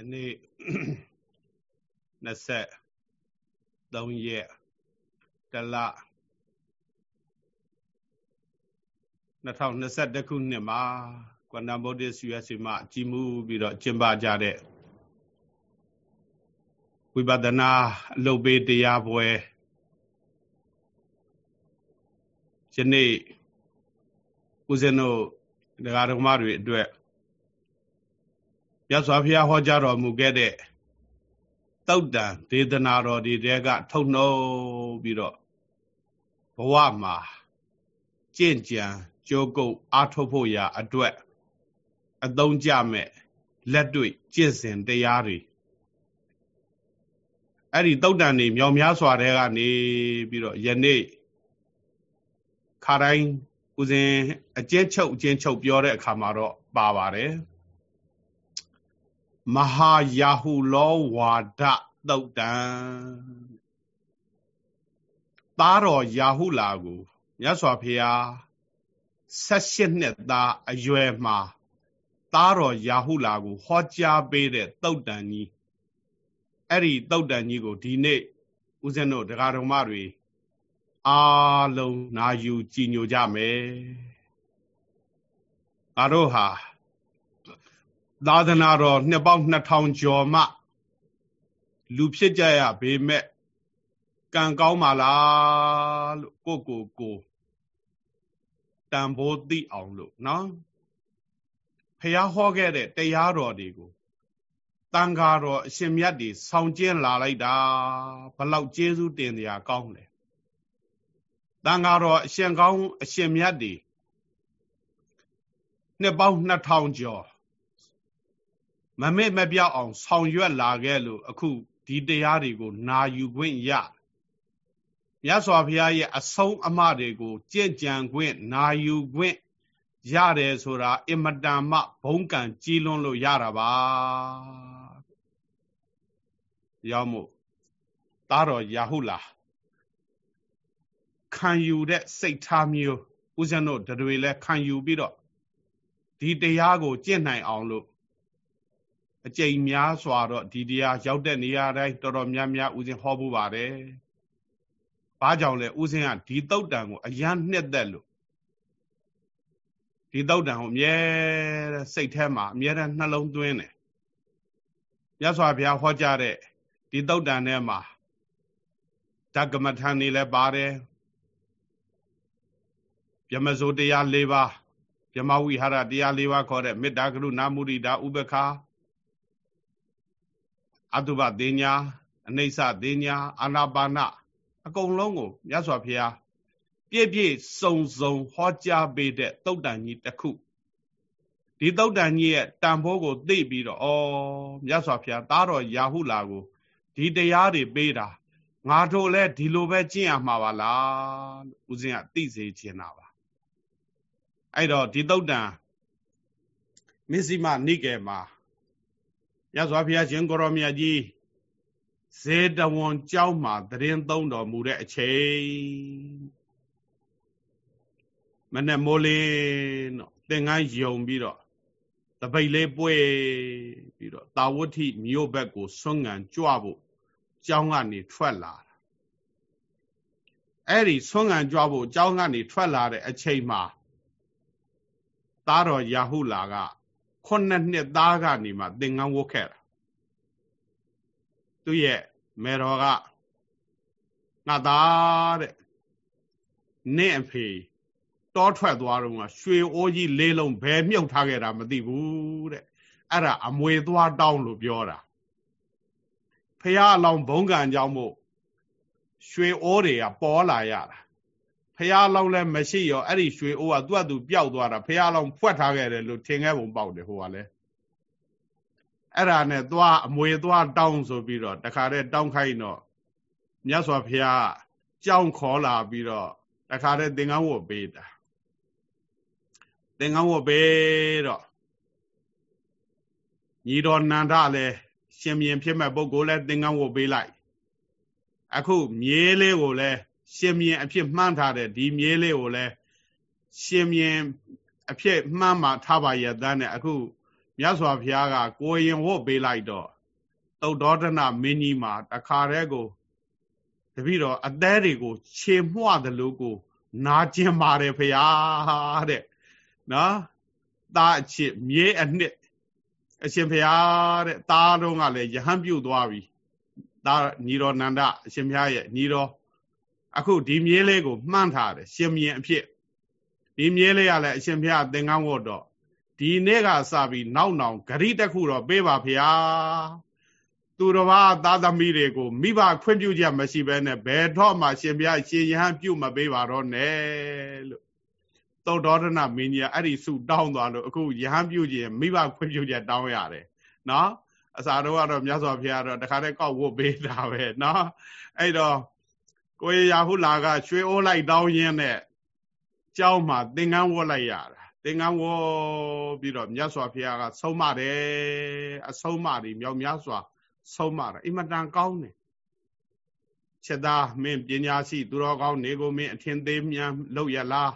ယနေ့23ရက်တလ2021ခုနှစ်မှာကွန္တဗုဒ္ဓဆူရစီမှာကြည်မှုပြီးတော့ကျင့်ပကြတဲ့ဝိပဿနာအလုပ်ပေးတရားပွဲယနေ့ဦးဇင်းတို့ဒကာဒကမတွေအတွက် မြတ်စွာဘုရားဟောကြားတော်မူခဲ့တဲ့တုတ်တန်ဒေသနာတော်ဒီတဲကထုတ်နှုတ်ပြီးတော့ဘဝမှာကြင့်ကြံကြိုးကုပ်အားထုတ်ဖို့ရာအတွက်အသုံးကြမဲ့လက်တွေ့ကျင့်စဉ်တရားတွေအဲ့ဒီတုတ်တန်နေမြောင်များစွာတဲ့ကနေပြီးတော့ယနေ့ခါတိုင်းဦးဇင်အကျဉ်းချုပ်အကျဉ်းချုပ်ပြောတဲ့အခါမှာတော့ပါပါတယ် မဟာယာဟုလောဝါဒသုတ်တံသားတော်ယာဟုလာကိုမြတ်စွာဘုရား78နှစ်သားအရွယ်မှာသားတော်ယာဟုလာကို ဟောကြားပေးတဲ့သုတ်တန်ကြီးအဲ့ဒီသုတ်တန်ကြီးကိုဒီနေ့ဦးဇင်းတို့ဒကာတော်မတွေအားလုံးနာယူကြည်ညိုကြမယ်။အားတို့ဟာ သာသနာတော်နှစ်ပေါင်း2000ကျော်မှလူဖြစ်ကြရပေမဲ့ကံကောင်းပါလားလို့ကိုကိုကိုတန်ဖိုးသိအောင်လို့နော်ဖះဟောခဲ့တဲ့တရားတော်တွေကိုတန်ဃာတော်အရှင်မြတ်တွေဆောင်ကျင်းလာလိုက်တာဘလောက်ကျေးဇူးတင်တရားကောင်းလဲတန်ဃာတော်အရှင်ကောင်းအရှင်မြတ်တွေနှစ်ပေါင်း2000ကျော် မမေ့မပြောက်အောင်ဆောင်ရွက်လာခဲ့လို့အခုဒီတရားတွေကိုနာယူခွင့်ရမြတ်စွာဘုရားရဲ့အဆုံးအမတွေကိုကြင့်ကြံခွင့်နာယူခွင့်ရတယ်ဆိုတာအင်မတန်မှဘုံကံကြီးလွန်းလို့ရတာပါရောက်မို့သားတော်ယာဟုလာခံယူတဲ့စိတ်ထားမျိုးဦးဇင်းတို့တွေလည်းခံယူပြီးတော့ဒီတရားကိုကျင့်နိုင်အောင်လို့ အကျိန်များစွာတော့ဒီတရားရောက်တဲ့နေရာတိုင်းတော်တော်များများဦးဇင်းဟောဖို့ပါတယ်။ဘာကြောင့်လဲဦးဇင်းကဒီတုတ်တန်ကိုအယမ်းနှစ်သက်လို့ဒီတုတ်တန်ကိုအမြဲစိတ်ထဲမှာအမြဲတမ်းနှလုံးသွင်းတယ်။မြတ်စွာဘုရားဟောကြားတဲ့ဒီတုတ်တန်ထဲမှာဓကမထန်နေလည်းပါတယ်။ယမဇိုတရား၄ပါးယမဝိဟာရတရား၄ပါးခေါ်တဲ့မေတ္တာကရုဏာမုဒိတာဥပ္ပခာ အတုပသေးညာအနိစ္စသေးညာအာနာပါနအကုန်လုံးကိုမြတ်စွာဘုရားပြည့်ပြည့်စုံစုံဟောကြားပေးတဲ့သုတ်တန်ကြီးတစ်ခုဒီသုတ်တန်ကြီးရဲ့တန်ဖိုးကိုသိပြီးတော့ဩမြတ်စွာဘုရားသားတော်ယာဟုလာကိုဒီတရားတွေပေးတာငါတို့လည်းဒီလိုပဲကျင့်ရမှာပါလားဦးဇင်းကသိစေချင်တာပါအဲ့တော့ဒီသုတ်တန်မစ္စည်းမနိကေမှာ ရသော်ဘုရားရှင်ကိုရောမြတ်ကြီးဇေတဝန်ကျောင်းမှာတရင်သုံးတော်မူတဲ့အချိန်မနဲ့မိုးလေးတော့သင်္ကန်းယုံပြီးတော့တပိတ်လေးပွေပြီးတော့တာဝဋ္ထိမြို့ဘက်ကိုဆွမ်းငံကြွဖို့ကျောင်းကနေထွက်လာတာအဲ့ဒီဆွမ်းငံကြွဖို့ကျောင်းကနေထွက်လာတဲ့အချိန်မှာသားတော်ယာဟုလာက ခုနှစ်နှစ်သားကနေမှသင်္ကန်းဝတ်ခဲ့တာသူရဲ့မေတော်ကငါသားတဲ့နင့်အဖေတောထွက်သွားတော့ကရွှေအိုးကြီးလေးလုံးဘယ်မြုပ်ထားခဲ့တာမသိဘူးတဲ့အဲ့ဒါအမွေသွားတောင်းလို့ပြောတာဖះအလောင်းဘုံကံကြောင့်မို့ရွှေအိုးတွေကပေါ်လာရတာ ဖះလောင်းလည်းမရှိရောအဲ့ဒီရွှေအိုးကသူ့အတူပျောက်သွားတာဖះလောင်းဖွက်ထားခဲ့တယ်လို့ထင်ခဲ့ပုံပေါက်တယ်ဟိုကလည်းအဲ့ဒါနဲ့သွားအမွေသွားတောင်းဆိုပြီးတော့တခါတည်းတောင်းခိုင်းတော့မြတ်စွာဘုရားကြောင်းခေါ်လာပြီးတော့တခါတည်းသင်္ကန်းဝတ်ပေးတာသင်္ကန်းဝတ်ပေးတော့ညီတော်နန္ဒလည်းရှင်မြင်ဖြစ်မဲ့ပုဂ္ဂိုလ်လည်းသင်္ကန်းဝတ်ပေးလိုက်အခုမြေးလေးကိုလည်း ရှင်မြင်အဖြစ်မှန်းထားတဲ့ဒီမြေးလေးကိုလည်းရှင်မြင်အဖြစ်မှန်းမှထားပါရဲ့တန်းနဲ့အခုမြတ်စွာဘုရားကကိုရင်ဝတ်ပေးလိုက်တော့သုတ်တော်ဒနာမင်းကြီးမှာတခါတည်းကိုတပည့်တော်အသေးတွေကိုခြေမွှတယ်လို့ကို နာကျင်ပါတယ်ဖရာတဲ့နော်တာအချစ်မြေးအနှစ်အရှင်ဖရာတဲ့တာတော့ကလည်းယဟန်ပြုတ်သွားပြီတာညီတော်နန္ဒအရှင်ဖရာရဲ့ညီတော် အခုဒီမြေးလေးကိုမှန်းထားတယ်ရှင်မြင်အဖြစ်ဒီမြေးလေးကလည်းအရှင်ဖရာသင်္ကန်းဝတ်တော့ဒီနေ့ကစပြီးနောက်နောင်ဂရိတခုတော့ပေးပါဖရာသူတော်ဘာသာသမီတွေကိုမိဘခွင့်ပြုချက်မရှိဘဲနဲ့ဘယ်တော့မှရှင်ဘုရားရှင်ယဟန်ပြုမပေးပါတော့နဲ့လို့သုတ်တော်ဒနာမင်းကြီးအဲ့ဒီစုတောင်းသွားလို့အခုယဟန်ပြုခြင်းမိဘခွင့်ပြုချက်တောင်းရတယ်နော်အစာတော့ကတော့မြတ်စွာဘုရားတော့တခါတည်းကောက်ဝတ်ပေးတာပဲနော်အဲ့တော့ ကိုရရာဟုလာကရွှေအိုးလိုက်တောင်းရင်းနဲ့ကြောင်းမှာသင်္ကန်းဝတ်လိုက်ရတာသင်္ကန်းဝတ်ပြီးတော့မြတ်စွာဘုရားကဆုံးမတယ်အဆုံးမတွေမြောက်များစွာ ဆုံးမတာအင်မတန်ကောင်းတယ်ချက်သားမင်းပညာရှိ သူတော်ကောင်းနေကိုမင်းအထင်သေးမြန်လုပ်ရလား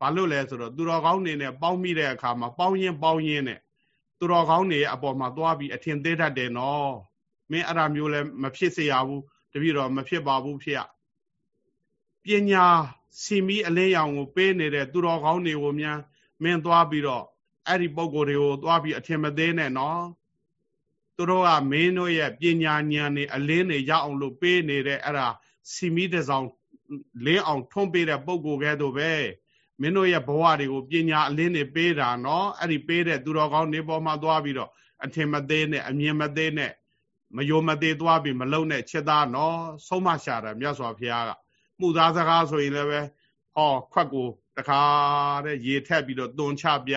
ဘာလို့လဲဆိုတော့သူတော်ကောင်းနေနဲ့ပေါင်းမိတဲ့အခါမှာပေါင်းရင်ပေါင်းရင်နဲ့သူတော်ကောင်းနေရဲ့အပေါ်မှာသွားပြီးအထင်သေးတတ်တယ်နော်မင်းအဲ့ဒါမျိုးလည်းမဖြစ်စေရဘူး တပည့်တော်မဖြစ်ပါဘူးဖေပညာစီမီအလင်းရောင်ကိုပေးနေတဲ့သူတော်ကောင်းတွေကိုများမင်းသွားပြီးတော့အဲ့ဒီပုံကိုယ်တွေကိုသွားပြီးအထင်မသေးနဲ့နော်သူတို့ကမင်းတို့ရဲ့ပညာဉာဏ်တွေအလင်းတွေရအောင်လို့ပေးနေတဲ့အဲ့ဒါစီမီတစောင်လင်းအောင်ထွန်းပေးတဲ့ပုံကိုယ်ကဲ့သို့ပဲမင်းတို့ရဲ့ဘဝတွေကိုပညာအလင်းတွေပေးတာနော်အဲ့ဒီပေးတဲ့သူတော်ကောင်းနေပေါ်မှာသွားပြီးတော့အထင်မသေးနဲ့အမြင်မသေးနဲ့ မယိုမသေးသွားပြီးမလုံနဲ့ချက်သားနော်ဆုံးမရှာတယ်မြတ်စွာဘုရားကမှုသားစကားဆိုရင်လည်းပဲဟောခွက်ကိုတခါတဲ့ရေထက်ပြီးတော့တွန်ချပြ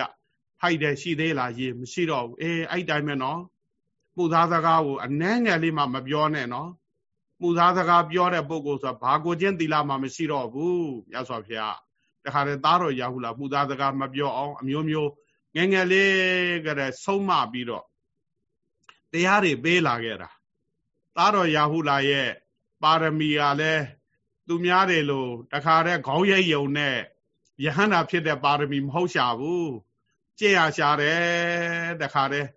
ဖိုက်တယ်ရှိသေးလားရေမရှိတော့ဘူးအေးအဲ့တိုင်းပဲနော်မှုသားစကားကိုအနှဲငယ်လေးမှမပြောနဲ့နော်မှုသားစကားပြောတဲ့ပုဂ္ဂိုလ်ဆိုတာဘာကိုချင်းသီလမှမရှိတော့ဘူးမြတ်စွာဘုရားတခါတည်းသားတော်ရဟုလားမှုသားစကားမပြောအောင်အမျိုးမျိုးငယ်ငယ်လေးကတည်းဆုံးမပြီးတော့ တရားတွေပေးလာခဲ့တာသားတော်ရဟုလားရဲ့ပါရမီကလည်းသူများတယ်လို့တခါတည်းခေါင်းရိပ်ယုံနဲ့ယဟန္တာဖြစ်တဲ့ပါရမီမဟုတ်ရှာဘူးကြည့်ရရှာတယ်တခါတည်း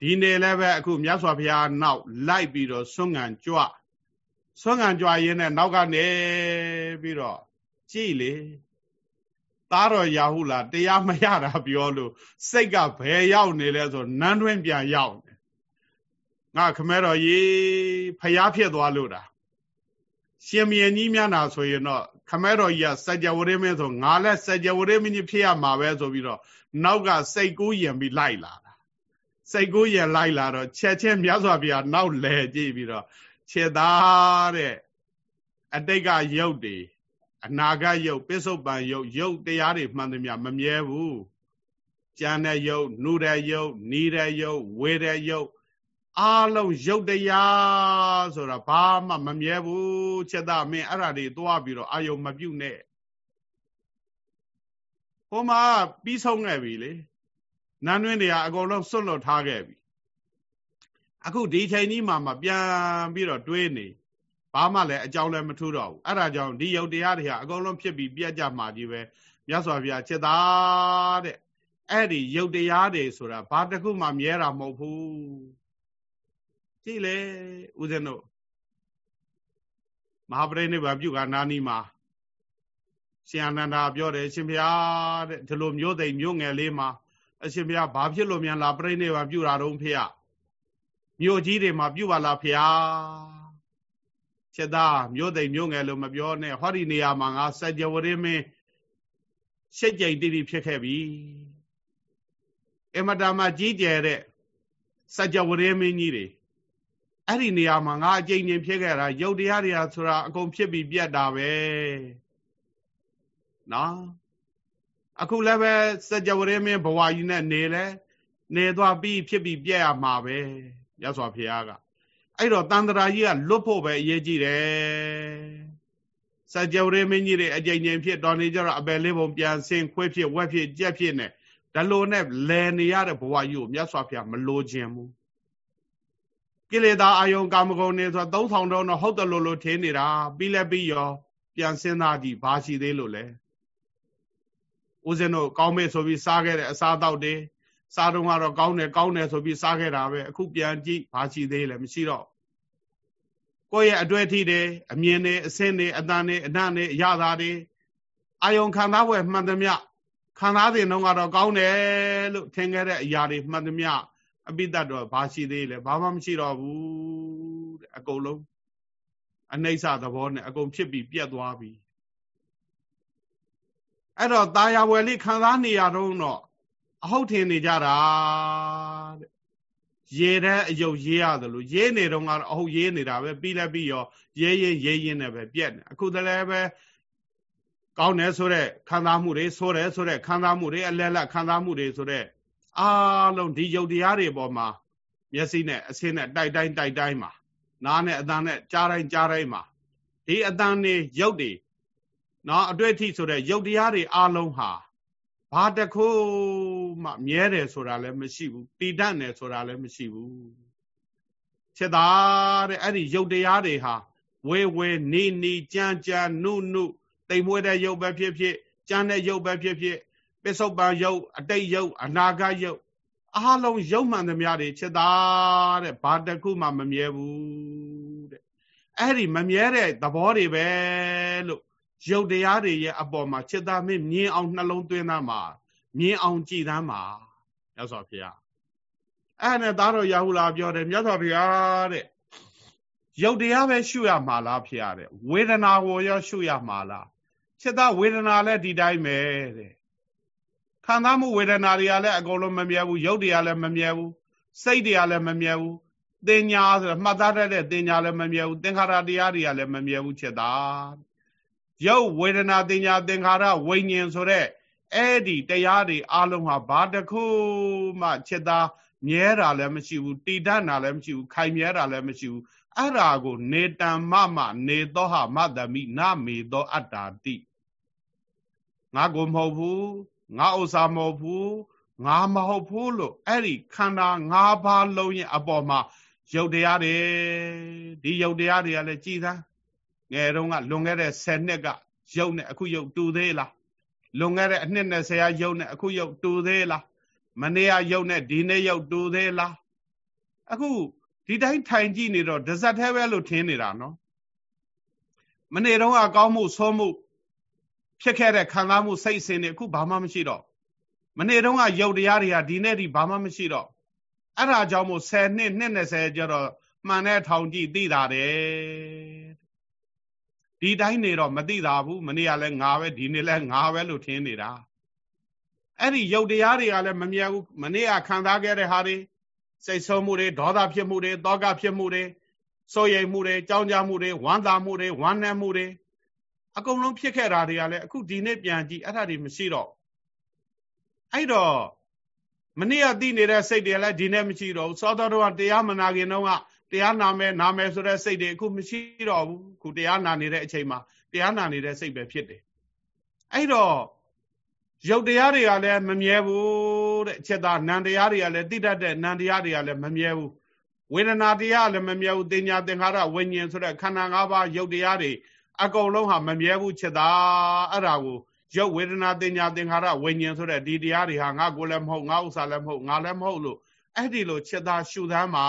ဒီနေ့လည်းပဲအခုမြတ်စွာဘုရားနောက်လိုက်ပြီးတော့ဆွမ်းငံကြွဆွမ်းငံကြွရင်းနဲ့နောက်ကနေပြီးတော့ကြည်လေသားတော်ရာဟုလားတရားမရတာပြောလို့စိတ်ကဘယ်ရောက်နေလဲဆိုနန်းတွင်းပြန်ရောက် ငါခမဲတော်ကြီးဖျားဖြစ်သွားလို့တာရှင်မင်းကြီးများနာဆိုရင်တော့ခမဲတော်ကြီးကစัจ java ရင်းမင်းဆိုငါလည်းစัจ java ရင်းမင်းကြီးဖြစ်ရမှာပဲဆိုပြီးတော့နောက်ကစိတ်ကူးယင်ပြီးလိုက်လာတာစိတ်ကူးယင်လိုက်လာတော့ချက်ချင်းမြတ်စွာဘုရားနောက်လဲကြည့်ပြီးတော့ခြေသားတဲ့အတိတ်ကရုပ်တွေအနာဂတ်ရုပ်ပစ္စုပန်ရုပ်ရုပ်တရားတွေမှန်သမျှမမြဲဘူးကြံတဲ့ရုပ်နှူတဲ့ရုပ်နီးတဲ့ရုပ်ဝေတဲ့ရုပ် အားလုံးရုပ်တရားဆိုတာဘာမှမမြဲဘူးချက်သားမင်းအဲ့ဒါတွေသွားပြီးတော့အာယုံမပြုတ်နဲ့ဟိုမှာပြီးဆုံးခဲ့ပြီလေနန်းတွင်းတွေကအကုန်လုံးစွန့်လွတ်ထားခဲ့ပြီအခုဒီချိန်ကြီးမှမပြန်ပြီးတော့တွေးနေဘာမှလည်းအကြောင်းလည်းမထူးတော့ဘူးအဲ့ဒါကြောင့်ဒီယုတ်တရားတွေဟာအကုန်လုံးဖြစ်ပြီးပြတ်ကြမှာကြီးပဲမြတ်စွာဘုရားချက်သားတဲ့အဲ့ဒီယုတ်တရားတွေဆိုတာဘာတစ်ခုမှမြဲတာမဟုတ်ဘူး ကြည့်လေဦးဇင်းတို့မဟာပရိနိဗ္ဗာန်ပြုကနာနီမှာရှင်အနန္ဒာပြောတယ်ရှင်ဘုရားတဲ့ဒီလိုမျိုးသိမ်မျိုးငယ်လေးမှာအရှင်ဘုရားဘာဖြစ်လို့မြန်လာပြိဋိဘံပြုတာတော့ဖေရမြို့ကြီးတွေမှာပြုပါလားဖေရချက်သားမြို့သိမ်မြို့ငယ်လို့မပြောနဲ့ဟောဒီနေရာမှာငါစัจ java ရင်းမင်းရှိတ်ကြိတ်တိတိဖြစ်ခဲ့ပြီအမတာမှာကြီးကျယ်တဲ့စัจ java ရင်းမင်းကြီးတွေ အဲ့ဒီနေရာမှာငါအကျဉ်းချင်းဖြစ်ခဲ့တာရုပ်တရားတွေဆိုတာအကုန်ဖြစ်ပြီးပြတ်တာပဲနော်အခုလည်းပဲစัจ java ရင်းမင်းဘဝကြီးနဲ့နေလဲနေသွားပြီးဖြစ်ပြီးပြက်ရမှာပဲရသော်ဖရာကအဲ့တော့တန်တရာကြီးကလွတ်ဖို့ပဲအရေးကြီးတယ်စัจ java ရင်းမင်းကြီးတွေအကျဉ်းချင်းဖြစ်တော်နေကြတော့အပယ်လေးပုံပြန်ဆင်းခွေးဖြစ်ဝက်ဖြစ်ကြက်ဖြစ်နဲ့ဒလိုနဲ့လဲနေရတဲ့ဘဝကြီးကိုမြတ်စွာဘုရားမလိုချင်ဘူး ကိလေသာအာယုံကာမဂုဏ်တွေဆိုတော့3000တောင်းတော့ဟုတ်တယ်လို့လို့ထင်းနေတာပြီးလဲပြီးရောပြန်စဉ်းစားကြည့်ဘာရှိသေးလို့လဲဦးဇင်းတို့ကောင်းမေ့ဆိုပြီးစားခဲ့တဲ့အစားအသောက်တွေစားတော့ကတော့ကောင်းတယ်ကောင်းတယ်ဆိုပြီးစားခဲ့တာပဲအခုပြန်ကြည့်ဘာရှိသေးလဲမရှိတော့ကိုယ့်ရဲ့အတွေ့အထိတွေအမြင်တွေအဆင့်တွေအတန်တွေအနံ့တွေအရသာတွေအာယုံခံစားပွဲမှန်သမျှခံစားတဲ့နှုံးကတော့ကောင်းတယ်လို့ထင်ခဲ့တဲ့အရာတွေမှန်သမျှ အပိတ္တတော့ဘာရှိသေးလဲဘာမှမရှိတော့ဘူးတဲ့အကုန်လုံးအနှိစ္စသဘောနဲ့အကုန်ဖြစ်ပြီးပြတ်သွားပြီအဲ့တော့ตาရဝယ်လေးခံစားနေရတော့တော့အဟုတ်ထင်နေကြတာတဲ့ရေတဲ့အယုတ်ရေးရတယ်လို့ရေးနေတော့ကတော့အဟုတ်ရေးနေတာပဲပြီးလဲပြီးရောရေးရင်ရေးရင်နဲ့ပဲပြက်နေအခုတလဲပဲကောင်းတယ်ဆိုတော့ခံစားမှုတွေဆိုတယ်ဆိုတော့ခံစားမှုတွေအလဲလက်ခံစားမှုတွေဆိုတော့ အားလုံးဒီယုတ်တရားတွေပေါ်မှာမျက်စိနဲ့အဆင်းနဲ့တိုက်တိုင်းတိုက်တိုင်းမှာနားနဲ့အသံနဲ့ကြားတိုင်းကြားတိုင်းမှာဒီအသံတွေရုပ်တွေနော်အတွေ့အထိဆိုတဲ့ရုပ်တရားတွေအားလုံးဟာဘာတခုမှမြဲတယ်ဆိုတာလည်းမရှိဘူးတည်တတ်တယ်ဆိုတာလည်းမရှိဘူးချက်သားတဲ့အဲ့ဒီရုပ်တရားတွေဟာဝေဝေနေနေကြမ်းကြမ်းနုနုတိမ်မွေးတဲ့ရုပ်ပဲဖြစ်ဖြစ်ကြမ်းတဲ့ရုပ်ပဲဖြစ်ဖြစ် ပစ္စုပန်ယုတ်အတိတ်ယုတ်အနာဂတ်ယုတ်အားလုံးယုတ်မှန်သမျှတွေချက်သားတဲ့ဘာတစ်ခုမှမမြဲဘူးတဲ့အဲ့ဒီမမြဲတဲ့သဘောတွေပဲလို့ယုတ်တရားတွေရဲ့အပေါ်မှာချက်သားမင်းမြင်အောင်နှလုံးသွင်းသားမှာမြင်အောင်ကြည်သားမှာရသော်ဖေဟာအဲ့နဲ့သားတော်ရာဟုလာပြောတယ်မြတ်စွာဘုရားတဲ့ရုပ်တရားပဲရှုရမှာလားဖေရတဲ့ဝေဒနာကိုရောရှုရမှာလားချက်သားဝေဒနာလည်းဒီတိုင်းပဲတဲ့ ခံစားမှုဝေဒနာတွေကလည်းအကုန်လုံးမမြဲဘူးရုပ်တွေကလည်းမမြဲဘူးစိတ်တွေကလည်းမမြဲဘူးသင်ညာဆိုတာမှတ်သားတတ်တဲ့သင်ညာလည်းမမြဲဘူးသင်္ခါရတရားတွေကလည်းမမြဲဘူးချက်တာရုပ်ဝေဒနာသင်ညာသင်္ခါရဝိညာဉ်ဆိုတဲ့အဲ့ဒီတရားတွေအလုံးဟာဘာတစ်ခုမှချက်တာမြဲတာလည်းမရှိဘူးတည်တတ်တာလည်းမရှိဘူးခိုင်မြဲတာလည်းမရှိဘူးအဲ့ဒါကိုနေတံမမနေသောဟမသမိနမေသောအတ္တာတိငါကိုမဟုတ်ဘူး ငါဥစ္စာမဟုတ်ဘူးငါမဟုတ်ဘူးလို့အဲ့ဒီခန္ဓာ၅ပါးလုံးရဲ့အပေါ်မှာယုတ်တရားတွေဒီယုတ်တရားတွေကလည်းကြည်သားငယ်တုန်းကလွန်ခဲ့တဲ့10နှစ်ကရုပ်နဲ့အခုရုပ်တူသေးလားလွန်ခဲ့တဲ့အနှစ်20ရာရုပ်နဲ့အခုရုပ်တူသေးလားမနေ့ကရုပ်နဲ့ဒီနေ့ရုပ်တူသေးလားအခုဒီတိုင်းထိုင်ကြည့်နေတော့ဒဇတ်သေးပဲလို့ထင်နေတာနော်မနေ့တုန်းကကောင်းမှုဆိုးမှု ဖြစ်ခဲ့တဲ့ခံစားမှုစိတ်အစဉ်တွေအခုဘာမှမရှိတော့မနေ့တုန်းကရုပ်တရားတွေကဒီနေ့ဒီဘာမှမရှိတော့အဲ့ဒါကြောင့်မို့10နှစ်နှစ်20ကျတော့မှန်တဲ့ထောင်ကြည့်သိတာတယ်ဒီတိုင်းနေတော့မသိတာဘူးမနေ့ကလည်းငါပဲဒီနေ့လည်းငါပဲလို့ထင်နေတာအဲ့ဒီယုတ်တရားတွေကလည်းမမြဲဘူးမနေ့ကခံစားခဲ့တဲ့ဟာတွေစိတ်ဆိုးမှုတွေဒေါသဖြစ်မှုတွေတောကဖြစ်မှုတွေစိုးရိမ်မှုတွေကြောင်းကြမှုတွေဝမ်းသာမှုတွေဝမ်းနည်းမှုတွေ အကုန်လုံးဖြစ်ခဲ့တာတွေကလည်းအခုဒီနေ့ပြန်ကြည့်အဲ့ဒါတွေမရှိတော့အဲ့တော့မနေ့ကသိနေတဲ့စိတ်တွေလည်းဒီနေ့မရှိတော့ဘူးစောတော်တော်ကတရားမနာခင်တော့ကတရားနာမယ်နာမယ်ဆိုတဲ့စိတ်တွေအခုမရှိတော့ဘူးခုတရားနာနေတဲ့အချိန်မှာတရားနာနေတဲ့စိတ်ပဲဖြစ်တယ်အဲ့တော့ရုပ်တရားတွေကလည်းမမြဲဘူးတဲ့ချက်သားနံတရားတွေကလည်းတိတတ်တဲ့နံတရားတွေကလည်းမမြဲဘူးဝေဒနာတရားလည်းမမြဲဘူးတင်ညာသင်္ခါရဝိညာဉ်ဆိုတဲ့ခန္ဓာ၅ပါးရုပ်တရားတွေ အကုန်လုံးဟာမမြဲဘူးချက်သားအဲ့ဒါကိုရုပ်ဝေဒနာတင်ညာသင်္ခါရဝိညာဉ်ဆိုတဲ့ဒီတရားတွေဟာငါကိုယ်လည်းမဟုတ်ငါဥစ္စာလည်းမဟုတ်ငါလည်းမဟုတ်လို့အဲ့ဒီလိုချက်သားရှုသမ်းပါ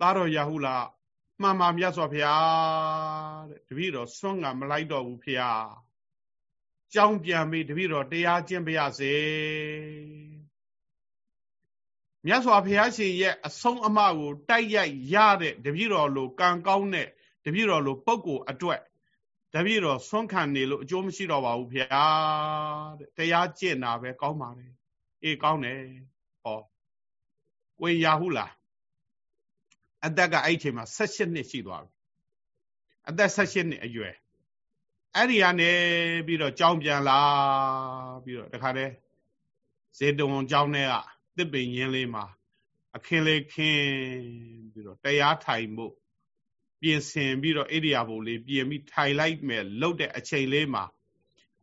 သားတော်ရာဟုလာမှန်ပါမြတ်စွာဘုရားတဲ့တပည့်တော်ဆွမ်းကမလိုက်တော့ဘူးဖေဟာကြောင်းပြန်ပြီးတပည့်တော်တရားကျင့်ပါရစေမြတ်စွာဘုရားရှင်ရဲ့အဆုံးအမကိုတိုက်ရိုက်ရတဲ့တပည့်တော်လိုကံကောင်းတဲ့ တပည့်တော်လိုပုဂ္ဂိုလ်အတွက်တပည့်တော်ဆွမ်းခံနေလို့အကျိုးမရှိတော့ပါဘူးဖေဟာတဲ့တရားကျင့်တာပဲကောင်းပါလေအေးကောင်းတယ်ဟောကိုရာဟုလားအသက်ကအဲ့ချိန်မှာ16နှစ်ရှိသွားပြီအသက်16နှစ်အရွယ်အဲ့ဒီကနေပြီးတော့ကြောင်းပြန်လာပြီးတော့တခါတည်းဇေတဝန်ကြောင်းထဲကတစ်ပင်ရင်းလေးမှာအခင်းလေးခင်းပြီးတော့တရားထိုင်ဖို့ ပြင်ဆင်ပြီးတော့ဣရိယာပုလေးပြင်ပြီးထိုင်လိုက်မယ်လှုပ်တဲ့အချိန်လေးမှာ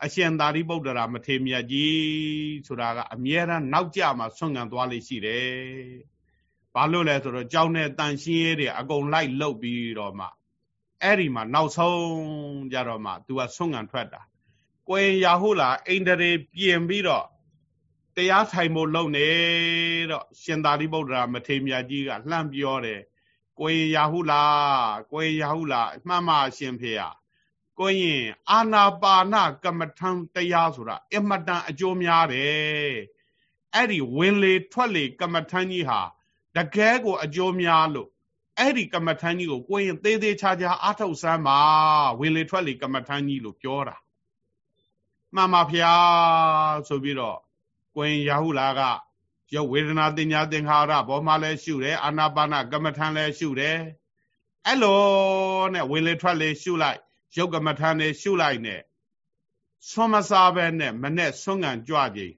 အရှင်သာရိပုတ္တရာမထေရမြတ်ကြီးဆိုတာကအမြဲတမ်းနောက်ကျမှဆွမ်းခံသွားလိမ့်ရှိတယ်ဘာလို့လဲဆိုတော့ကြောင်းတဲ့တန်ရှင်းရဲတွေအကုန်လိုက်လှုပ်ပြီးတော့မှအဲ့ဒီမှာနောက်ဆုံးကြတော့မှ तू ကဆွန့်ငံထွက်တာကိုရင်ရာဟုလာအိန္ဒြေပြင်ပြီးတော့တရားထိုင်ဖို့လုပ်နေတော့ရှင်သာရိပုတ္တရာမထေရမြတ်ကြီးကလှမ်းပြောတယ် ကိုရင်ရဟုလားကိုရင်ရဟုလားမှန်ပါရှင်ဖေယကိုရင်အာနာပါနကမ္မထံတရားဆိုတာအမတန်အကျိုးများတယ်အဲ့ဒီဝင်လေထွက်လေကမ္မထံကြီးဟာတကယ်ကိုအကျိုးများလို့အဲ့ဒီကမ္မထံကြီးကိုကိုရင်သေးသေးချာချာအားထုတ်စမ်းပါဝင်လေထွက်လေကမ္မထံကြီးလို့ပြောတာမှန်ပါဗျာဆိုပြီးတော့ကိုရင်ရဟုလားက ရုပ်ဝေဒနာတင်ညာသင်္ခါရဘောမှလည်းရှုတယ်အာနာပါနကမ္မထံလည်းရှုတယ်အဲ့လိုနဲ့ဝင်လေထွက်လေရှုလိုက်ရုပ်ကမ္မထံလည်းရှုလိုက်နဲ့ဆွမ်းမစားပဲနဲ့မနဲ့ဆွမ်းကန်ကြွကြည်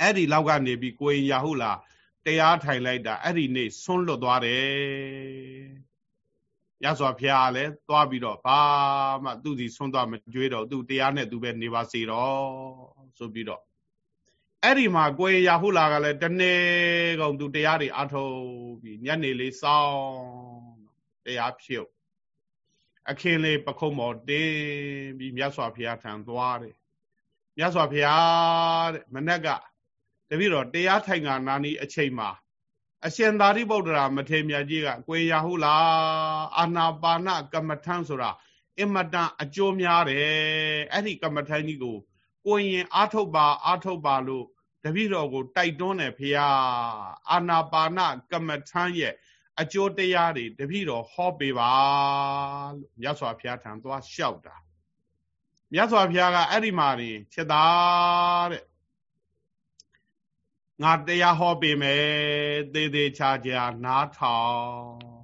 အဲ့ဒီလောက်ကနေပြီးကိုရင်ရဟုလားတရားထိုင်လိုက်တာအဲ့ဒီနေ့ဆွန့်လွတ်သွားတယ်ရသော်ဖျားလည်းသွားပြီးတော့ဘာမှသူ့စီဆွန့်သွားမကြွေးတော့သူ့တရားနဲ့သူပဲနေပါစေတော့ဆိုပြီးတော့ အဲ့ဒီမှာကိုယ်ရဟုလာကလည်းတနေ့ကုန်သူတရားတွေအထုတ်ပြီးညနေလေးစောင်းတရားဖြုတ်အခင်းလေးပခုံးမော်တင်းပြီးမြတ်စွာဘုရားထံသွားတယ်မြတ်စွာဘုရားတဲ့မနေ့ကတပည့်တော်တရားထိုင်ကနာနီအချိန်မှာအရှင်သာရိပုတ္တရာမထေရမြတ်ကြီးကကိုယ်ရဟုလာအာနာပါနကမ္မထံဆိုတာအမတန်အကျိုးများတယ်အဲ့ဒီကမ္မထံကြီးကိုကိုရင်အာထုတ်ပါအာထုတ်ပါလို့ တပည့်တော်ကိုတိုက်တွန်းတယ်ဖေဟာအာနာပါနကမ္မထံရဲ့အကျိုးတရားတွေတပည့်တော်ဟောပေးပါလို့မြတ်စွာဘုရားထံသွားလျှောက်တာမြတ်စွာဘုရားကအဲ့ဒီမှာနေချက်သားတဲ့ငါတရားဟောပေးမယ်သေးသေးချာချာနားထောင်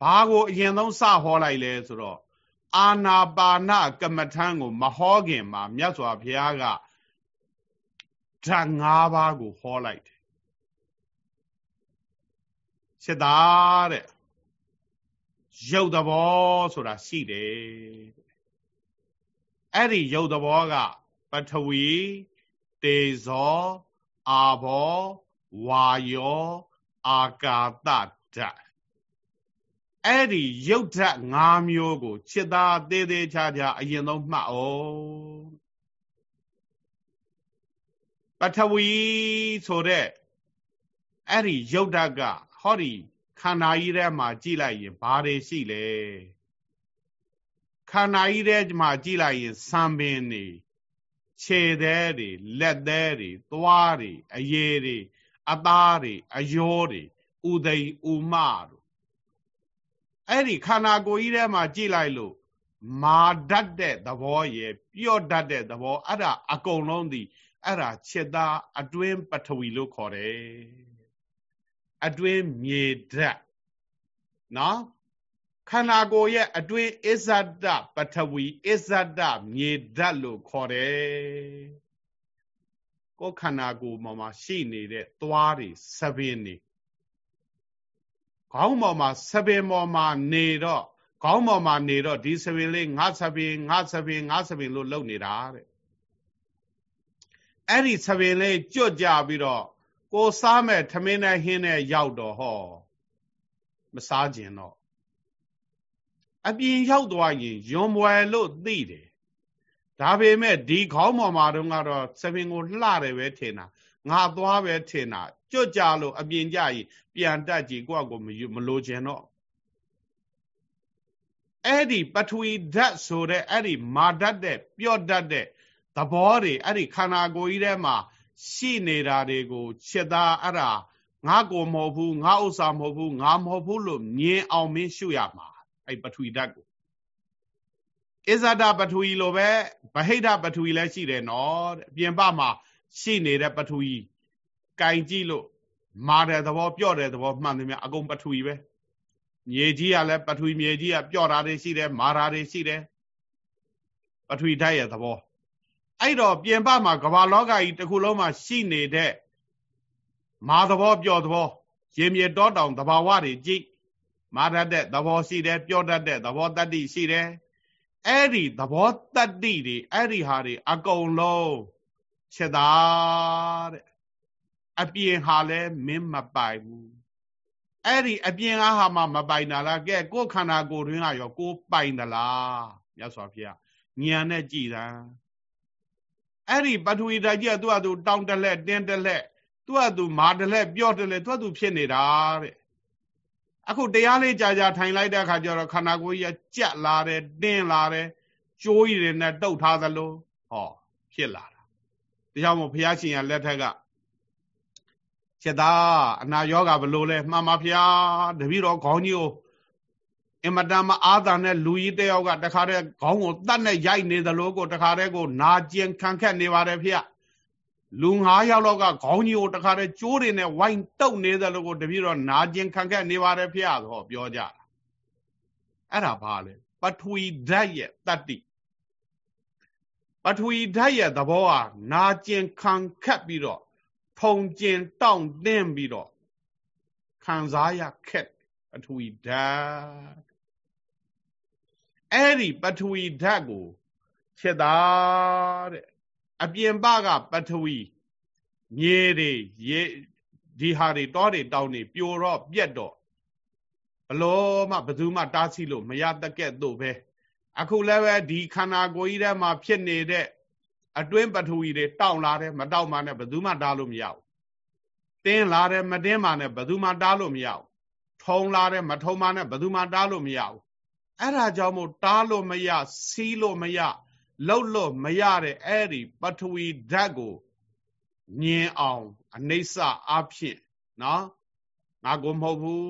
ဘာကိုအရင်ဆုံးစဟောလိုက်လဲဆိုတော့အာနာပါနကမ္မထံကို မဟောခင်မှာမြတ်စွာဘုရားက ဓာတ်၅ပါးကိုဟောလိုက်တယ်စစ်သားတဲ့ရုပ်သဘောဆိုတာရှိတယ်အဲ့ဒီရုပ်သဘောက ပထဝီတေဇောအာဘောဝါယောအာကာသဓာတ်အဲ့ဒီရုပ်ဓာတ်၅မျိုးကိုจิตသားသေးသေးချာချာအရင်ဆုံးမှတ်အောင် ပထဝီဆိုတဲ့အဲ့ဒီရုပ်ဓာတ်ကဟောဒီခန္ဓာကြီးထဲမှာကြည့်လိုက်ရင်ဘာတွေရှိလဲခန္ဓာကြီးထဲမှာကြည့်လိုက်ရင်စံပင်နေခြေသေးတွေလက်သေးတွေသွားတွေအရည်တွေအသားတွေအယောတွေဥသိဥမတို့အဲ့ဒီခန္ဓာကိုယ်ကြီးထဲမှာကြည့်လိုက်လို့မာတတ်တဲ့သဘောရယ်ပြော့တတ်တဲ့သဘောအဲ့ဒါအကုန်လုံးဒီ အဲ့ဒါจิตသားအတွင်းပထဝီလို့ခေါ်တယ်အတွင်းမြေဓာတ်နော်ခန္ဓာကိုယ်ရဲ့အတွင်းအစ္ဆဒပထဝီအစ္ဆဒမြေဓာတ်လို့ခေါ်တယ်ကိုယ်ခန္ဓာကိုယ်မှာမှာရှိနေတဲ့သွားတွေဆပင်းတွေခေါင်းပေါ်မှာဆပင်ပေါ်မှာနေတော့ခေါင်းပေါ်မှာနေတော့ဒီဆပင်လေးငါဆပင်ငါဆပင်ငါဆပင်လို့လုပ်နေတာတဲ့ အဲ့ဒီဆပင်လေးကြွတ်ကြပြီးတော့ကိုစားမဲ့ထမင်းနဲ့ဟင်းနဲ့ရောက်တော့ဟောမစားခြင်းတော့အပြင်ရောက်သွားရင်ယွန်ပွဲလို့သိတယ်ဒါပေမဲ့ဒီခေါင်းပေါ်မှာတော့ကတော့ဆပင်ကိုလှတယ်ပဲထင်တာငါသွားပဲထင်တာကြွကြလို့အပြင်ကြရင်ပြန်တက်ကြည့်ကိုယ့်ကိုမလိုချင်တော့အဲ့ဒီပထဝီဓာတ်ဆိုတဲ့အဲ့ဒီမာဓာတ်တဲ့ပြော့ဓာတ်တဲ့ သဘောတွေအဲ့ဒီခန္ဓာကိုယ်ကြီးထဲမှာရှိနေတာတွေကိုချက်သားအဲ့ဒါငါကိုမဟုတ်ဘူးငါဥစ္စာမဟုတ်ဘူးငါမဟုတ်ဘူးလို့မြင်အောင်မင်းရှုရမှာအဲ့ပထဝီဓာတ်ကိုဣဇဒပထဝီလိုပဲဗဟိတပထဝီလည်းရှိတယ်နော်တဲ့ပြင်ပမှာရှိနေတဲ့ပထဝီကင်ကြည့်လို့မာတဲ့သဘောပြော့တဲ့သဘောမှန်တယ်များအကုန်ပထဝီပဲမြေကြီးကလည်းပထဝီမြေကြီးကပြော့တာတွေရှိတယ်မာတာတွေရှိတယ်ပထဝီဓာတ်ရဲ့သဘော အဲ့တော့ပြင်ပမှာကမ္ဘာလောကကြီးတစ်ခုလုံးမှာရှိနေတဲ့မာသဘောပြော့သဘောရေမြေတောတောင်သဘာဝတွေကြည့်မာတတ်တဲ့သဘောရှိတယ်ပြော့တတ်တဲ့သဘောတတ္တိရှိတယ်အဲ့ဒီသဘောတတ္တိတွေအဲ့ဒီဟာတွေအကုန်လုံးချက်သားတဲ့အပြင်ဟာလဲမင်းမပိုင်ဘူးအဲ့ဒီအပြင်အားဟာမှမပိုင်တာလားကဲကိုယ်ခန္ဓာကိုယ်တွင်ကရောကိုယ်ပိုင်သလားမြတ်စွာဘုရားဉာဏ်နဲ့ကြည်တာ အဲ့ဒီပထဝီဓာတ်ကြီးကသူ့အတူတောင်းတလက်တင်းတလက်သူ့အတူမာတလက်ပြော့တလက်သူ့အတူဖြစ်နေတာတဲ့အခုတရားလေးကြာကြာထိုင်လိုက်တဲ့အခါကျတော့ခန္ဓာကိုယ်ကြီးကကြက်လာတယ်တင်းလာတယ်ကြိုးရည်တွေနဲ့တုတ်ထားသလိုဟောဖြစ်လာတာဒါကြောင့်မို့ဘုရားရှင်ကလက်ထက်ကချက်သားအနာယောဂဘလို့လဲမှန်ပါဗျာတပည့်တော်ခေါင်းကြီးကို အင်မတန်မအားသာတဲ့လူကြီးတယောက်ကတခါတည်းခေါင်းကိုတတ်နဲ့ရိုက်နေသလိုကိုတခါတည်းကိုနာကျင်ခံခက်နေပါတယ်ဖေလူ9ယောက်လောက်ကခေါင်းကြီးကိုတခါတည်းကျိုးတွေနဲ့ဝိုင်းတုပ်နေသလိုကိုတပည့်တော်နာကျင်ခံခက်နေပါတယ်ဖေဟောပြောကြတာအဲ့ဒါဘာလဲပထဝီဓာတ်ရဲ့တတ္တိပထဝီဓာတ်ရဲ့သဘောဟာနာကျင်ခံခက်ပြီးတော့ဖုံကျင်တောင့်တင်းပြီးတော့ခံစားရခက်ပထဝီဓာတ် အဲ့ဒီပထဝီဓာတ်ကိုဖြစ်တာတဲ့အပြင်ပကပထဝီမြေတွေရေဒီဟာတွေတောတွေတောင်းတွေပြိုတော့ပြက်တော့ဘလို့မှဘယ်သူမှတားဆီးလို့မရတက်ကဲ့သို့ပဲအခုလည်းပဲဒီခန္ဓာကိုယ်ကြီးထဲမှာဖြစ်နေတဲ့အတွင်းပထဝီတွေတောင့်လာတယ်မတောင့်မှနဲ့ဘယ်သူမှတားလို့မရဘူးတင်းလာတယ်မတင်းမှနဲ့ဘယ်သူမှတားလို့မရဘူးထုံလာတယ်မထုံမှနဲ့ဘယ်သူမှတားလို့မရဘူး အဲ့ဒါကြောင့်မို့တားလို့မရစီးလို့မရလှုပ်လို့မရတဲ့အဲ့ဒီပထဝီဓာတ်ကိုညင်အောင်အနိစ္စအဖြစ်နော်ငါကိုမဟုတ်ဘူး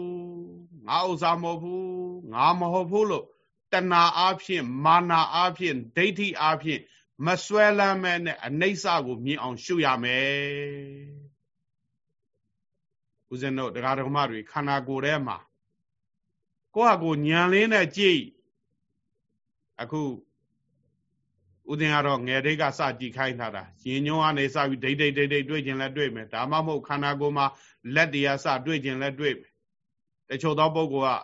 ငါဥစ္စာမဟုတ်ဘူးငါမဟုတ်ဘူးလို့တဏှာအဖြစ်မာနာအဖြစ်ဒိဋ္ဌိအဖြစ်မဆွဲလမ်းမဲ့နဲ့အနိစ္စကိုမြင်အောင်ရှုရမယ်ဦးဇင်းတို့တရားဓမ္မတွေခန္ဓာကိုယ်ထဲမှာ ကိုယ့်ဟာကိုညံလေးနဲ့ကြည့်အခုဥဒင်ကတော့ငယ်တိတ်ကစကြည့်ခိုင်းထားတာရင်ညွန်းကနေစပြီးဒိတ်ဒိတ်ဒိတ်ဒိတ်တွေ့ကျင်လဲတွေ့မယ်ဒါမှမဟုတ်ခန္ဓာကိုယ်မှာလက်တရားစတွေ့ကျင်လဲတွေ့မယ်တချို့သောပုဂ္ဂိုလ်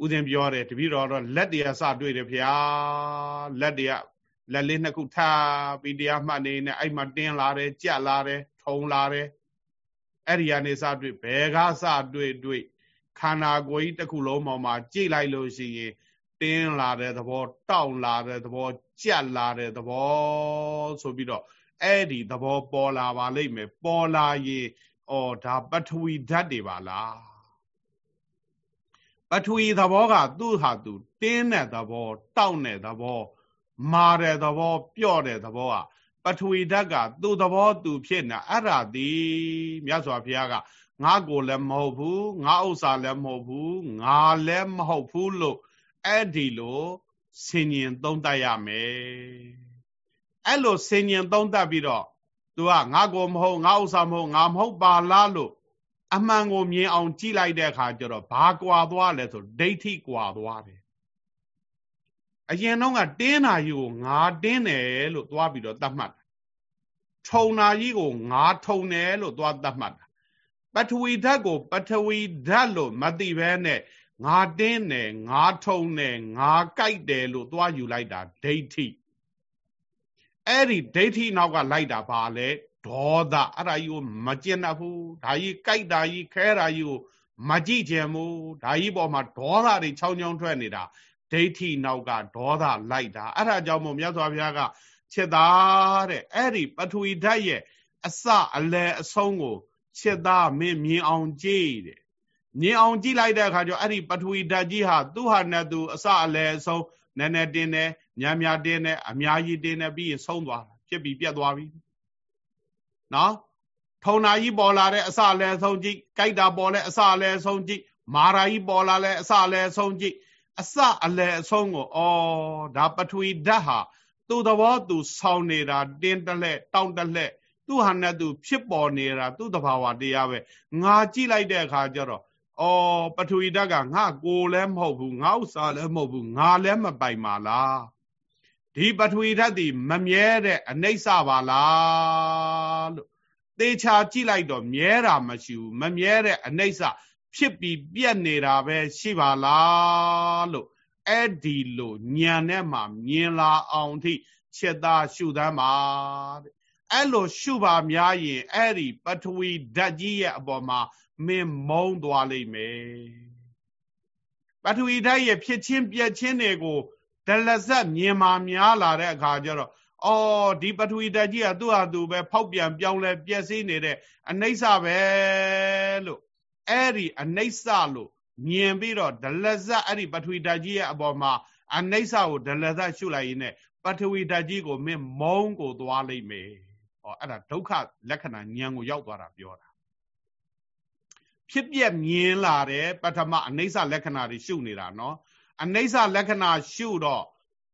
ကဥဒင်ပြောတယ်တပည့်တော်တော့လက်တရားစတွေ့တယ်ဗျာလက်တရားလက်လေးနှစ်ခုထားပြီးတရားမှတ်နေနဲ့အဲ့မှာတင်းလာတယ်ကြက်လာတယ်ထုံလာတယ်အဲ့ဒီကနေစတွေ့ဘယ်ကစတွေ့တွေ့ ခန္ဓာကိုယ်ကြီးတစ်ခုလုံးပေါ်မှာကြိတ်လိုက်လို့ရှိရင်တင်းလာတဲ့သဘောတောင့်လာတဲ့သဘောကြက်လာတဲ့သဘောဆိုပြီးတော့အဲ့ဒီသဘောပေါ်လာပါလိမ့်မယ်ပေါ်လာရင်ဩဒါပထဝီဓာတ်တွေပါလားပထဝီသဘောကသူ့ဟာသူတင်းတဲ့သဘောတောင့်တဲ့သဘောမာတဲ့သဘောပြော့တဲ့သဘောကပထဝီဓာတ်ကသူ့သဘောသူဖြစ်နေအဲ့ဒါဒီမြတ်စွာဘုရားက ငါကိုလည်းမဟုတ်ဘူးငါဥစ္စာလည်းမဟုတ်ဘူးငါလည်းမဟုတ်ဘူးလို့အဲ့ဒီလိုဆင်ញင်သုံးတတ်ရမယ်အဲ့လိုဆင်ញင်သုံးတတ်ပြီးတော့သူကငါကိုမဟုတ်ငါဥစ္စာမဟုတ်ငါမဟုတ်ပါလားလို့အမှန်ကိုမြင်အောင်ကြည့်လိုက်တဲ့အခါကျတော့ဘာကွာသွားလဲဆိုဒိဋ္ဌိကွာသွားတယ်အရင်တော့ကတင်းနာကြီးကိုငါတင်းတယ်လို့သွားပြီးတော့သတ်မှတ်တာထုံနာကြီးကိုငါထုံတယ်လို့သွားသတ်မှတ်တာ ပထဝီဓာတ်ကို ပထဝီဓာတ်လို့မသိဘဲနဲ့ငါတင်းတယ်ငါထုံတယ်ငါကြိုက်တယ်လို့သွားယူလိုက်တာဒိဋ္ဌိအဲ့ဒီဒိဋ္ဌိနောက်ကလိုက်တာပါလေဒေါသအဲ့ဒါကြီးကိုမကျင်တတ်ဘူးဒါကြီးကြိုက်တာကြီးခဲတာကြီးကိုမကြည့်ချင်ဘူးဒါကြီးပေါ်မှာဒေါသတွေချောင်းချောင်းထွက်နေတာဒိဋ္ဌိနောက်ကဒေါသလိုက်တာအဲ့ဒါကြောင့်မို့မြတ်စွာဘုရားကချက်သားတဲ့အဲ့ဒီပထဝီဓာတ်ရဲ့အစအလယ်အဆုံးကို ချက်သားမင်းမြင်အောင်ကြည့်တဲ့မြင်အောင်ကြည့်လိုက်တဲ့အခါကျအဲ့ဒီပထဝီဓာတ်ကြီးဟာသူ့ဟာနဲ့သူအစအလယ်အဆုံးနည်းနည်းတင်းတယ်များများတင်းတယ်အများကြီးတင်းတယ်ပြီးရင်ဆုံးသွားဖြစ်ပြီးပြတ်သွားပြီနော်ထုံနာကြီးပေါ်လာတဲ့အစအလယ်ဆုံးကြည့်ကြိုက်တာပေါ်လဲအစအလယ်ဆုံးကြည့်မာရာကြီးပေါ်လာလဲအစအလယ်ဆုံးကြည့်အစအလယ်အဆုံးကိုဩဒါပထဝီဓာတ်ဟာသူ့သဘောသူ ဆောင်းနေတာတင်းတလက်တောင့်တလက် သူ့ဟာနဲ့သူဖြစ်ပေါ်နေတာသူ့တဘာဝတရားပဲငါကြည့်လိုက်တဲ့အခါကျတော့အော်ပထဝီဓာတ်ကငါကိုလည်းမဟုတ်ဘူးငါဥစ္စာလည်းမဟုတ်ဘူးငါလည်းမပိုင်ပါလားဒီပထဝီဓာတ်ဒီမမြဲတဲ့အနိစ္စပါလားလို့သေချာကြည့်လိုက်တော့မြဲတာမရှိဘူးမမြဲတဲ့အနိစ္စဖြစ်ပြီးပြက်နေတာပဲရှိပါလားလို့အဲ့ဒီလိုညံနဲ့မှမြင်လာအောင်ထိချက်သားရှုသမ်းပါတဲ့ အဲ့လိုရှုပါများရင်အဲ့ဒီပထဝီဓာတ်ကြီးရဲ့အပေါ်မှာမင်းမုံသွားလိမ့်မယ်ပထဝီဓာတ်ရဲ့ဖြစ်ချင်းပြက်ချင်းတွေကိုဒလဇက်မြင်မာများလာတဲ့အခါကျတော့အော်ဒီပထဝီဓာတ်ကြီးကသူ့ဟာသူပဲဖောက်ပြန်ပြောင်းလဲပျက်စီးနေတဲ့အနိစ္စပဲလို့အဲ့ဒီအနိစ္စလို့မြင်ပြီးတော့ဒလဇတ်အဲ့ဒီပထဝီဓာတ်ကြီးရဲ့အပေါ်မှာအနိစ္စကိုဒလဇတ်ရှုလိုက်ရင်ねပထဝီဓာတ်ကြီးကိုမင်းမုန်းကိုသွားလိမ့်မယ်။ ဟောအဲ့ဒါဒုက္ခလက္ခဏာဉာဏ်ကိုရောက်သွားတာပြောတာ။ဖြစ်ပြမြင်လာတဲ့ပထမအနိစ္စလက္ခဏာတွေရှုနေတာနော်။အနိစ္စလက္ခဏာရှုတော့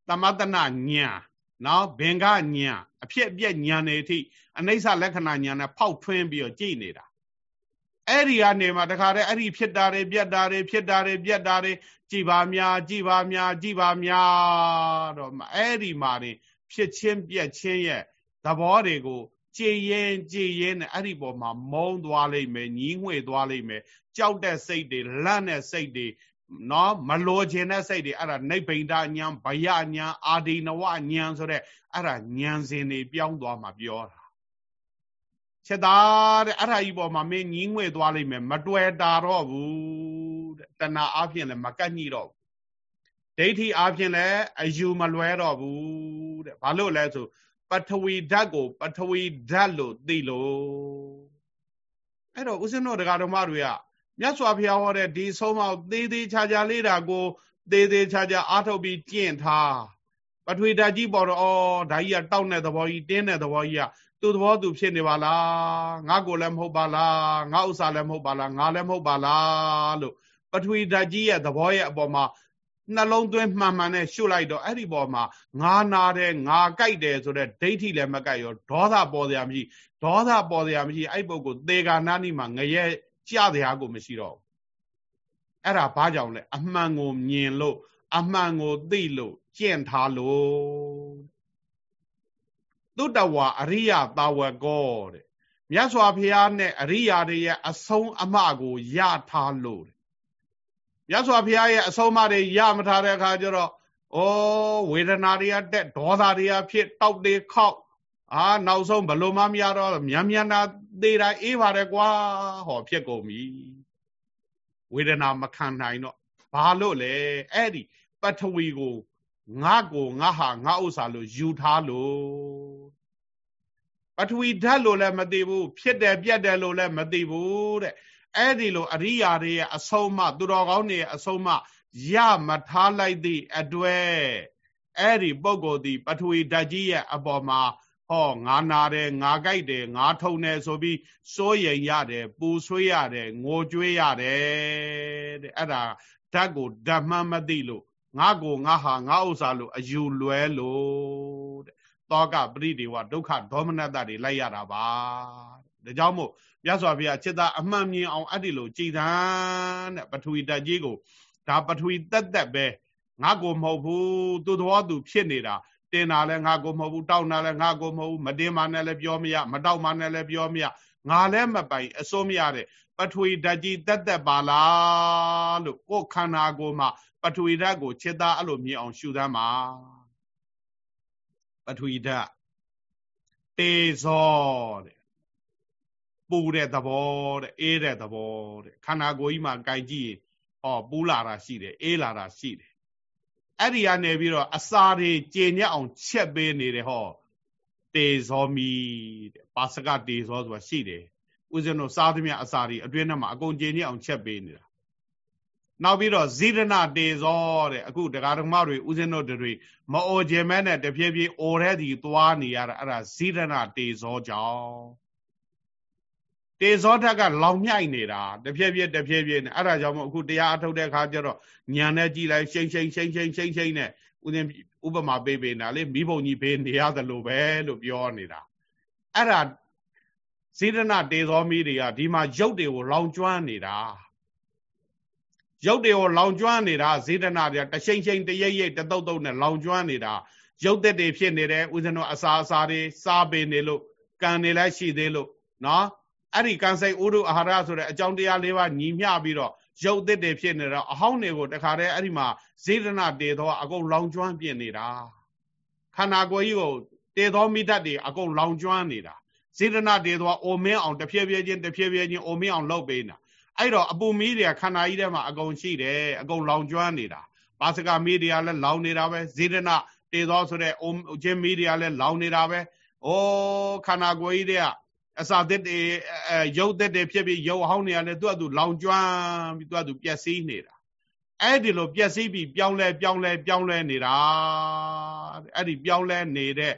သမတနာဉာဏ်နော်ဘင်္ဂဉာဏ်အဖြစ်အပျက်ဉာဏ်တွေအထိအနိစ္စလက္ခဏာဉာဏ်နဲ့ဖောက်ထွင်းပြီးတော့ကြည်နေတာအဲ့ဒီကနေမှတခါတည်းအဲ့ဒီဖြစ်တာတွေပြက်တာတွေဖြစ်တာတွေပြက်တာတွေကြည်ပါများကြည်ပါများကြည်ပါများတော့အဲ့ဒီမှာနေဖြစ်ချင်းပြက်ချင်းရဲ့ သဘောတွေကိုကြည်ရင်ကြည်ရင်နဲ့အဲ့ဒီပေါ်မှာမုန်းသွားလိမ့်မယ်ညီးငွေ့သွားလိမ့်မယ်ကြောက်တဲ့စိတ်တွေလန့်တဲ့စိတ်တွေနော်မလိုချင်တဲ့စိတ်တွေအဲ့ဒါနိဗ္ဗိန္ဒဉာဏ်ဘယဉာဏ်အာဒီနဝဉာဏ်ဆိုတဲ့အဲ့ဒါဉာဏ်စဉ်တွေပြောင်းသွားမှာပြောတာချက်သားတဲ့အဲ့ဒါကြီးပေါ်မှာမင်းညီးငွေသွားလိမ့်မယ်မတွေ့တာတော့ဘူးတဲ့တဏှာအဖြစ်လည်းမကတ်ညိတော့ဘူးဒိဋ္ဌိအဖြစ်လည်းအယူမလွဲတော့ဘူးတဲ့ဘာလို့လဲဆို ပထဝီဓာတ်ကို ပထဝီဓာတ်လို့သိလို့အဲ့တော့ဦးဇင်းတို့တရားတော်မတွေကမြတ်စွာဘုရားဟောတဲ့ဒီဆုံးမသေးသေးချာချာလေးတာကိုသေးသေးချာချာအားထုတ်ပြီးကျင့်ထားပထဝီဓာတ်ကြီးပေါ်တော့ဩဓာကြီးကတောက်တဲ့သဘောကြီးတင်းတဲ့သဘောကြီးကသူ့သဘောသူဖြစ်နေပါလားငါကိုလည်းမဟုတ်ပါလားငါဥစ္စာလည်းမဟုတ်ပါလားငါလည်းမဟုတ်ပါလားလို့ပထဝီဓာတ်ကြီးရဲ့သဘောရဲ့အပေါ်မှာ နှလုံးသွင်းမှန်မှန်နဲ့ရှုလိုက်တော့အဲ့ဒီပေါ်မှာငါနာတယ်ငါကြိုက်တယ်ဆိုတဲ့ဒိဋ္ဌိလည်းမကြိုက်ရောဒေါသပေါ်စရာမရှိဒေါသပေါ်စရာမရှိအဲ့ပုဂ္ဂိုလ်သေကာနာနိမှာငရဲကြတရားကိုမရှိတော့ဘူးအဲ့ဒါဘာကြောင့်လဲအမှန်ကိုမြင်လို့အမှန်ကိုသိလို့ကျင့်ထားလို့သုတဝါအရိယတာဝကောတဲ့မြတ်စွာဘုရားနဲ့အရိယာတွေရဲ့အဆုံးအမကိုရထားလို့တဲ့ မြတ်စွာဘုရားရဲ့အဆုံးအမတွေရမထားတဲ့အခါကျတော့ဩဝေဒနာတွေကတက်ဒေါသတွေကဖြစ်တောက်တွေခောက်အာနောက်ဆုံးဘလို့မှမရတော့မြန်မြန်သာသေးတာအေးပါတယ်ကွာဟောဖြစ်ကုန်ပြီဝေဒနာမခံနိုင်တော့ဘာလို့လဲအဲ့ဒီပထဝီကိုငါကိုငါဟာငါဥစ္စာလို့ယူထားလို့ပထဝီဓာတ်လို့လည်းမသိဘူးဖြစ်တယ်ပြက်တယ်လို့လည်းမသိဘူးတဲ့ အဲ့ဒီလိုအရိယာတွေရဲ့အဆုံးမသူတော်ကောင်းတွေရဲ့အဆုံးမရမထားလိုက်သည့်အတွေ့အဲ့ဒီပုံကိုယ်ဒီပထဝီဓာတ်ကြီးရဲ့အပေါ်မှာဟောငါနာတယ်ငါကြိုက်တယ်ငါထုံတယ်ဆိုပြီးစိုးရိမ်ရတယ်ပူဆွေးရတယ်ငိုကြွေးရတယ်တဲ့အဲ့ဒါဓာတ်ကိုဓမ္မမသိလို့ငါကိုငါဟာငါဥစ္စာလို့အယူလွဲလို့တဲ့တောကပရိဒေဝဒုက္ခဒေါမနတတွေလိုက်ရတာပါဒါကြောင့်မို့ မြတ်စွာဘုရားจิตအမှန်မြင်အောင်အဲ့ဒီလိုကြည်သန်းတဲ့ပထဝီတက်ကြီးကိုဒါပထဝီတက်တက်ပဲငါကိုမဟုတ်ဘူးသူတော်သူဖြစ်နေတာတင်တာလည်းငါကိုမဟုတ်ဘူးတောက်တာလည်းငါကိုမဟုတ်ဘူးမတင်ပါနဲ့လည်းပြောမရမတောက်ပါနဲ့လည်းပြောမရငါလည်းမပိုင်အစိုးမရတဲ့ပထဝီဓာတ်ကြီးတက်တက်ပါလားလို့ကိုယ်ခန္ဓာကိုယ်မှာပထဝီဓာတ်ကိုခြေသားအဲ့လိုမြင်အောင်ရှုသမ်းပါပထဝီဓာတ်တေဇောတဲ့ ပူတဲ့သဘောတဲ့အေးတဲ့သဘောတဲ့ခန္ဓာကိုယ်ကြီးမှာကြိုက်ကြည့်ဟောပူလာတာရှိတယ်အေးလာတာရှိတယ်အဲ့ဒီကနေပြီးတော့အစာတွေကျင်ညက်အောင်ချက်ပေးနေတယ်ဟောတေဇောမီတဲ့ပါစကတေဇောဆိုတာရှိတယ်ဦးဇင်းတို့စားသမျှအစာတွေအတွင်းထဲမှာအကုန်ကျင်ညက်အောင်ချက်ပေးနေတာနောက်ပြီးတော့ဇိရဏတေဇောတဲ့အခုတရားဓမ္မတွေဦးဇင်းတို့တွေမအိုခြင်းမဲနဲ့တဖြည်းဖြည်းအိုတဲ့ဒီသွားနေရတာအဲ့ဒါဇိရဏတေဇောကြောင့် တေဇောဓာတ်ကလောင်မြိုက်နေတာတဖြည်းဖြည်းတဖြည်းဖြည်းနဲ့အဲ့ဒါကြောင့်မို့အခုတရားအထုတ်တဲ့အခါကျတော့ညံနဲ့ကြည်လိုက်ရှိန်ရှိန်ရှိန်ရှိန်ရှိန်ရှိန်နဲ့ဦးဇင်းဥပမာပေးပေးနာလေမိဘုံကြီးပေးနေရတယ်လို့ပဲလို့ပြောနေတာအဲ့ဒါဇိရဏတေဇောမီတွေကဒီမှာရုပ်တွေကိုလောင်ကျွမ်းနေတာရုပ်တွေကိုလောင်ကျွမ်းနေတာဇေဒနာတွေတရှိန်ရှိန်တရိပ်ရိပ်တတုတ်တုတ်နဲ့လောင်ကျွမ်းနေတာရုပ်သက်တွေဖြစ်နေတယ်ဦးဇင်းတို့အစာအစာတွေစားပေနေလို့ကံနေလိုက်ရှိသေးလို့နော် အဲ့ဒီကံစိတ်ဥဒုအာဟာရဆိုတဲ့အကြောင်းတရားလေးပါညီမျှပြီးတော့ရုပ်သက်တွေဖြစ်နေတော့အဟောင်းတွေကိုတခါတည်းအဲ့ဒီမှာဇေဒနာတေသောအကုန်လောင်ကျွမ်းပြင်းနေတာခန္ဓာကိုယ်ကြီးကိုတေသောမိတ္တတွေအကုန်လောင်ကျွမ်းနေတာဇေဒနာတေသောအိုမင်းအောင်တဖြည်းဖြည်းချင်းတဖြည်းဖြည်းချင်းအိုမင်းအောင်လုပ်ပေးနေတာအဲ့တော့အပူမီးတွေကခန္ဓာကြီးထဲမှာအကုန်ရှိတယ်အကုန်လောင်ကျွမ်းနေတာပါစကမီးတွေကလည်းလောင်နေတာပဲဇေဒနာတေသောဆိုတဲ့အိုချင်းမီးတွေကလည်းလောင်နေတာပဲဩခန္ဓာကိုယ်ကြီးတွေက အစာသစ်တွေရုပ်သစ်တွေဖြစ်ပြီးရုပ်ဟောင်းတွေကလည်းသူ့အတူလောင်ကျွမ်းပြီးသူ့အတူပျက်စီးနေတာအဲ့ဒီလိုပျက်စီးပြီးပြောင်းလဲပြောင်းလဲပြောင်းလဲနေတာအဲ့ဒီပြောင်းလဲနေတဲ့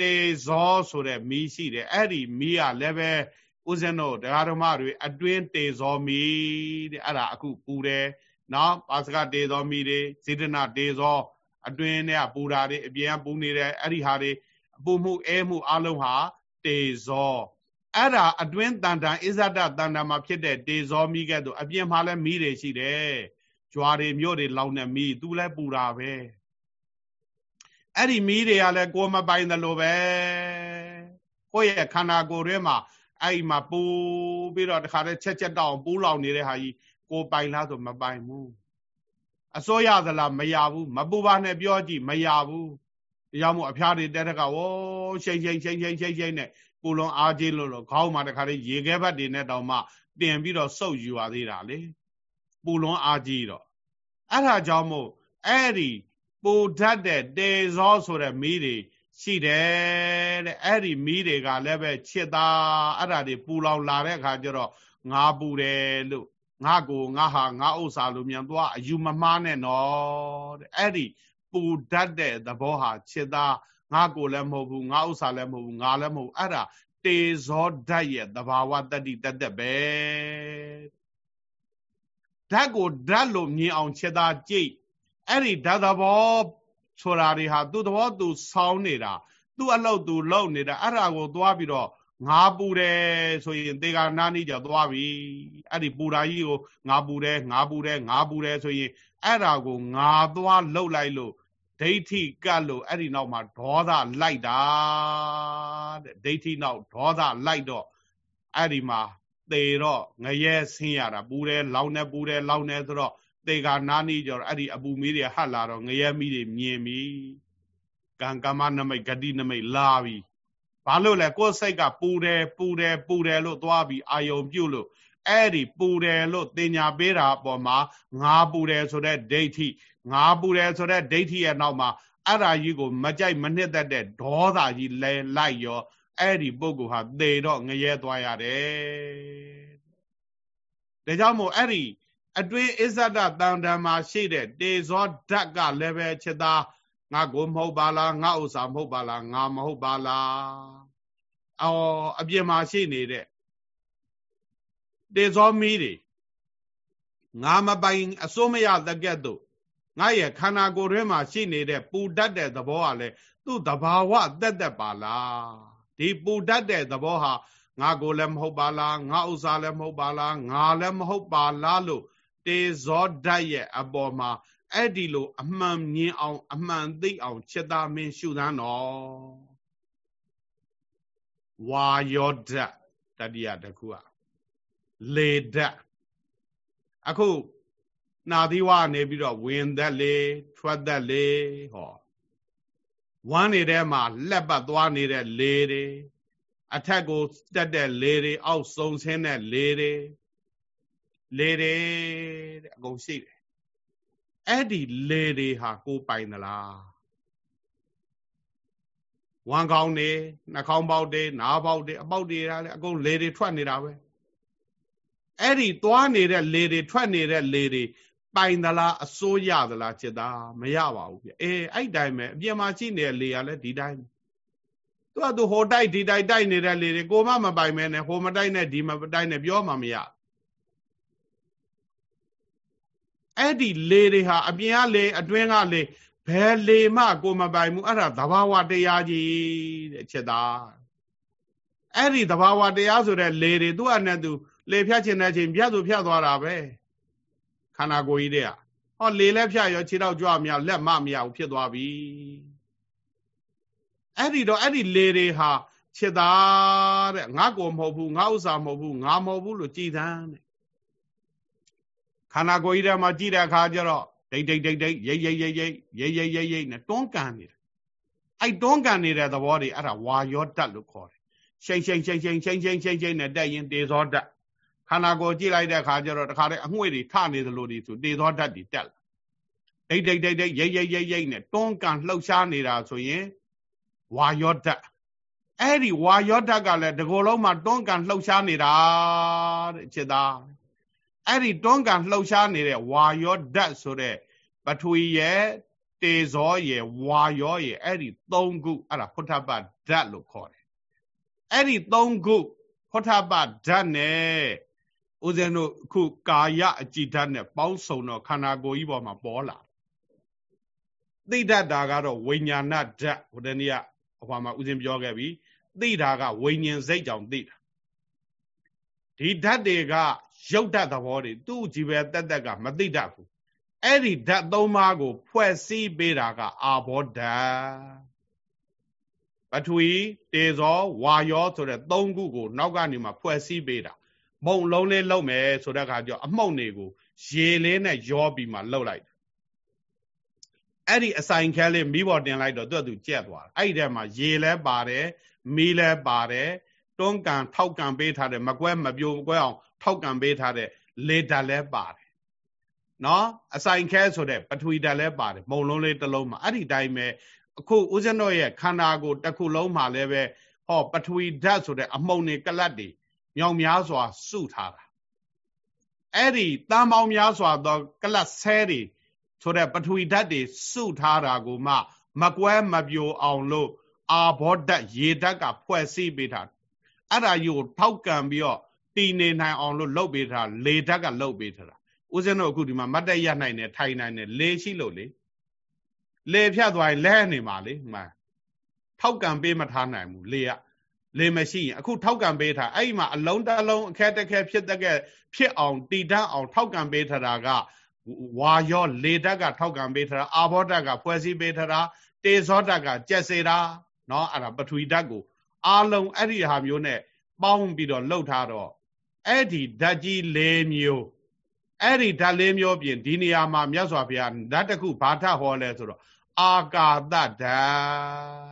တေဇောဆိုတဲ့မီးရှိတယ်အဲ့ဒီမီးကလည်းပဲဦးဇင်းတို့တရားဓမ္မတွေအတွင်းတေဇောမီးတဲ့အဲ့ဒါအခုပူတယ်နော်ပါစကတေဇောမီးတွေစေတနာတေဇောအတွင်းနဲ့ပူတာတွေအပြင်ကပူနေတယ်အဲ့ဒီဟာတွေပူမှုအဲမှုအလုံးဟာတေဇော အဲ့ဒါအတွင်းတန်တန်အစ္ဆဒတန်တန်မှာဖြစ်တဲ့တေဇောမီးကဲ့သို့အပြင်မှာလည်းမီးတွေရှိတယ်ကြွားတွေမြို့တွေလောင်နေမီးသူလည်းပူတာပဲအဲ့ဒီမီးတွေကလည်းကိုမပိုင်တယ်လို့ပဲကိုယ့်ရဲ့ခန္ဓာကိုယ်ထဲမှာအဲ့ဒီမှာပူပြီးတော့တခါတည်းချက်ချက်တောင်ပူလောင်နေတဲ့ဟာကြီးကိုပိုင်လားဆိုမပိုင်ဘူးအစိုးရသလားမရဘူးမပူပါနဲ့ပြောကြည့်မရဘူးတရားမို့အဖျားတွေတက်တက်ကဝေါ်ရှိတ်ရှိတ်ရှိတ်ရှိတ်ရှိတ်ရှိတ်နဲ့ ပူလွန်အားကြီးလို့လို့ခေါင်းမှာတခါတည်းရေခဲဘတ်တွေနဲ့တောင်မှတင်ပြီးတော့စုပ်ယူပါသေးတာလေပူလွန်အားကြီးတော့အဲ့ဒါကြောင့်မို့အဲ့ဒီပူဓာတ်တဲ့တေဇောဆိုတဲ့မီးတွေရှိတယ်တဲ့အဲ့ဒီမီးတွေကလည်းပဲချစ်သားအဲ့ဒါတွေပူလောင်လာတဲ့အခါကျတော့ငါပူတယ်လို့ငါကိုငါဟာငါဥစ္စာလို့မြန်သွားအယူမမှားနဲ့နော်တဲ့အဲ့ဒီပူဓာတ်တဲ့သဘောဟာချစ်သား ငါကိုလည်းမဟုတ်ဘူးငါဥစ္စာလည်းမဟုတ်ဘူးငါလည်းမဟုတ်အဲ့ဒါတေဇောဓာတ်ရဲ့သဘာဝတတ္တိတသက်ပဲဓာတ်ကိုဓာတ်လို့မြင်အောင်ချစ်သားကြိတ်အဲ့ဒီဓာတ်သဘောဆိုတာတွေဟာသူ့သဘောသူဆောင်းနေတာသူ့အလောက်သူလုံနေတာအဲ့ဒါကိုသွားပြီးတော့ငါပူတယ်ဆိုရင်သေကနာနီးကြသွားပြီအဲ့ဒီပူတာကြီးကိုငါပူတယ်ငါပူတယ်ငါပူတယ်ဆိုရင်အဲ့ဒါကိုငါသွားလှုပ်လိုက်လို့ ဒိဋ္ဌိကတ်လို့အဲ့ဒီနောက်မှာဒေါသလိုက်တာတဲ့ဒိဋ္ဌိနောက်ဒေါသလိုက်တော့အဲ့ဒီမှာသေတော့ငရဲဆင်းရတာပူတယ်လောင်နေပူတယ်လောင်နေဆိုတော့သေကနာနီးကြတော့အဲ့ဒီအပူမီးတွေဟတ်လာတော့ငရဲမီးတွေမြင်ပြီကံကမ္မနမိတ်ဂတိနမိတ်လာပြီဘာလို့လဲကိုယ်စိတ်ကပူတယ်ပူတယ်ပူတယ်လို့သွားပြီးအာယုံပြုတ်လို့အဲ့ဒီပူတယ်လို့တင်ညာပေးတာအပေါ်မှာငါပူတယ်ဆိုတဲ့ဒိဋ္ဌိ ငါပူတယ်ဆိုတဲ့ဒိဋ္ဌိရဲ့နောက်မှာအဲ့ဓာကြီးကိုမကြိုက်မနှစ်သက်တဲ့ဒေါသကြီးလဲလိုက်ရောအဲ့ဒီပုဂ္ဂိုလ်ဟာသေတော့ငရဲသွားရတယ်ဒါကြောင့်မို့အဲ့ဒီအတွင်းအစ္ဆဒတန်တံမှာရှိတဲ့တေဇောဓာတ်ကလည်းပဲချက်သားငါကိုမဟုတ်ပါလားငါဥစ္စာမဟုတ်ပါလားငါမဟုတ်ပါလားအော်အပြင်မှာရှိနေတဲ့တေဇောမီးတွေငါမပိုင်အစိုးမရတဲ့ကဲ့သို့ ငါရဲ့ခန္ဓာကိုယ်ထဲမှာရှိနေတဲ့ပူတတ်တဲ့သဘောကလည်းသူ့တဘာဝတက်တက်ပါလားဒီပူတတ်တဲ့သဘောဟာငါကိုလည်းမဟုတ်ပါလားငါဥစ္စာလည်းမဟုတ်ပါလားငါလည်းမဟုတ်ပါလားလို့တေဇောဓာတ်ရဲ့အပေါ်မှာအဲ့ဒီလိုအမှန်မြင်အောင် အမှန်သိအောင်ချက်သားမင်းရှုသန်းတော်ဝါယောဓာတ်တတိယတခုကလေဓာတ်အခု နာသီဝနေပြီးတော့ဝင်သက်လေထွက်သက်လေဟောဝမ်းနေတဲ့မှာလက်ပတ်သွားနေတဲ့လေတွေအထက်ကိုတက်တဲ့လေတွေအောက်ဆုံးဆင်းတဲ့လေတွေလေတွေတဲ့အကုန်ရှိတယ်အဲ့ဒီလေတွေဟာကိုပိုင်သလားဝမ်းကောင်းနေနှာခေါင်းပေါက်တွေနားပေါက်တွေအပေါက်တွေကလည်းအကုန်လေတွေထွက်နေတာပဲအဲ့ဒီသွားနေတဲ့လေတွေထွက်နေတဲ့လေတွေ ပိုင်သလားအစိုးရသလားจิตသားမရပါဘူးပြအေးအဲ့တိုင်းပဲအပြင်မှာရှိနေတဲ့လေကလည်းဒီတိုင်းသူကသူဟိုတိုက်ဒီတိုက်တိုက်နေတဲ့လေတွေကိုမှမပိုင်မဲနဲ့ဟိုမတိုက်နဲ့ဒီမတိုက်နဲ့ပြောမှမရအဲ့ဒီလေတွေဟာအပြင်ကလေအတွင်းကလေဘယ်လေမှကိုမပိုင်ဘူးအဲ့ဒါသဘာဝတရားကြီးတဲ့ချက်သားအဲ့ဒီသဘာဝတရားဆိုတဲ့လေတွေသူ့အနဲ့သူလေဖြတ်ခြင်းတဲ့ချိန်ပြတ်သူဖြတ်သွားတာပဲ ခန္ဓာကိုယ်ကြီးတဲ့ဟောလေလည်းဖြတ်ရောခြေတော့ကြွမရလက်မမရဘူးဖြစ်သွားပြီအဲ့ဒီတော့အဲ့ဒီလေတွေဟာချက်သားတဲ့ငါကိုမဟုတ်ဘူးငါဥစ္စာမဟုတ်ဘူးငါမဟုတ်ဘူးလို့ကြည်သန်းတဲ့ခန္ဓာကိုယ်ကြီးထဲမှာကြည့်တဲ့အခါကျတော့ဒိတ်ဒိတ်ဒိတ်ဒိတ်ရိတ်ရိတ်ရိတ်ရိတ်ရိတ်ရိတ်ရိတ်ရိတ်နဲ့တွန်းကန်နေတယ်အဲ့တွန်းကန်နေတဲ့သဘောတွေအဲ့ဒါဝါယောတတ်လို့ခေါ်တယ်ရှိန်ရှိန်ရှိန်ရှိန်ရှိန်ရှိန်ရှိန်ရှိန်နဲ့တက်ရင်တေဇောတတ် ခန္ဓာကိုယ်ကြည့်လိုက်တဲ့အခါကျတော့တခါတည်းအငွေ့တွေထနေသလိုတွေဆိုတေဇောတတ်တွေတက်လာဒိတ်ဒိတ်ဒိတ်ဒိတ်ရိတ်ရိတ်ရိတ်ရိတ်နဲ့တွန်းကန်လှုပ်ရှားနေတာဆိုရင်ဝါယောဓာတ်အဲ့ဒီဝါယောဓာတ်ကလည်းဒီကိုယ်လုံးမှာတွန်းကန်လှုပ်ရှားနေတာတဲ့จิตသားအဲ့ဒီတွန်းကန်လှုပ်ရှားနေတဲ့ဝါယောဓာတ်ဆိုတဲ့ပထဝီရဲ့တေဇောရဲ့ဝါယောရဲ့အဲ့ဒီ၃ခုအဲ့ဒါဖုထပဓာတ်လို့ခေါ်တယ်အဲ့ဒီ၃ခုဖုထပဓာတ်နဲ့ ဦးဇင်းတို့အခုကာယအကြည်ဓာတ်နဲ့ပေါင်းစုံတော့ခန္ဓာကိုယ်ကြီးပေါ်မှာပေါ်လာသိတတ်တာကတော့ဝိညာဏဓာတ်ဟိုတနေ့ကဟိုမှာဦးဇင်းပြောခဲ့ပြီသိတာကဝိညာဉ်စိတ်ကြောင့်သိတာဒီဓာတ်တွေကရုပ်ဓာတ်သဘောတွေသူ့ကြည်ပဲတက်တက်ကမသိတတ်ဘူးအဲ့ဒီဓာတ်သုံးပါးကို ဖွဲ့စည်းပေးတာက အာဘောဓာတ်ပထဝီတေဇောဝါယောဆိုတဲ့သုံးခုကို နောက်ကနေမှဖွဲ့စည်းပေးတာ မုံလုံးလေးလှုပ်မယ်ဆိုတဲ့အခါကျအမှုန့်တွေကိုရေလေးနဲ့ရောပြီးမှလှုပ်လိုက်အဲ့ဒီအဆိုင်ခဲလေးမိဘော်တင်လိုက်တော့သူကသူကြက်သွားတယ်အဲ့ဒီထဲမှာရေလဲပါတယ်မီးလဲပါတယ်တွန်းကန်ထောက်ကန်ပေးထားတဲ့မကွဲမပြိုမကွဲအောင်ထောက်ကန်ပေးထားတဲ့လေဓာတ်လဲပါတယ်နော်အဆိုင်ခဲဆိုတဲ့ပထဝီဓာတ်လဲပါတယ်မုံလုံးလေးတစ်လုံးမှာအဲ့ဒီတိုင်းပဲအခုဦးဇင်းတို့ရဲ့ခန္ဓာကိုယ်တစ်ခုလုံးမှာလည်းပဲဟောပထဝီဓာတ်ဆိုတဲ့အမှုန်တွေကလတ်တွေ မြောင်များစွာစုထားတာအဲ့ဒီတန်ပေါင်းများစွာသော ကလတ်ဆဲတွေဆိုတဲ့ပထဝီဓာတ်တွေစုထားတာကိုမှ မကွဲမပြိုအောင်လို့အာဘောဓာတ်ရေဓာတ်ကဖွဲ့စည်းပေးတာအဲ့ဒါယူကိုထောက်ကံပြီးတော့တည်နေနိုင်အောင်လို့လုပ်ပေးတာလေဓာတ်ကလုပ်ပေးထားတာဦးဇင်းတို့အခုဒီမှာမတ်တက်ရနိုင်တယ်ထိုင်နိုင်တယ်လေရှိလို့လေလေဖြတ်သွားရင်လဲနေမှာလေမှထောက်ကံပေးမထားနိုင်ဘူးလေက လေမရှိရင်အခုထောက်ကံပေးထားအဲ့ဒီမှာအလုံးတလုံးအခဲတခဲဖြစ်တဲ့ကဖြစ်အောင်တည်တတ်အောင်ထောက်ကံပေးထားတာကဝါရောလေဓာတ်ကထောက်ကံပေးထားတာအာဘောဓာတ်ကဖွဲ့စည်းပေးထားတာတေဇောဓာတ်ကကြက်စေတာเนาะအဲ့ဒါပထဝီဓာတ်ကိုအာလုံးအဲ့ဒီဟာမျိုးနဲ့ပေါင်းပြီးတော့လှုပ်ထားတော့အဲ့ဒီဓာတ်ကြီး၄မျိုးအဲ့ဒီဓာတ်၄မျိုးပြင်ဒီနေရာမှာမြတ်စွာဘုရားဓာတ်တစ်ခုဘာထဟောလဲဆိုတော့အာကာသဓာတ်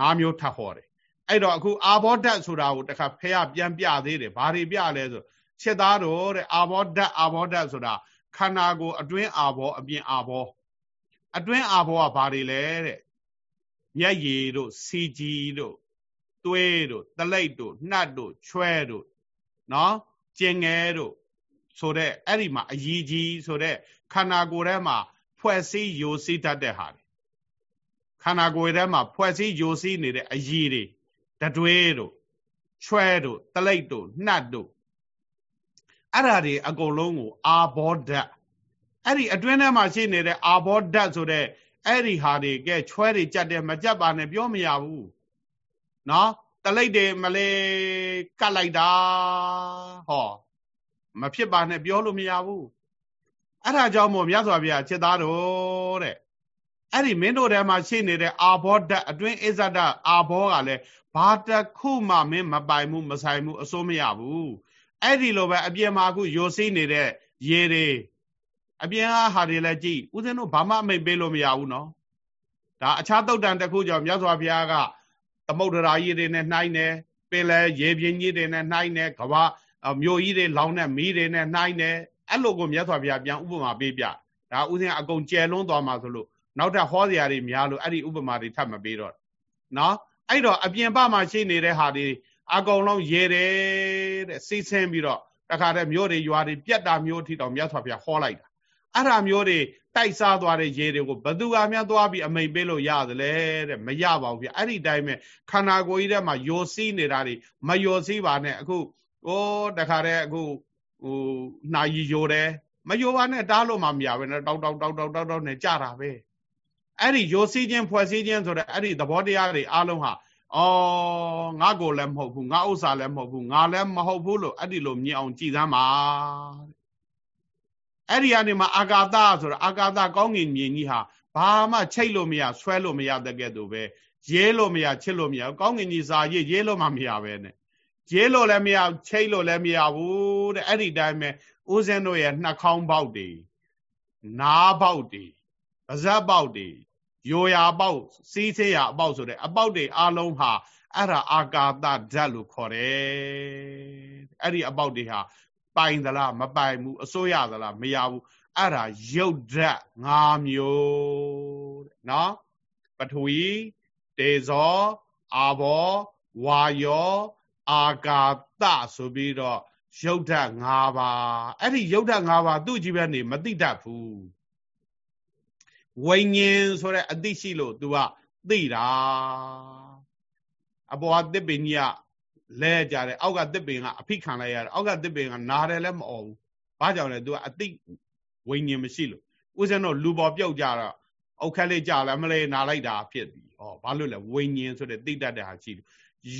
၅မျိုးထပ်ဟောတယ်အဲ့တော့အခုအာဘောဓာတ်ဆိုတာကိုတခါဖះပြန်ပြသေးတယ်ဘာတွေပြလဲဆိုချက်သားတော်တဲ့အာဘောဓာတ်အာဘောဓာတ်ဆိုတာခန္ဓာကိုယ်အတွင်းအာဘောအပြင်အာဘောအတွင်းအာဘောကဘာတွေလဲတဲ့မျက်ရည်တို့စီကြီးတို့သွေးတို့တလိပ်တို့နှတ်တို့ချွဲတို့နော်ကျင်ငယ်တို့ဆိုတဲ့အဲ့ဒီမှာအကြီးကြီးဆိုတဲ့ခန္ဓာကိုယ်ထဲမှာဖွဲ့စည်းယိုစီးတတ်တဲ့ဟာတွေ ခန္ဓာကိုယ်ထဲမှာဖွဲ့စည်းယိုစီးနေတဲ့အကြီးတွေတတွေးတို့ချွဲတို့တလိပ်တို့နှတ်တို့အဲ့ဓာတွေအကုန်လုံးကို အာဘောဓာတ်အဲ့ဒီအတွင်းထဲမှာရှိနေတဲ့အာဘောဓာတ်ဆိုတဲ့အဲ့ဒီဟာတွေကဲချွဲတွေကြက်တယ်မကြက်ပါနဲ့ပြောမရဘူးနော်တလိတ်တွေမလေးကတ်လိုက်တာဟောမဖြစ်ပါနဲ့ပြောလို့မရဘူးအဲ့ဒါကြောင့်မို့မြတ်စွာဘုရားจิตသားတော်တဲ့ အဲ့ဒီမင်းတို့ထဲမှာရှိနေတဲ့အာဘောဓာတ်အတွင်းအစ္ဆဒအာဘောကလည်းဘာတခုမှမင်းမပိုင်မှုမဆိုင်မှုအစိုးမရဘူးအဲ့ဒီလိုပဲအပြင်မှာအခုယိုစိနေတဲ့ရေတွေအပြင်ဟာဟာတွေလည်းကြည့်ဦးဇင်းတို့ဘာမှအမိတ်ပေးလို့မရဘူးနော်ဒါအခြားတုတ်တန်တစ်ခုကြောင့်မြတ်စွာဘုရားကသမုဒ္ဒရာကြီးတွေနဲ့နှိုင်းတယ်ပင်လေရေပြင်းကြီးတွေနဲ့နှိုင်းတယ်ကဘာမြို့ကြီးတွေလောင်းတဲ့မီးတွေနဲ့နှိုင်းတယ်အဲ့လိုကိုမြတ်စွာဘုရားပြန်ဥပမာပေးပြဒါဦးဇင်းအကုန်ကျယ်လွန်းသွားမှာဆိုလို့ နောက်ထပ်ဟောစရာတွေများလို့အဲ့ဒီဥပမာတွေထပ်မပေးတော့နော်အဲ့တော့အပြင်ပမှာရှိနေတဲ့ဟာတွေအကုန်လုံးရေတယ်တဲ့စီးဆင်းပြီးတော့တခါတည်းမြို့တွေရွာတွေပြက်တာမျိုးထိတောင်မြတ်စွာဘုရားဟောလိုက်တာအဲ့ဒါမျိုးတွေတိုက်စားသွားတဲ့ရေတွေကိုဘသူကများသွားပြီးအမိန်ပေးလို့ရသလဲတဲ့မရပါဘူးဗျအဲ့ဒီတိုင်းပဲခန္ဓာကိုယ်ကြီးထဲမှာယိုစီးနေတာတွေမယိုစီးပါနဲ့အခုဟိုတခါတည်းအခုဟိုနှာရီယိုတယ်မယိုပါနဲ့တားလို့မှမရပဲနဲ့တောက်တောက်တောက်တောက်တောက်တောက်နဲ့ကြတာပဲ အဲ့ဒီယိုစီးခြင်းဖွဲ့စည်းခြင်းဆိုတဲ့အဲ့ဒီသဘောတရားတွေအားလုံးဟာအော်ငါကိုလည်းမဟုတ်ဘူးငါဥစ္စာလည်းမဟုတ်ဘူးငါလည်းမဟုတ်ဘူးလို့အဲ့ဒီလိုမြင်အောင်ကြည်သမ်းပါအဲ့ဒီကနေမှအာကာသဆိုတာအာကာသကောင်းကင်မြင်ကြီးဟာဘာမှချိတ်လို့မရဆွဲလို့မရတဲ့ကဲ့သို့ပဲရေးလို့မရချစ်လို့မရကောင်းကင်ကြီးစာရေးရေးလို့မှမရပဲနဲ့ရေးလို့လည်းမရချိတ်လို့လည်းမရဘူးတဲ့အဲ့ဒီတိုင်းပဲဦးဇင်းတို့ရဲ့နှာခေါင်းပေါက်တွေနားပေါက်တွေပါးစပ်ပေါက်တွေ ယိုရာပေါက်စီးဆေးရာအပေါက်ဆိုတဲ့အပေါက်တွေအလုံးဟာအဲ့ဒါအာကာသဓာတ်လို့ခေါ်တယ်အဲ့ဒီအပေါက်တွေဟာပိုင်သလားမပိုင်ဘူးအစိုးရသလားမရဘူးအဲ့ဒါရုပ်ဓာတ်၅မျိုးတဲ့နော်ပထဝီတေဇောအာဘောဝါယောအာကာသဆိုပြီးတော့ရုပ်ဓာတ်၅ပါးအဲ့ဒီရုပ်ဓာတ်၅ပါးသူ့ကြည့်ပဲနေမသိတတ်ဘူး ဝိညာဉ်ဆိုတဲ့အသိရှိလို့ तू ကသိတာအပေါ်ကတစ်ပင်ကြီးကလဲကြတယ်အောက်ကတစ်ပင်ကအဖိခံလိုက်ရတယ်အောက်ကတစ်ပင်ကနားတယ်လည်းမអော်ဘူးဘာကြောင့်လဲ तू ကအသိဝိညာဉ်မရှိလို့ဦးဇင်းတို့လူပေါ်ပြုတ်ကြတော့အောက်ခက်လေးကြာလည်းမလေးနာလိုက်တာဖြစ်ပြီဟောဘာလို့လဲဝိညာဉ်ဆိုတဲ့သိတတ်တဲ့ဟာရှိတယ်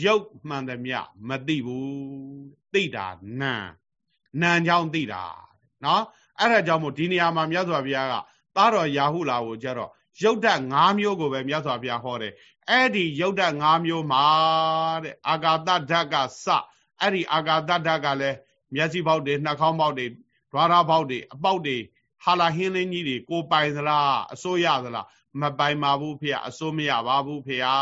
ရုပ်မှန်သမျှမသိဘူးသိတာနာနာကြောင့်သိတာနော်အဲ့ဒါကြောင့်မို့ဒီနေရာမှာမြတ်စွာဘုရားက သားတော်ရာဟုလာကိုကြတော့ရုပ်ဓာတ်၅မျိုးကိုပဲမြတ်စွာဘုရားဟောတယ်အဲ့ဒီရုပ်ဓာတ်၅မျိုးမှာတဲ့အာဂါတဓာတ်ကစအဲ့ဒီအာဂါတဓာတ်ကလည်းမျက်စိပေါက်တွေနှာခေါင်းပေါက်တွေဓွာရပေါက်တွေအပေါက်တွေဟာလာဟင်းလင်းကြီးတွေကိုပိုင်သလားအစိုးရသလားမပိုင်ပါဘူးဖေအစိုးမရပါဘူးဖေဟာ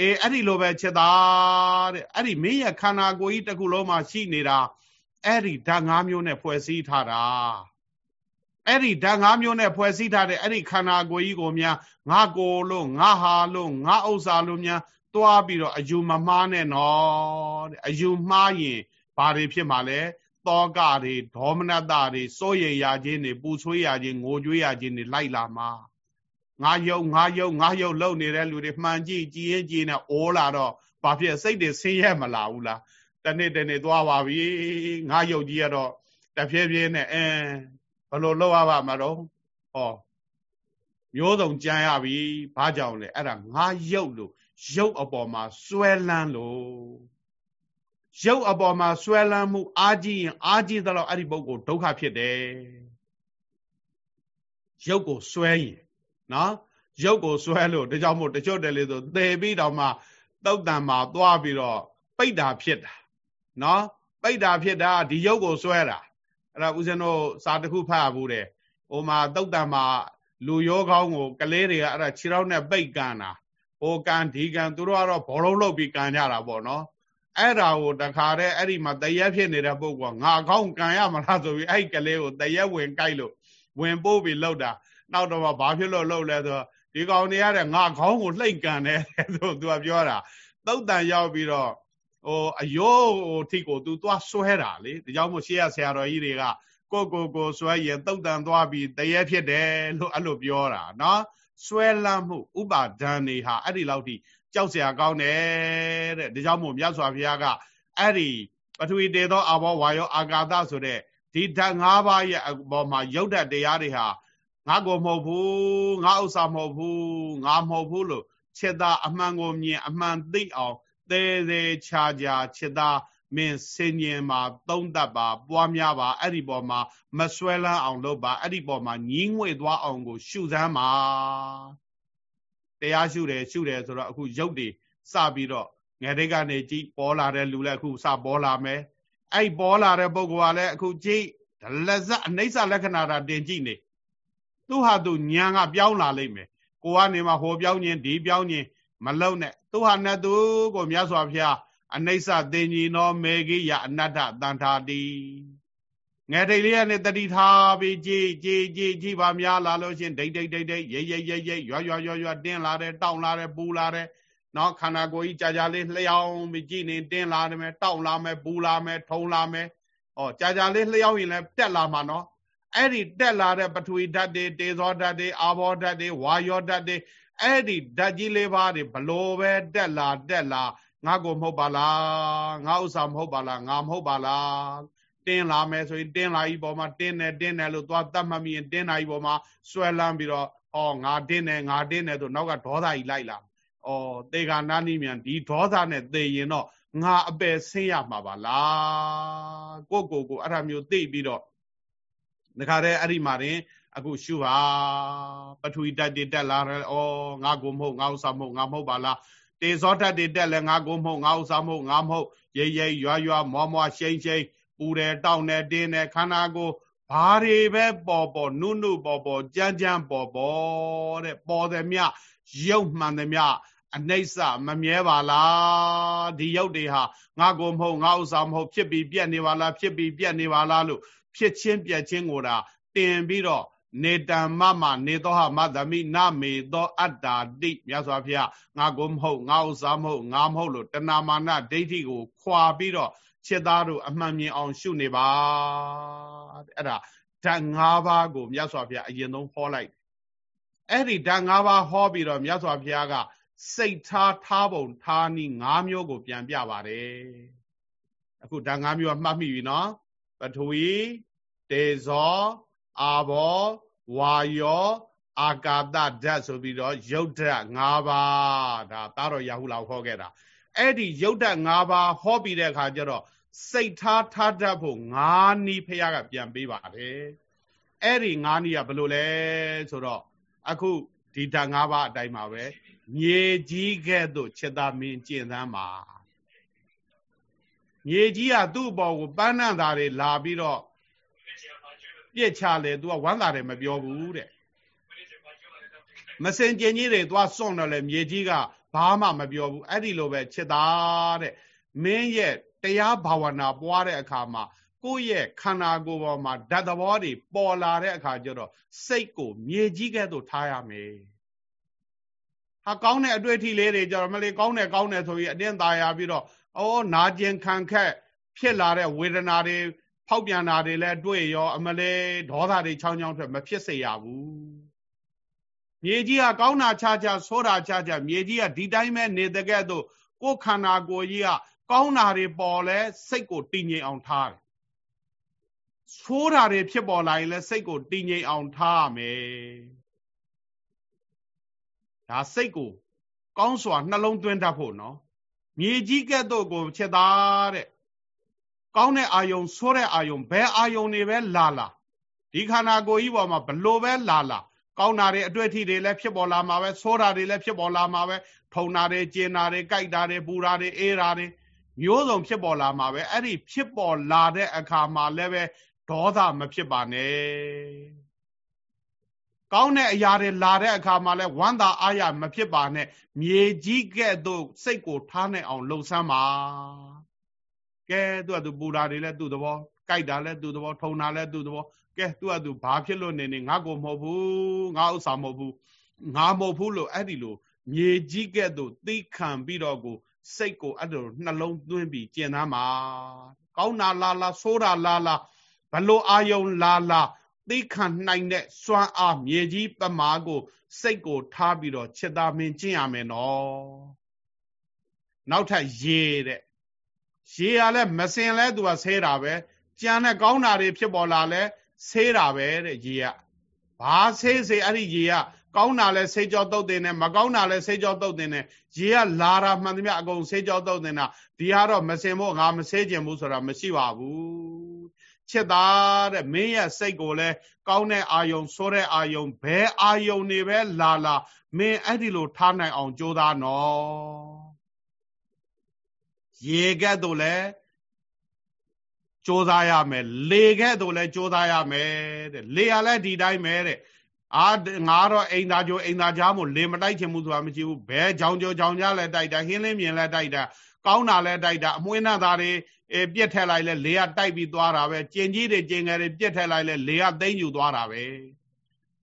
အေးအဲ့ဒီလိုပဲချက်သားတဲ့အဲ့ဒီမင်းရဲ့ခန္ဓာကိုယ်ကြီးတစ်ခုလုံးမှာရှိနေတာအဲ့ဒီဓာတ်၅မျိုးနဲ့ဖွဲ့စည်းထားတာ အဲ့ဒီဓာတ်၅မျိုးနဲ့ဖွဲ့စည်းထားတဲ့အဲ့ဒီခန္ဓာကိုယ်ကြီးကိုများငါကိုလို့ငါဟာလို့ငါဥစ္စာလို့များတွားပြီးတော့အယူမမှားနဲ့နော်တဲ့အယူမှားရင်ဘာတွေဖြစ်မှာလဲတောကတွေဒေါမနတတွေစိုးရိမ်ရခြင်းတွေပူဆွေးရခြင်းငိုကြွေးရခြင်းတွေလိုက်လာမှာငါယုံငါယုံငါယုံလုံနေတဲ့လူတွေမှန်ကြည့်ကြည်ရင်ကြည်နေအိုးလာတော့ဘာဖြစ်စိတ်တွေဆင်းရဲမလာဘူးလားတနေ့တနေ့သွားပါပြီငါယုံကြီးရတော့တဖြည်းဖြည်းနဲ့အင်း ဘလို့လောက်ရပါမတော့ဟောမျိုးစုံကြံရပြီဘာကြောင့်လဲအဲ့ဒါငါယုတ်လို့ရုပ်အပေါ်မှာစွဲလန်းလို့ရုပ်အပေါ်မှာစွဲလန်းမှုအာကြီးရင်အာကြီးသလောက်အဲ့ဒီပုဂ္ဂိုလ်ဒုက္ခဖြစ်တယ်ရုပ်ကိုစွဲရင်နော်ရုပ်ကိုစွဲလို့ဒါကြောင့်မို့တချို့တယ်လေဆိုသေပြီးတော့မှတုတ်တံမှာသွားပြီးတော့ပိတ်တာဖြစ်တာနော်ပိတ်တာဖြစ်တာဒီရုပ်ကိုစွဲတာ အဲ့ဒါဦးဇင်းတို့စာတစ်ခုဖတ်ဘူးတဲ့ဟိုမှာတုတ်တံမှာလူရောကောင်းကိုကလေးတွေကအဲ့ဒါခြေထောက်နဲ့ပိတ်ကန်တာဟိုကန်ဒီကန်သူတို့ကတော့ဘောလုံးလုပ်ပြီးကန်ကြတာပေါ့နော်အဲ့ဒါကိုတခါတည်းအဲ့ဒီမှာတရက်ဖြစ်နေတဲ့ပုဂ္ဂိုလ်ကငါကောင်းကန်ရမလားဆိုပြီးအဲ့ဒီကလေးကိုတရက်ဝင်ကြိုက်လို့ဝင်ပို့ပြီးလှုပ်တာနောက်တော့ဘာဖြစ်လို့လှုပ်လဲဆိုတော့ဒီကောင်တွေရတဲ့ငါခေါင်းကိုလှိမ့်ကန်တယ်ဆိုသူကပြောတာသုတ်တန်ရောက်ပြီးတော့ ဟိုအယောဟိုထိကိုသူသွားဆွဲတာလေဒါကြောင့်မို့ရှေ့ရဆရာတော်ကြီးတွေကကိုကိုကိုဆွဲရင်သုတ်တန်သွားပြီးတရေဖြစ်တယ်လို့အဲ့လိုပြောတာနော်ဆွဲလမ်းမှုဥပါဒံနေဟာအဲ့ဒီလောက်ထိကြောက်เสียကောင်းတယ်တဲ့ဒါကြောင့်မို့မြတ်စွာဘုရားကအဲ့ဒီပထဝီတေသောအဘောဝါယောအာကာသဆိုတဲ့ဒီဓာတ်၅ပါးရဲ့အပေါ်မှာရုပ်ဓာတ်တရားတွေဟာငါကိုမဟုတ်ဘူးငါဥစ္စာမဟုတ်ဘူးငါမဟုတ်ဘူးလို့ခြေသားအမှန်ကိုမြင်အမှန်သိအောင် သေးသေးချာချာခြေသားမင်းစင်ញင်မှာသုံးတတ်ပါပွားများပါအဲ့ဒီပေါ်မှာမဆွဲလန်းအောင်လုပ်ပါအဲ့ဒီပေါ်မှာညီးငွေသွားအောင်ကို ရှုစမ်းပါတရားရှုတယ်ရှုတယ်ဆိုတော့အခုရုပ်တွေစပြီးတော့ငယ်တိတ်ကနေကြည့်ပေါ်လာတဲ့လူလည်းအခုစပေါ်လာမယ်အဲ့ပေါ်လာတဲ့ပုဂ္ဂိုလ်ကလည်းအခုကြည့်လက်စအနိစ္စလက္ခဏာတာတင်ကြည့်နေသူဟာသူညံကပြောင်းလာလိမ့်မယ်ကိုကနေမှဟိုပြောင်းခြင်းဒီပြောင်းခြင်း မလုံနဲ့သူဟာနဲ့သူကိုမြတ်စွာဘုရားအနိစ္စသင်္ကြီးနောမေဂိယအနတ္တတန်ထာတိငယ်တိတ်လေးကနေတတိထားပြီးကြည်ကြည်ကြည်ကြည်ပါများလာလို့ရှင်ဒိတ်ဒိတ်ဒိတ်ဒိတ်ရိတ်ရိတ်ရိတ်ရိတ်ရွရွရွရွတင်းလာတယ်တောင်းလာတယ်ပူလာတယ်နော်ခန္ဓာကိုယ်ကြီးကြာကြာလေးလျှောင်းပြီးကြည်နေတင်းလာတယ်မယ်တောင်းလာမယ်ပူလာမယ်ထုံလာမယ်ဩကြာကြာလေးလျှောင်းရင်လည်းတက်လာမှာနော်အဲ့ဒီတက်လာတဲ့ပထဝီဓာတ်တွေတေဇောဓာတ်တွေအာဘောဓာတ်တွေဝါယောဓာတ်တွေ အဲ့ဒီဓာတ်ကြီးလေးပါးတွေဘလို့ပဲတက်လာတက်လာငါကိုမဟုတ်ပါလားငါဥစ္စာမဟုတ်ပါလားငါမဟုတ်ပါလားတင်းလာမယ်ဆိုရင်တင်းလာကြီးပေါ်မှာတင်းတယ်တင်းတယ်လို့သွားတတ်မှတ်မိရင်တင်းလာကြီးပေါ်မှာဆွဲလန်းပြီးတော့ဩငါတင်းတယ်ငါတင်းတယ်ဆိုနောက်ကဒေါသကြီးလိုက်လာဩသေခါနာနိမြန်ဒီဒေါသနဲ့သေရင်တော့ငါအပယ်ဆင်းရမှာပါလားကိုကိုကိုအဲ့ဒါမျိုးသိပြီးတော့ဒါကြတဲ့အဲ့ဒီမှာတင် အခုရှုပါပထဝီဓာတ်တွေတက်လာတယ်ဩငါကိုမဟုတ်ငါဥစ္စာမဟုတ်ငါမဟုတ်ပါလားတေဇောဓာတ်တွေတက်လဲငါကိုမဟုတ်ငါဥစ္စာမဟုတ်ငါမဟုတ်ရိပ်ရိပ်ရွာရွာမောမောရှိန်ရှိန်ပူတယ်တောက်တယ်တင်းတယ်ခန္ဓာကိုဘာတွေပဲပေါ်ပေါ်နုနုပေါ်ပေါ်ကြမ်းကြမ်းပေါ်ပေါ်တဲ့ပေါ်တယ်မြရုပ်မှန်တယ်မြအနှိမ့်စမမြဲပါလားဒီရုပ်တွေဟာငါကိုမဟုတ်ငါဥစ္စာမဟုတ်ဖြစ်ပြီးပြက်နေပါလားဖြစ်ပြီးပြက်နေပါလားလို့ဖြစ်ချင်းပြက်ချင်းကိုဒါတင်ပြီးတော့ နေတံမမနေသောဟမသမိနမေသောအတ္တာတိမြတ်စွာဘုရားငါကိုမဟုတ်ငါဥစ္စာမဟုတ်ငါမဟုတ်လို့တဏမာနဒိဋ္ဌိကိုခွာပြီးတော့ခြေသားတို့အမှန်မြင်အောင်ရှုနေပါအဲ့ဒါဓာတ်၅ပါးကိုမြတ်စွာဘုရားအရင်ဆုံးဟောလိုက်အဲ့ဒီဓာတ်၅ပါးဟောပြီးတော့မြတ်စွာဘုရားကစိတ်ထားထားပုံထားနည်း၅မျိုးကို ပြန်ပြပါတယ်အခုဓာတ်၅မျိုးကမှတ်မိပြီနော်ပထဝီတေဇော အာဘောဝါယောအာကာတဓာတ်ဆိုပြီးတော့ယုတ်ဓာတ်၅ပါးဒါသားတော်ရာဟုလာဟောခဲ့တာအဲ့ဒီယုတ်ဓာတ်၅ပါးဟောပြီးတဲ့အခါကျတော့စိတ်ထားထားတတ်ဖို့၅နီးဖះကပြန်ပေးပါတယ်အဲ့ဒီ၅နီးကဘယ်လိုလဲဆိုတော့အခုဒီဓာတ်၅ပါးအတိုင်းပါပဲမြေကြီးကဲ့သို့ချက်သားမင်းကျင့်သမ်းပါမြေကြီးကသူ့အပေါ်ကိုပန်းနံ့သားတွေလာပြီးတော့ ပြက်ချလဲ तू ကဝမ်းသာတယ်မပြောဘူးတဲ့မစင်ကြင်ကြီးတွေ तू စွန့်တော့လဲမြေကြီးကဘာမှမပြောဘူးအဲ့ဒီလိုပဲချစ်တာတဲ့မင်းရဲ့တရားဘာဝနာပွားတဲ့အခါမှာကိုယ့်ရဲ့ခန္ဓာကိုယ်ပေါ်မှာဓာတ်သဘောတွေပေါ်လာတဲ့အခါကျတော့စိတ်ကိုမြေကြီးကဲ့သို့ထားရမယ်။ဟာကောင်းတဲ့အတွေ့အထိလေးတွေကြတော့မလေးကောင်းတယ်ကောင်းတယ်ဆိုပြီးအတင်းသားရပြီးတော့အော်နာကျင်ခံခက်ဖြစ်လာတဲ့ဝေဒနာတွေ ဖောက်ပြန်တာတွေလည်းတွေ့ရော အမလေးဒေါသတွေချောင်းချောင်းထွက်မဖြစ်စေရဘူးမြေကြီးကကောင်းတာချာချာဆိုးတာချာချာမြေကြီးကဒီတိုင်းပဲနေတဲ့ကဲ့သို့ကိုယ်ခန္ဓာကိုယ်ကြီးကကောင်းတာတွေပေါ်လဲစိတ်ကိုတည်ငြိမ်အောင်ထားတယ်ဆိုးတာတွေဖြစ်ပေါ်လာရင်လည်းစိတ်ကိုတည်ငြိမ်အောင်ထားရမယ်ဒါစိတ်ကို ကောင်းစွာနှလုံးသွင်းတတ်ဖို့နော်မြေကြီးကဲ့သို့ကိုချက်သားတဲ့ ကောင်းတဲ့အာယုံဆိုးတဲ့အာယုံဘယ်အာယုံတွေပဲလာလာဒီခန္ဓာကိုယ်ကြီးပေါ်မှာဘလို့ပဲလာလာကောင်းတာတွေအတွေ့အထိတွေလည်းဖြစ်ပေါ်လာမှာပဲဆိုးတာတွေလည်းဖြစ်ပေါ်လာမှာပဲထုံတာတွေကျင်တာတွေကြိုက်တာတွေပူတာတွေအေးတာတွေမျိုးစုံဖြစ်ပေါ်လာမှာပဲအဲ့ဒီဖြစ်ပေါ်လာတဲ့အခါမှာလည်းပဲဒေါသမဖြစ်ပါနဲ့ကောင်းတဲ့အရာတွေလာတဲ့အခါမှာလဲဝမ်းသာအားရမဖြစ်ပါနဲ့မြေကြီးကဲ့သို့စိတ်ကိုထားနိုင်အောင်လှုပ်ဆမ်းပါ ကဲသူကသူပူတာတွေလဲသူ့သဘောကြိုက်တာလဲသူ့သဘောထုံတာလဲသူ့သဘောကဲသူကသူဘာဖြစ်လို့နေနေငါကိုမဟုတ်ဘူးငါဥစ္စာမဟုတ်ဘူးငါမဟုတ်ဘူးလို့အဲ့ဒီလိုမြေကြီးကဲ့သို့သိခံပြီးတော့ကိုစိတ်ကိုအဲ့လိုနှလုံးသွင်းပြီးကျင်သားမှာကောင်းတာလားလားဆိုးတာလားလားဘလို့အာယုံလားလားသိခံနိုင်တဲ့စွမ်းအားမြေကြီးပမာကို စိတ်ကိုထားပြီးတော့ချက်သားမင်းကျင့်ရမယ်နော်နောက်ထပ်ရေတဲ့ ရေရလဲမစင်လဲသူကဆဲတာပဲကြံတဲ့ကောင်းတာတွေဖြစ်ပေါ်လာလဲဆေးတာပဲတဲ့ရေကဘာဆေးစေအဲ့ဒီရေကကောင်းတာလဲဆေးကြောတုတ်တင်တယ်မကောင်းတာလဲဆေးကြောတုတ်တင်တယ်ရေကလာတာမှန်သမျှအကုန်ဆေးကြောတုတ်တင်တာဒီဟာတော့မစင်ဖို့ငါမဆေးကျင်ဘူးဆိုတာမရှိပါဘူးချစ်သားတဲ့မင်းရဲ့စိတ်ကိုလည်းကောင်းတဲ့အာယုံဆိုးတဲ့အာယုံဘဲအာယုံတွေပဲလာလာမင်းအဲ့ဒီလိုထားနိုင်အောင်ကြိုးစားနော် ရေကဲ့သို့လည်းစ조사ရမယ်လေခဲ့တို့လည်းစ조사ရမယ်တဲ့လေရလည်းဒီတိုင်းပဲတဲ့အာငါတော့အိမ်သားကြိုအိမ်သားကြားမို့လေမတိုက်ချင်ဘူးဆိုတာမရှိဘူးဘဲကြောင်ကြောကြောင်ကြားလည်းတိုက်တာဟင်းလင်းမြင်လည်းတိုက်တာကောင်းတာလည်းတိုက်တာအမွှေးနှသားတွေအဲပြက်ထက်လိုက်လဲလေကတိုက်ပြီးသွားတာပဲကျင်ကြီးတွေကျင်ငယ်တွေပြက်ထက်လိုက်လဲလေကသိမ့်ယူသွားတာပဲ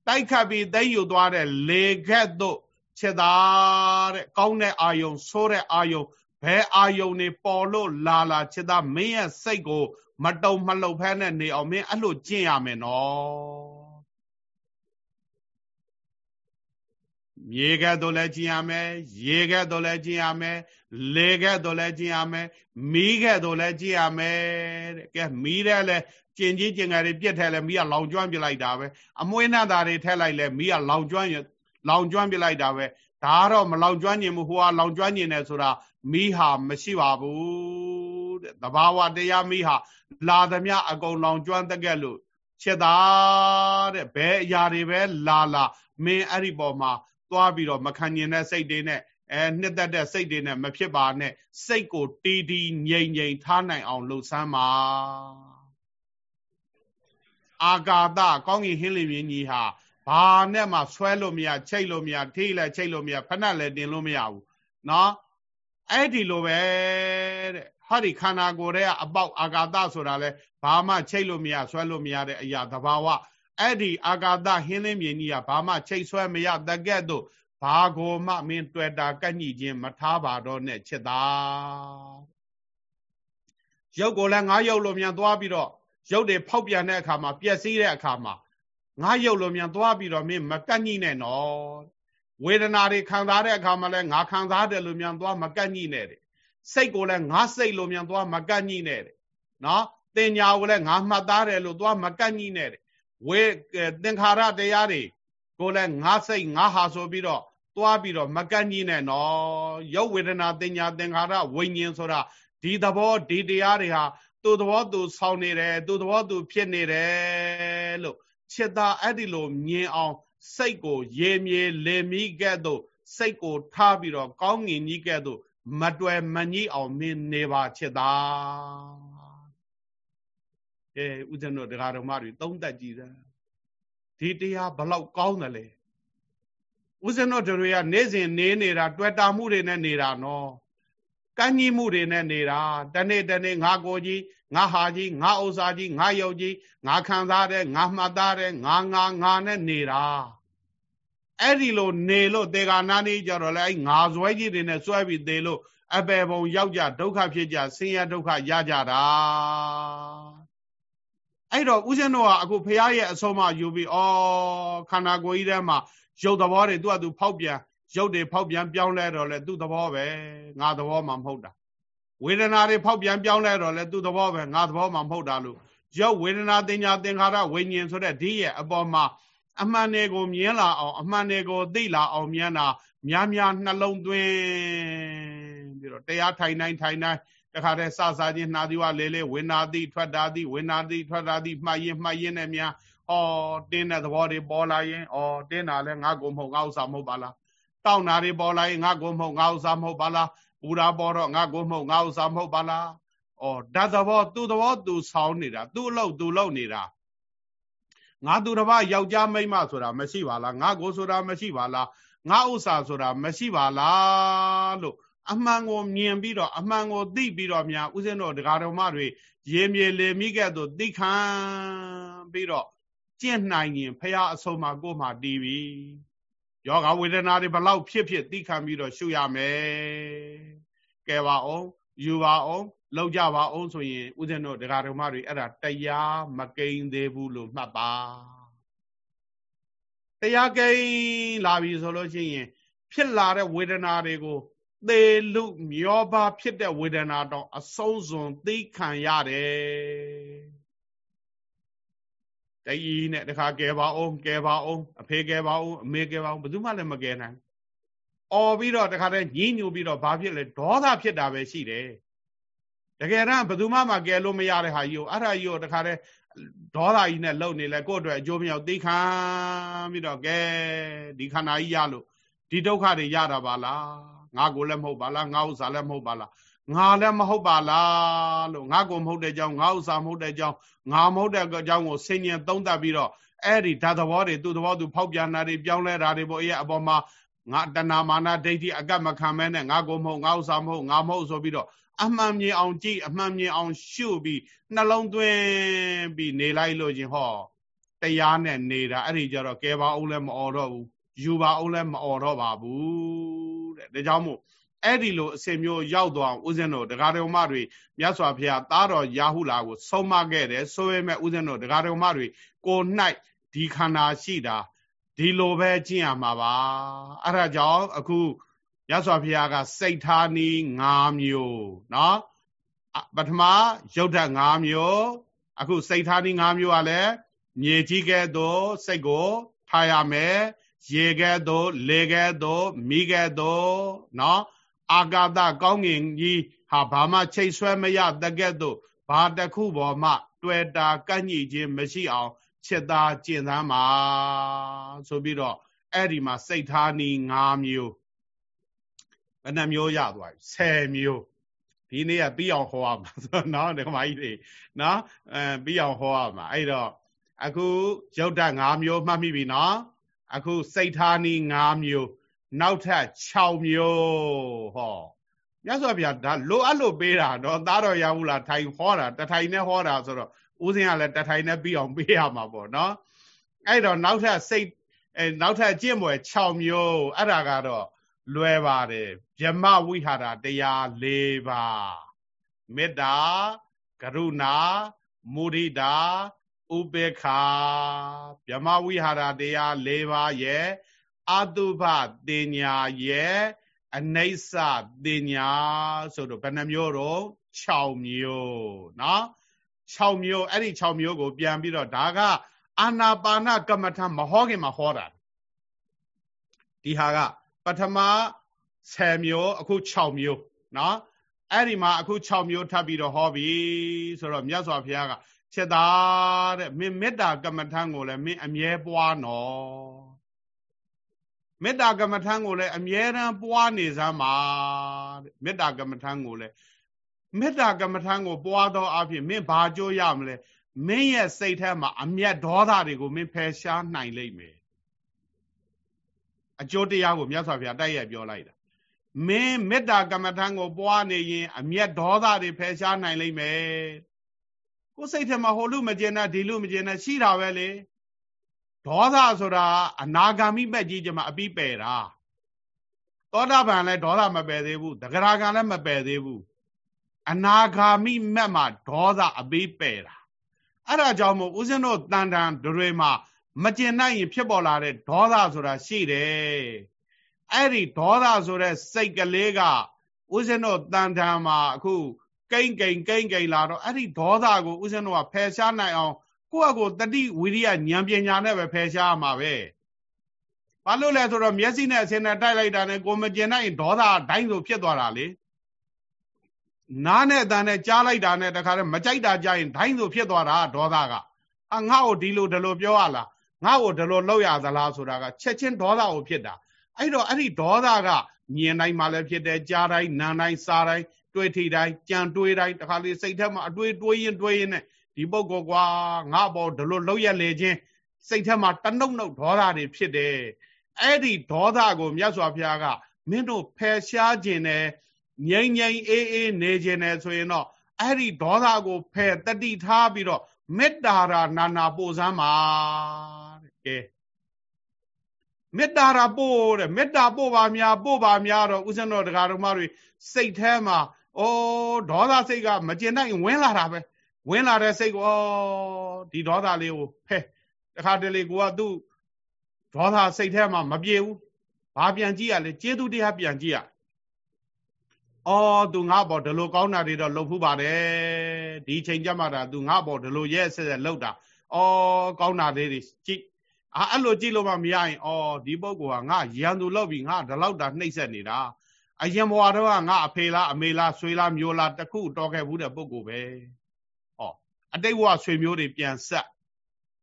တိုက်ခတ်ပြီးသိမ့်ယူသွားတဲ့လေခက်တို့ချက်သားတဲ့ကောင်းတဲ့အာယုံဆိုးတဲ့အာယုံ ဘယ်အာယုံနေပေါ်လို့လာလာချက်သားမင်းရဲ့စိတ်ကို မတုံမလှုပ်ဖဲနဲ့နေအောင်မင်းအဲ့လိုကျင့်ရမယ်နော်မြေကဲ့သို့လည်းကျင့်ရမယ်ရေကဲ့သို့လည်းကျင့်ရမယ်လေကဲ့သို့လည်းကျင့်ရမယ်မီးကဲ့သို့လည်းကျင့်ရမယ်တဲ့ကဲမီးတဲ့လည်းကျင်ကြီးကျင်ငယ်တွေပြက်ထဲလဲမီးကလောင်ကျွမ်းပြလိုက်တာပဲအမွှေးနှံသားတွေထက်လိုက်လဲမီးကလောင်ကျွမ်းလောင်ကျွမ်းပြလိုက်တာပဲ ဒါကတော့မလောင်ကျွမ်းညင်ဘူးဟိုကလောင်ကျွမ်းညင်တယ်ဆိုတာမီးဟာမရှိပါဘူးတဲ့တဘာဝတရားမီးဟာလာသမျှအကုန်လောင်ကျွမ်းတက်ကဲ့လို့ချက်သားတဲ့ဘယ်အရာတွေပဲလာလာမင်းအဲ့ဒီပေါ်မှာသွားပြီးတော့မခံကျင်တဲ့စိတ်တွေနဲ့အဲနှစ်သက်တဲ့စိတ်တွေနဲ့မဖြစ်ပါနဲ့စိတ်ကိုတီးတီးငြိမ်ငြိမ်ထားနိုင်အောင်လှုပ်ဆမ်းပါအာကာသကောင်းကင်ဟင်းလင်းမြင်းကြီးဟာ ဘာနဲ့မှဆွဲလို့မရချိတ်လို့မရထိလည်းချိတ်လို့မရဖက်နှက်လည်းတင်လို့မရဘူးနော်အဲ့ဒီလိုပဲတဲ့ဟာဒီခန္ဓာကိုယ်ရဲ့အပေါက်အာကာသဆိုတာလဲဘာမှချိတ်လို့မရဆွဲလို့မရတဲ့အရာသဘာဝအဲ့ဒီအာကာသဟင်းလင်းမြင်ကြီးကဘာမှချိတ်ဆွဲမရတကက်တို့ဘာကိုမှမင်းတွေ့တာကညှိခြင်းမထားပါတော့နဲ့ချစ်သားရုပ်ကိုလည်းငါရုပ်လိုမြန်သွားပြီးတော့ရုပ်တွေဖောက်ပြန်တဲ့အခါမှာပျက်စီးတဲ့အခါမှာ ငါရုပ်လိုမြန်သွားပြီးတော့မင်းမကန့်ညိနဲ့နော်ဝေဒနာတွေခံစားတဲ့အခါမှာလည်းငါခံစားတယ်လို့မြန်သွားမကန့်ညိနဲ့တဲ့စိတ်ကိုလည်းငါစိတ်လိုမြန်သွားမကန့်ညိနဲ့တဲ့နော်တင်ညာကိုလည်းငါမှတ်သားတယ်လို့သွားမကန့်ညိနဲ့တဲ့ဝေသင်္ခါရတရားတွေကိုလည်းငါစိတ်ငါဟာဆိုပြီးတော့သွားပြီးတော့မကန့်ညိနဲ့နော်ရုပ်ဝေဒနာတင်ညာသင်္ခါရဝိညာဉ်ဆိုတာဒီသဘောဒီတရားတွေဟာသူ့သဘောသူဆောင်းနေတယ်သူ့သဘောသူဖြစ်နေတယ်လို့ ချက်သားအဲ့ဒီလိုမြင်အောင် စိတ်ကိုရေမြေလေမီကဲ့သို့စိတ်ကိုထားပြီးတော့ကောင်းငင်ကြီးကဲ့သို့မတွယ်မညှိအောင်မင်းနေပါချက်သားကဲဦးဇင်းတို့ဒကာတော်မတွေသုံးသက်ကြည်စမ်းဒီတရားဘလောက်ကောင်းတယ်လဲဦးဇင်းတို့တို့ရနေ့စဉ်နေနေတာ တွေ့တာမှုတွေနဲ့နေတာနော် ကန့်ကြီးမှုတွေနဲ့နေတာတနေ့တနေ့ငါကိုကြီးငါဟာကြီးငါဥစ္စာကြီးငါယုတ်ကြီးငါခံစားတဲ့ငါမှတ်သားတဲ့ငါငါငါနဲ့နေတာအဲ့ဒီလိုနေလို့တေဂာနာနေကြတော့လေအဲ့ငါဇွဲကြီးတွေနဲ့စွဲပြီးသေးလို့အပေပုံရောက်ကြဒုက္ခဖြစ်ကြဆင်းရဲဒုက္ခရကြတာအဲ့တော့ဦးဇင်းတို့ကအခုဖះရဲ့အဆုံးအမယူပြီးဩခန္ဓာကိုယ်ကြီးထဲမှာရုပ်သဘောတွေသူ့အတူဖောက်ပြန် ရုပ်တွေဖောက်ပြန်ပြောင်းလဲတော့လေသူ့သဘောပဲငါသဘောမှမဟုတ်တာဝေဒနာတွေဖောက်ပြန်ပြောင်းလဲတော့လေသူ့သဘောပဲငါသဘောမှမဟုတ်တာလို့ရုပ်ဝေဒနာတင်ညာသင်္ခါရဝိညာဉ်ဆိုတဲ့ဒီရဲ့အပေါ်မှာအမှန်တွေကိုမြင်လာအောင်အမှန်တွေကိုသိလာအောင်မြင်တာများများနှလုံးသွင်းပြီးတော့တရားထိုင်တိုင်းထိုင်တိုင်းတခါတည်းစစချင်းနှာသီဝလေလေဝိနာတိထွက်တာတိဝိနာတိထွက်တာတိမှတ်ရင်မှတ်ရင်နဲ့များဩတင်းတဲ့သဘောတွေပေါ်လာရင်ဩတင်းတာလဲငါကိုမဟုတ်ငါဥစ္စာမဟုတ်ပါလား တောင်းတာတွေပေါ်လာရင်ငါကိုမဟုတ်ငါဥစ္စာမဟုတ်ပါလားပူရာပေါ်တော့ငါကိုမဟုတ်ငါဥစ္စာမဟုတ်ပါလားဩဓာတ်သဘောသူ့သဘောသူဆောင်းနေတာသူ့အလုပ်သူလုပ်နေတာငါသူတစ်ပါးယောက်ျားမိန်းမဆိုတာမရှိပါလားငါကိုဆိုတာမရှိပါလားငါဥစ္စာဆိုတာမရှိပါလားလို့အမှန်ကိုမြင်ပြီးတော့အမှန်ကိုသိပြီးတော့များဥစဉ်တော်ဒကာတော်မတွေရေမြေလေမိကဲ့သို့သိခံပြီးတော့ကျင့်နိုင်ရင်ဖះအဆုံးမှာကိုယ်မှတည်ပြီ ယောဂဝေဒနာတွေဘလောက်ဖြစ်ဖြစ်သိခံပြီးတော့ရှုရမယ်ကဲပါအောင်ယူပါအောင်လောက်ကြပါအောင်ဆိုရင်ဥစဉ်တို့ဒကာတော်မတွေအဲ့ဒါတရားမကိန်းသေးဘူးလို့မှတ်ပါတရားကိန်းလာပြီဆိုလို့ရှိရင် ဖြစ်လာတဲ့ဝေဒနာတွေကိုသေလူမျောပါဖြစ်တဲ့ဝေဒနာတော့အဆုံးစွန်သိခံရတယ် တည်နဲ့တခါကဲပါအောင်ကဲပါအောင်အဖေကဲပါအောင်အမေကဲပါအောင်ဘယ်သူမှလည်းမကဲနိုင်အော်ပြီးတော့တခါတည်းညှိညူပြီးတော့ဘာဖြစ်လဲဒေါသဖြစ်တာပဲရှိတယ်တကယ်တော့ဘယ်သူမှမကဲလို့မရတဲ့ဟာကြီးကိုအဲ့ဒါကြီးကိုတခါတည်းဒေါသကြီးနဲ့လှုပ်နေလဲကိုယ့်အတွက်အကျိုးမရောက်သိခံပြီးတော့ကဲဒီခန္ဓာကြီးရလို့ဒီဒုက္ခတွေရတာပါလားငါကိုလည်းမဟုတ်ပါလားငါဥစ္စာလည်းမဟုတ်ပါလား ငါလည်းမဟုတ်ပါလားလို့ငါကိုမဟုတ်တဲ့ကြောင်းငါဥစ္စာမဟုတ်တဲ့ကြောင်းငါမဟုတ်တဲ့ကြောင်းကိုဆင်ញင်သုံးသပ်ပြီးတော့အဲ့ဒီဓာတ်သဘောတွေသူ့သဘောသူဖောက်ပြန်တာတွေပြောင်းလဲတာတွေပေါ့အဲ့အပေါ်မှာငါတဏမာနာဒိဋ္ဌိအကတ်မခံမဲနဲ့ငါကိုမဟုတ်ငါဥစ္စာမဟုတ်ငါမဟုတ်ဆိုပြီးတော့အမှန်မြင်အောင်ကြည့်အမှန်မြင်အောင်ရှုပြီးနှလုံးသွင်းပြီးနေလိုက်လို့ချင်းဟောတရားနဲ့နေတာအဲ့ဒီကြတော့ကဲပါအောင်လည်းမអော်တော့ဘူးယူပါအောင်လည်းမអော်တော့ပါဘူးတဲ့ဒါကြောင့်မို့ အဲ့ဒီလိုအစင်မျိုးရောက်သွားအောင်ဦးဇင်းတို့ဒကာတော်မတွေမြတ်စွာဘုရားသားတော်ရာဟုလာကိုဆုံးမခဲ့တယ်ဆိုပေမဲ့ဦးဇင်းတို့ဒကာတော်မတွေကို၌ဒီခန္ဓာရှိတာဒီလိုပဲကျင့်ရမှာပါအဲ့ဒါကြောင့်အခုမြတ်စွာဘုရားကစိတ်ထားနီး၅မျိုးเนาะပထမရုပ်ဓာတ်၅မျိုးအခုစိတ်ထားနီး၅မျိုးကလည်းမြေကြီးကဲ့သို့စိတ်ကိုထားရမယ်ရေကဲ့သို့လေကဲ့သို့မိကဲ့သို့เนาะ အာကာသကောင်းငင်ကြီးဟာဘာမှချိတ်ဆွဲမရတကဲ့သို့ဘာတခုပေါ်မှ တွေ့တာကန့်ညိခြင်းမရှိအောင်ချစ်သားကျင့်သမ်းပါဆိုပြီးတော့အဲ့ဒီမှာစိတ်ထားနီး၅မျိုးဘယ်နှမျိုးရသွားပြီ10မျိုးဒီနေ့ကပြီးအောင်ဟောရမှာဆိုတော့နော်ဒီကမကြီးတွေနော်အဲပြီးအောင်ဟောရမှာအဲ့တော့အခုရုပ်ဓာတ်၅မျိုးမှတ်မိပြီနော်အခုစိတ်ထားနီး5မျိုး နောက်ထပ်6မျိုးဟောမြတ်စွာဘုရားဒါလိုအပ်လို့ပေးတာတော့သားတော်ရဘူးလားထိုင်ဟောတာတထိုင်နဲ့ဟောတာဆိုတော့ဦးစင်းကလည်းတထိုင်နဲ့ပြီးအောင်ပေးရမှာပေါ့နော်အဲ့တော့နောက်ထပ်စိတ်အဲနောက်ထပ်ကျင့်ပွဲ6မျိုးအဲ့ဒါကတော့လွယ်ပါတယ်ဗြဟ္မဝိဟာရတရား၄ပါးမေတ္တာကရုဏာမုဒိတာဥပေက္ခဗြဟ္မဝိဟာရတရား၄ပါးရဲ့ အတုပတင်ညာရဲ့အနိစ္စတင်ညာဆိုတော့ဘယ်နှမျိုးတော့6မျိုးเนาะ6မျိုးအဲ့ဒီ6မျိုးကို ပြန်ပြီးတော့ဒါကအာနာပါနကမ္မထမဟောခင်မှာဟောတာဒီဟာကပထမ10မျိုးအခု6မျိုးเนาะအဲ့ဒီမှာအခု6မျိုးထပ်ပြီးတော့ဟောပြီဆိုတော့မြတ်စွာဘုရားကချက်သားတဲ့မင်းမေတ္တာကမ္မထံကိုလည်းမင်းအမြဲပွားနော် မေတ္တာကမ္မထံကိုလည်းအမြဲတမ်းပွားနေစမ်းပါတဲ့မေတ္တာကမ္မထံကိုလည်းမေတ္တာကမ္မထံကိုပွားသောအဖြစ်မင်းဘာကြိုးရမလဲမင်းရဲ့စိတ်ထဲမှာအမျက်ဒေါသတွေကိုမင်းဖယ်ရှားနိုင်လိမ့်မယ်အကျိုးတရားကိုမြတ်စွာဘုရားတိုက်ရိုက်ပြောလိုက်တာမင်းမေတ္တာကမ္မထံကိုပွားနေရင်အမျက်ဒေါသတွေဖယ်ရှားနိုင်လိမ့်မယ်ကိုယ်စိတ်ထဲမှာဟိုလူမကျင်တဲ့ဒီလူမကျင်တဲ့ရှိတာပဲလေ ဒေါသဆိုတာအနာဂါမိမက်ကြီးကျမအပြီးပယ်တာသောတာပန်လည်းဒေါသမပယ်သေးဘူးတဂရကံလည်းမပယ်သေးဘူးအနာဂါမိမက်မှာဒေါသအပြီးပယ်တာအဲ့ဒါကြောင့်မို့ဦးဇင်းတို့တန်တန်တွေမှာမကျင်နိုင်ရင်ဖြစ်ပေါ်လာတဲ့ဒေါသဆိုတာရှိတယ်အဲ့ဒီဒေါသဆိုတဲ့စိတ်ကလေးကဦးဇင်းတို့တန်တန်မှာအခုကိမ့်ကိမ့်ကိမ့်ကိမ့်လာတော့အဲ့ဒီဒေါသကိုဦးဇင်းတို့ကဖယ်ရှားနိုင်အောင် ကိုယ့်အကိုတတိဝိရိယဉာဏ်ပညာနဲ့ပဲဖယ်ရှားမှာပဲဘာလို့လဲဆိုတော့မျက်စိနဲ့အစင်းနဲ့တိုက်လိုက်တာနဲ့ကိုမကျင်နိုင်ဒေါသဒိုင်းဆိုဖြစ်သွားတာလေနားနဲ့အတန်နဲ့ကြားလိုက်တာနဲ့တခါတည်းမကြိုက်တာကြားရင်ဒိုင်းဆိုဖြစ်သွားတာဒေါသကအာငါ့ကိုဒီလိုဒီလိုပြောရလားငါ့ကိုဒီလိုလောက်ရသလားဆိုတာကချက်ချင်းဒေါသကိုဖြစ်တာအဲ့တော့အဲ့ဒီဒေါသကမြင်တိုင်းမှလည်းဖြစ်တယ်ကြားတိုင်းနားတိုင်းစားတိုင်းတွေးထိတိုင်းကြံတွေးတိုင်းတခါလေစိတ်ထဲမှာအတွေးတွေးရင်တွေးရင်နဲ့ ဒီပုဂ္ဂိုလ်ကွာငါဘောဒီလိုလောက်ရလေချင်းစိတ်ထဲမှာတနှုတ်နှုတ်ဒေါသတွေဖြစ်တယ်အဲ့ဒီဒေါသကိုမြတ်စွာဘုရားကမင်းတို့ဖယ်ရှားခြင်းနဲ့ငြိမ်ငြိမ်အေးအေးနေခြင်းနဲ့ဆိုရင်တော့အဲ့ဒီဒေါသကိုဖယ်တတိထားပြီးတော့မေတ္တာရာနာနာပို့စမ်းပါတဲ့ကဲမေတ္တာရာပို့တဲ့မေတ္တာပို့ပါများပို့ပါများတော့ဥစ္စံတော်တရားတော်မတွေစိတ်ထဲမှာဩဒေါသစိတ်ကမကျင်နိုင်ဝင်လာတာပဲ ဝင်လာတဲ့စိတ်ကိုဒီဒေါသလေးကိုဖဲတခါတလေကိုကသူ့ဒေါသစိတ်ထဲမှာမပြေဘူးဘာပြန်ကြည့်ရလဲကျေးဇူးတရားပြန်ကြည့်ရအော်သူငါဘောဒီလိုကောင်းတာတွေတော့လုပ်ဖူးပါတယ်ဒီချိန်ကြမှာဒါသူငါဘောဒီလိုရဲဆက်ဆက်လုပ်တာအော်ကောင်းတာလေးတွေကြည့်အာအဲ့လိုကြည့်လို့မှမရရင်အော်ဒီပုဂ္ဂိုလ်ကငါရန်သူလောက်ပြီးငါဒီလောက်တာနှိမ့်ဆက်နေတာအရင်ဘဝတော့ကငါအဖေလားအမေလားဆွေလားမျိုးလားတခုတော်ခဲ့ဘူးတဲ့ပုဂ္ဂိုလ်ပဲ အတိတ်ဘဝဆွေမျိုးတွေပြန်ဆက်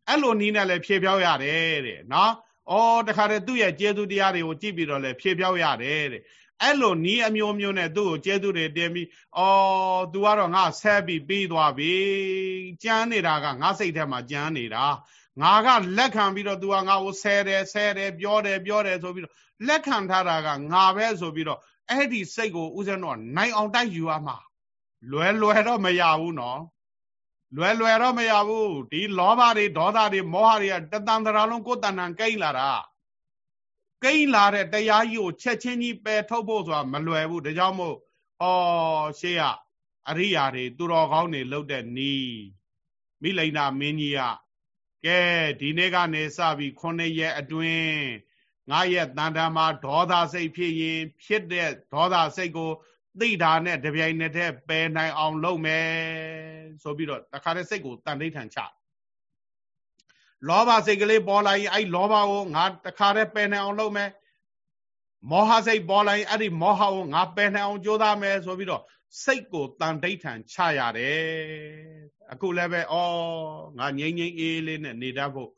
အဲ့လိုနီးနဲ့လည်းဖြေပြောင်းရတယ်တဲ့နော်။အော်တခါတည်းသူ့ရဲ့ကျေးဇူးတရားတွေကိုကြည့်ပြီးတော့လည်းဖြေပြောင်းရတယ်တဲ့။အဲ့လိုနီးအမျိုးမျိုးနဲ့သူ့ကိုကျေးဇူးတွေတင်ပြီးအော် तू ကတော့ငါဆက်ပြီးပြီးသွားပြီ။ကြမ်းနေတာကငါစိတ်ထဲမှာကြမ်းနေတာ။ငါကလက်ခံပြီးတော့ तू ကငါ့ကိုဆဲတယ်ဆဲတယ်ပြောတယ်ပြောတယ်ဆိုပြီးတော့လက်ခံထားတာကငါပဲဆိုပြီးတော့အဲ့ဒီစိတ်ကိုဥစဉ်တော့နိုင်အောင်တိုက်ယူရမှာလွယ်လွယ်တော့မရဘူးနော်။ လွယ်လွယ်တော့မရဘူးဒီလောဘတွေဒေါသတွေမောဟတွေကတတန်တရာလုံးကိုယ်တဏ္ဍာကိန်းလာတာကိန်းလာတဲ့တရားကြီးကိုချက်ချင်းကြီးပယ်ထုတ်ဖို့ဆိုတာမလွယ်ဘူးဒါကြောင့်မို့ဩရှေးကအရိယာတွေသူတော်ကောင်းတွေလှုပ်တဲ့နီးမိလိန်နာမင်းကြီးကကဲဒီနေ့ကနေစပြီး9ရက်အတွင်းငါရဲ့တန်တမာဒေါသစိတ်ဖြစ်ရင် ဖြစ်တဲ့ဒေါသစိတ်ကို သိတာနဲ့တပြိုင်နက်တည်းပယ်နိုင်အောင်လုပ်မယ်ဆိုပြီးတော့တခါတည်းစိတ်ကိုတန်ဋိဌံချလောဘစိတ်ကလေးပေါ်လာရင်အဲ့လောဘကိုငါတခါတည်းပယ်နိုင်အောင်လုပ်မယ်မောဟစိတ်ပေါ်လာရင်အဲ့ဒီမောဟကိုငါပယ်နိုင်အောင်ကြိုးစားမယ်ဆိုပြီးတော့စိတ်ကိုတန်ဋိဌံချရတယ်အခုလည်းပဲဩငါငြိမ့်ငြိမ့်အေးလေးနဲ့နေတတ်ဖို့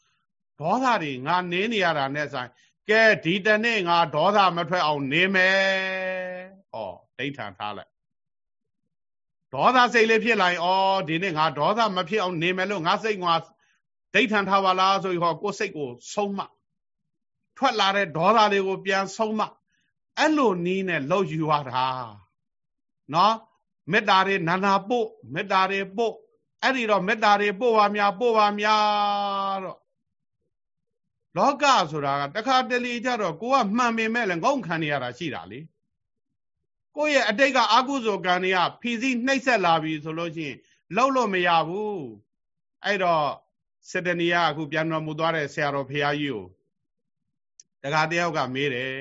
ဒေါသတွေငါနေနေရတာနဲ့ဆိုင်ကဲဒီတနေ့ငါဒေါသမထွက်အောင်နေမယ်ဩ ဒိဋ္ဌံထားလိုက်ဒေါသစိတ်လေးဖြစ်လာရင်ဩဒီနေ့ငါဒေါသမဖြစ်အောင်နေမယ်လို့ငါစိတ်ငါဒိဋ္ဌံထားပါလားဆိုပြီးဟောကိုယ်စိတ်ကိုဆုံးမထွက်လာတဲ့ဒေါသလေးကိုပြန်ဆုံးမအဲ့လိုနီးနဲ့လှုပ်ယူရတာနော်မေတ္တာတွေနာနာပို့မေတ္တာတွေပို့အဲ့ဒီတော့မေတ္တာတွေပို့ပါများပို့ပါများတော့လောကဆိုတာကတခါတလေကြတော့ကိုကမှန်ပေမဲ့လည်းငုံခံနေရတာရှိတာလေ ကိုယ့်ရဲ့အတိတ်ကအကုသိုလ်ကံတွေကဖီစီနှိပ်ဆက်လာပြီဆိုလို့ရှိရင်လောက်လို့မရဘူးအဲ့တော့စတနီကအခုပြန်တော်မူသွားတဲ့ဆရာတော်ဖရာကြီးကိုတခါတယောက်ကမေးတယ်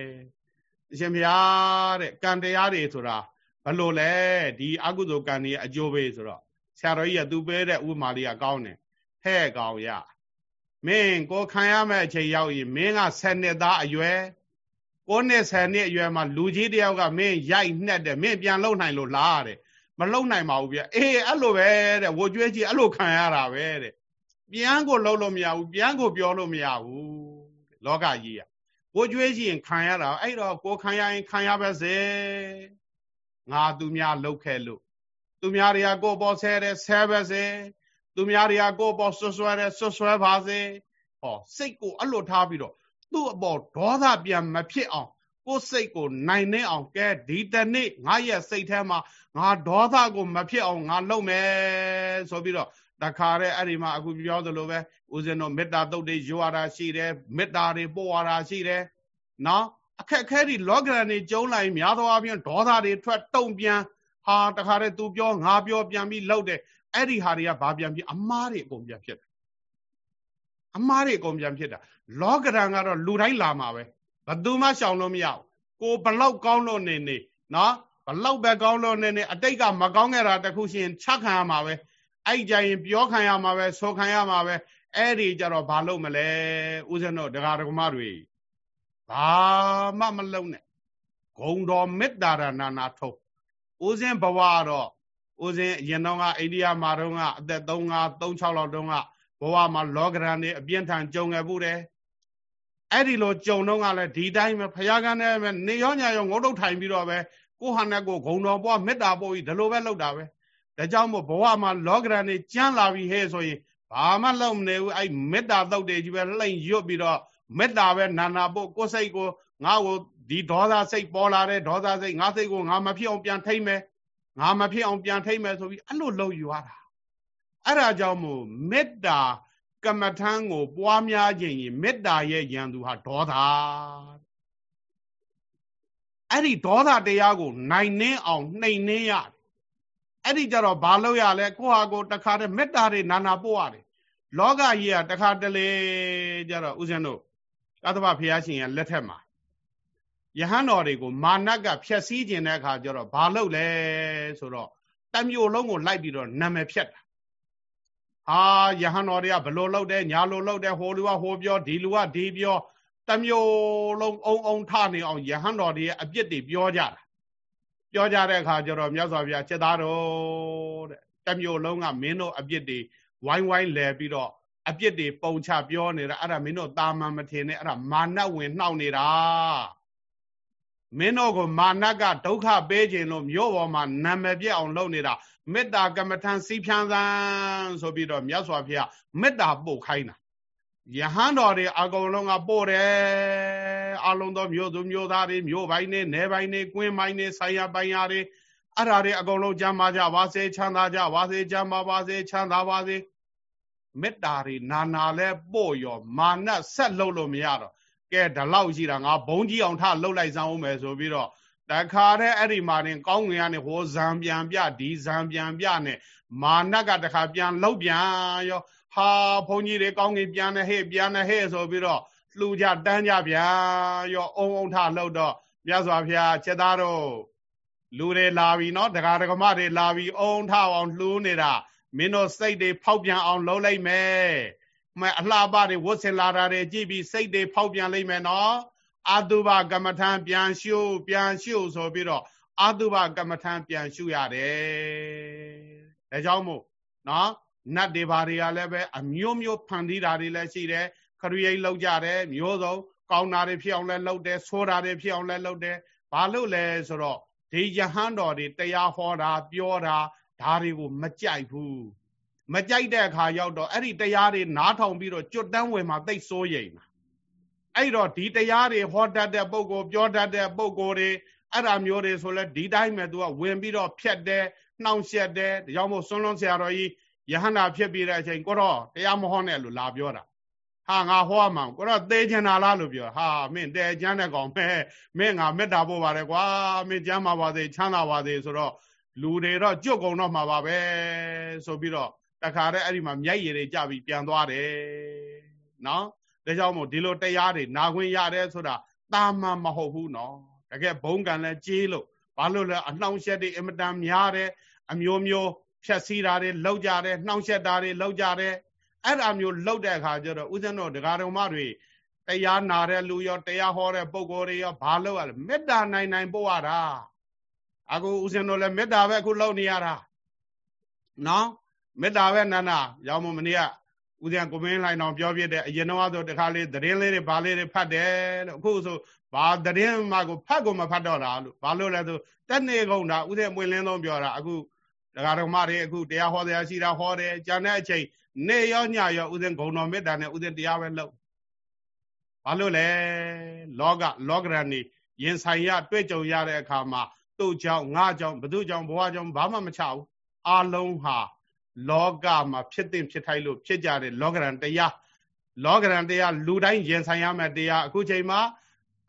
အရှင်ဘုရားတဲ့ကံတရားတွေဆိုတာဘလို့လဲဒီအကုသိုလ်ကံတွေအကျိုးပဲဆိုတော့ဆရာတော်ကြီးကသူပေးတဲ့ဥမာလေးကကောင်းတယ်ဟဲ့ကောင်ရမင်းကိုခံရမယ့်အချိန်ရောက်ရင်မင်းက10နှစ်သားအရွယ် ကိုနှစ်10နှစ်အရွယ်မှာလူကြီးတယောက်ကမင်းရိုက်နှက်တယ်မင်းပြန်လုံနိုင်လို့လားတဲ့မလုံနိုင်ပါဘူးဗျအေးအဲ့လိုပဲတဲ့ဝကြွေးကြီးအဲ့လိုခံရတာပဲတဲ့ပြန်ကိုလုံလို့မရဘူးပြန်ကိုပြောလို့မရဘူးလောကကြီးอ่ะဝကြွေးကြီးရင်ခံရတာအဲ့တော့ကိုခံရရင်ခံရပါစေငါသူများလှုပ်ခဲ့လို့သူများတွေကကိုပေါ်ဆဲတယ်ဆဲပါစေသူများတွေကကိုပေါ်ဆွဆွဲတယ်ဆွဆွဲပါစေဟောစိတ်ကိုအဲ့လိုထားပြီးတော့ သူ့အပေါ်ဒေါသပြန်မဖြစ်အောင်ကိုယ်စိတ်ကိုနိုင်နေအောင်ကဲဒီတနေ့ငါရဲ့စိတ်ထဲမှာငါဒေါသကိုမဖြစ်အောင်ငါလုပ်မယ်ဆိုပြီးတော့တခါတည်းအဲ့ဒီမှာအခုပြောသလိုပဲဦးဇင်းတို့မေတ္တာတုတ်တွေယူရတာရှိတယ်မေတ္တာတွေပို့ရတာရှိတယ်နော်အခက်အခဲတွေလောကရန်တွေကျုံးလိုက်များသောအားဖြင့်ဒေါသတွေထွက်တုံပြန်ဟာတခါတည်း तू ပြောငါပြောပြန်ပြီးလှုပ်တယ်အဲ့ဒီဟာတွေကဘာပြန်ပြီးအမားတွေအကုန်ပြန်ဖြစ်တယ် အမားတွေအကုန်ပြန်ဖြစ်တာလောကရန်ကတော့လူတိုင်းလာမှာပဲဘယ်သူမှရှောင်လို့မရဘူးကိုဘလောက်ကောင်းလို့နေနေနော်ဘလောက်ပဲကောင်းလို့နေနေအတိတ်ကမကောင်းခဲ့တာတခုရှင်ချက်ခံရမှာပဲအဲ့ကြရင်ပြောခံရမှာပဲဆိုခံရမှာပဲအဲ့ဒီကြတော့ဘာလုပ်မလဲဦးဇင်းတို့ဒကာဒကမတွေဘာမှမလုံးနဲ့ဂုံတော်မေတ္တာရဏနာထုံးဦးဇင်းဘဝတော့ဦးဇင်းအရင်တော့ကအိန္ဒိယမှာတော့ကအသက်3 5 3 6လောက်တုန်းက ဘဝမှာလောကရန်တွေအပြင်းထန်ကြုံခဲ့ဘူးတယ်အဲ့ဒီလိုကြုံတော့ကလည်းဒီတိုင်းပဲဖယားကန်းနဲ့ပဲနေရောညရောငုတ်တုတ်ထိုင်ပြီးတော့ပဲကိုဟာနဲ့ကိုဂုံတော်ပွားမေတ္တာပို့ပြီးဒီလိုပဲလုပ်တာပဲဒါကြောင့်မို့ဘဝမှာလောကရန်တွေကြမ်းလာပြီဟဲ့ဆိုရင်ဘာမှလုပ်မနေဘူးအဲ့မေတ္တာသုတ်တွေကြီးပဲလှိမ့်ရွတ်ပြီးတော့မေတ္တာပဲနာနာပို့ကိုယ်စိတ်ကိုငါ့ကိုဒီဒေါသစိတ်ပေါ်လာတဲ့ဒေါသစိတ်ငါစိတ်ကိုငါမဖြစ်အောင်ပြန်ထိမ့်မယ်ငါမဖြစ်အောင်ပြန်ထိမ့်မယ်ဆိုပြီးအဲ့လိုလုပ်ယူရတာ အဲ့ဒါကြောင့်မို့မေတ္တာကမ္မထံကို ပွားများခြင်းရင်မေတ္တာရဲ့ယံသူဟာဒေါသအဲ့ဒီဒေါသတရားကို နိုင်နှင်းအောင်နှိမ်နှင်းရတယ်အဲ့ဒီကြတော့ဘာလို့ရလဲကိုဟာကိုတခါတည်းမေတ္တာတွေနာနာပို့ရတယ်လောကကြီးကတခါတလေကြတော့ဥစဉ်တို့သတ္တဗဖရာရှင်ရဲ့လက်ထက်မှာယဟန်တော်တွေကိုမာနကဖြက်စီးခြင်းတဲ့အခါကျတော့ဘာလုပ်လဲဆိုတော့တမျိုးလုံးကိုလိုက်ပြီးတော့နာမည်ဖြတ်တာ ဟာယဟန်တော်တွေကဘလို့လုပ်တယ်ညာလို့လုပ်တယ်ဟိုလူကဟိုပြောဒီလူကဒီပြောတမျိုးလုံးအုံအုံထနေအောင်ယဟန်တော်တွေရဲ့အပြစ်တွေပြောကြတာပြောကြတဲ့အခါကျတော့မြတ်စွာဘုရားချက်သားတော်တဲ့တမျိုးလုံးကမင်းတို့အပြစ်တွေဝိုင်းဝိုင်းလဲပြီးတော့အပြစ်တွေပုံချပြောနေတာအဲ့ဒါမင်းတို့တာမန်မထင်နဲ့အဲ့ဒါမာနဝင်နှောက်နေတာ မင်းတို့ကိုမာနကဒုက္ခပေးခြင်းလို့မြို့ပေါ်မှာနာမည်ပြအောင်လုပ်နေတာမေတ္တာကမ္မထံစီဖြန်းစံဆိုပြီးတော့မြတ်စွာဘုရားမေတ္တာပို့ခိုင်းတာယဟန်တော်တွေအကုန်လုံးကပို့တယ်အလုံးသောမြို့သူမြို့သားတွေမြို့ပိုင်းတွေနယ်ပိုင်းတွေကွင်းပိုင်းတွေဆိုင်ရပိုင်းရတွေအဲ့ဓာတွေအကုန်လုံးကြမ်းပါကြပါစေချမ်းသာကြပါစေကြမ်းပါပါစေချမ်းသာပါစေမေတ္တာတွေနာနာလဲပို့ရောမာနဆက်လုပ်လို့မရတော့ ကဲဒီလောက်ရှိတာငါဘုံကြီးအောင်ထလှုပ်လိုက်စမ်းဦးမယ်ဆိုပြီးတော့တခါတည်းအဲ့ဒီမှာတင်ကောင်းငင်ကနေဟိုဇံပြန်ပြဒီဇံပြန်ပြနဲ့မာနကတခါပြန်လှုပ်ပြန်ရောဟာဘုန်းကြီးတွေကောင်းငင်ပြန်နေဟဲ့ပြန်နေဟဲ့ဆိုပြီးတော့လှူကြတန်းကြပြန်ရောအုံအုံထလှုပ်တော့မြတ်စွာဘုရားချက်သားတို့လူတွေလာပြီနော်ဒကာဒကမတွေလာပြီအုံထအောင်လှူနေတာမင်းတို့စိတ်တွေဖောက်ပြန်အောင်လုပ်လိုက်မယ်မဲ အလှပတွေဝတ်ဆင်လာတာတွေကြည့်ပြီးစိတ်တွေဖောက်ပြန်လိုက်မယ်နော်အာတုဘကမ္မထံပြန်ရှုပြန်ရှုဆိုပြီးတော့အာတုဘကမ္မထံပြန်ရှုရတယ်ဒါကြောင့်မို့နော်နတ်တွေဘာတွေကလည်းပဲအမျိုးမျိုးဖန်တီးတာတွေလည်းရှိတယ်ခရီးရိတ်လောက်ကြတယ်မျိုးစုံကောင်းတာတွေဖြစ်အောင်လည်းလုပ်တယ်ဆိုးတာတွေဖြစ်အောင်လည်းလုပ်တယ်ဘာလို့လဲဆိုတော့ဒီယဟန်တော်တွေတရားဟောတာပြောတာဒါတွေကိုမကြိုက်ဘူး မကြိုက်တဲ့အခါရောက်တော့အဲ့ဒီတရားတွေနားထောင်ပြီးတော့ကြွတန်းဝင်မှာသိစိုးရိမ်တာအဲ့တော့ဒီတရားတွေဟောတတ်တဲ့ပုဂ္ဂိုလ်ပြောတတ်တဲ့ပုဂ္ဂိုလ်တွေအဲ့ဒါမျိုးတွေဆိုလဲဒီတိုင်းမဲ့သူကဝင်ပြီးတော့ဖြတ်တယ်နှောင့်ယှက်တယ်ဒါကြောင့်မို့ဆွန်းလွန်ဆရာတော်ကြီးယဟန္တာဖြစ်ပြီးတဲ့အချိန်ကိုတော့တရားမဟောနဲ့လို့လာပြောတာဟာငါဟောမှာကိုတော့သေချင်တာလားလို့ပြောဟာမင်းတဲချမ်းတဲ့ကောင်မဲမင်းငါမေတ္တာပို့ပါတယ်ကွာမင်းကျမ်းပါပါသေးချမ်းသာပါသေးဆိုတော့လူတွေတော့ကြွတ်ကုန်တော့မှာပါပဲဆိုပြီးတော့တ ခါတည်းအဲ့ဒီမှာမြိုက်ရည်တွေကြပြီးပြန်သွားတယ်နော်ဒါကြောင့်မို့ဒီလိုတရားတွေနာခွင့်ရတယ်ဆိုတာတာမန်မဟုတ်ဘူးနော်တကယ်ဘုံကံလဲကြေးလို့ဘာလို့လဲအနှောင့်အယှက်တွေအင်မတန်များတယ်အမျိုးမျိုးဖြက်စီးတာတွေလောက်ကြတယ်နှောင့်ယှက်တာတွေလောက်ကြတယ်အဲ့ဒါမျိုးလောက်တဲ့အခါကျတော့ဦးဇင်းတို့ဒကာတော်မတွေတရားနာတဲ့လူရောတရားဟောတဲ့ပုဂ္ဂိုလ်တွေရောဘာလုပ်ရလဲမေတ္တာနိုင်နိုင်ပို့ရတာအခုဦးဇင်းတို့လည်းမေတ္တာပဲအခုလုပ်နေရတာနော် မေတ္တာပဲနာနာရောင်မမနေ့ကဦးဇင်းကိုမင်းလိုက်အောင်ပြောပြတဲ့အရင်တော့ဆိုတခါလေးသတင်းလေးတွေဘာလေးတွေဖတ်တယ်လို့အခုဆိုဘာသတင်းမှကိုဖတ်ကိုမဖတ်တော့တာလို့ဘာလို့လဲဆိုတက်နေကုန်တာဦးဇင်းမွင်လင်းသုံးပြောတာအခုဒကာတော်မတွေအခုတရားဟောတရားရှိတာဟောတယ်ကြံတဲ့အချိန်နေရောညရောဥစဉ်ဂုံတော်မေတ္တာနဲ့ဥစဉ်တရားပဲလုပ်ဘာလို့လဲလောကလောကရန်နေရင်ဆိုင်ရတွေ့ကြုံရတဲ့အခါမှာသူ့ကြောင့်ငါကြောင့်ဘသူကြောင့်ဘဝကြောင့်ဘာမှမချဘူးအလုံးဟာ လောကမှာဖြစ်တင်ဖြစ်ထိုက်လို့ဖြစ်ကြတဲ့လောကရန်တရားလောကရန်တရားလူတိုင်းရင်ဆိုင်ရမယ့်တရားအခုချိန်မှာ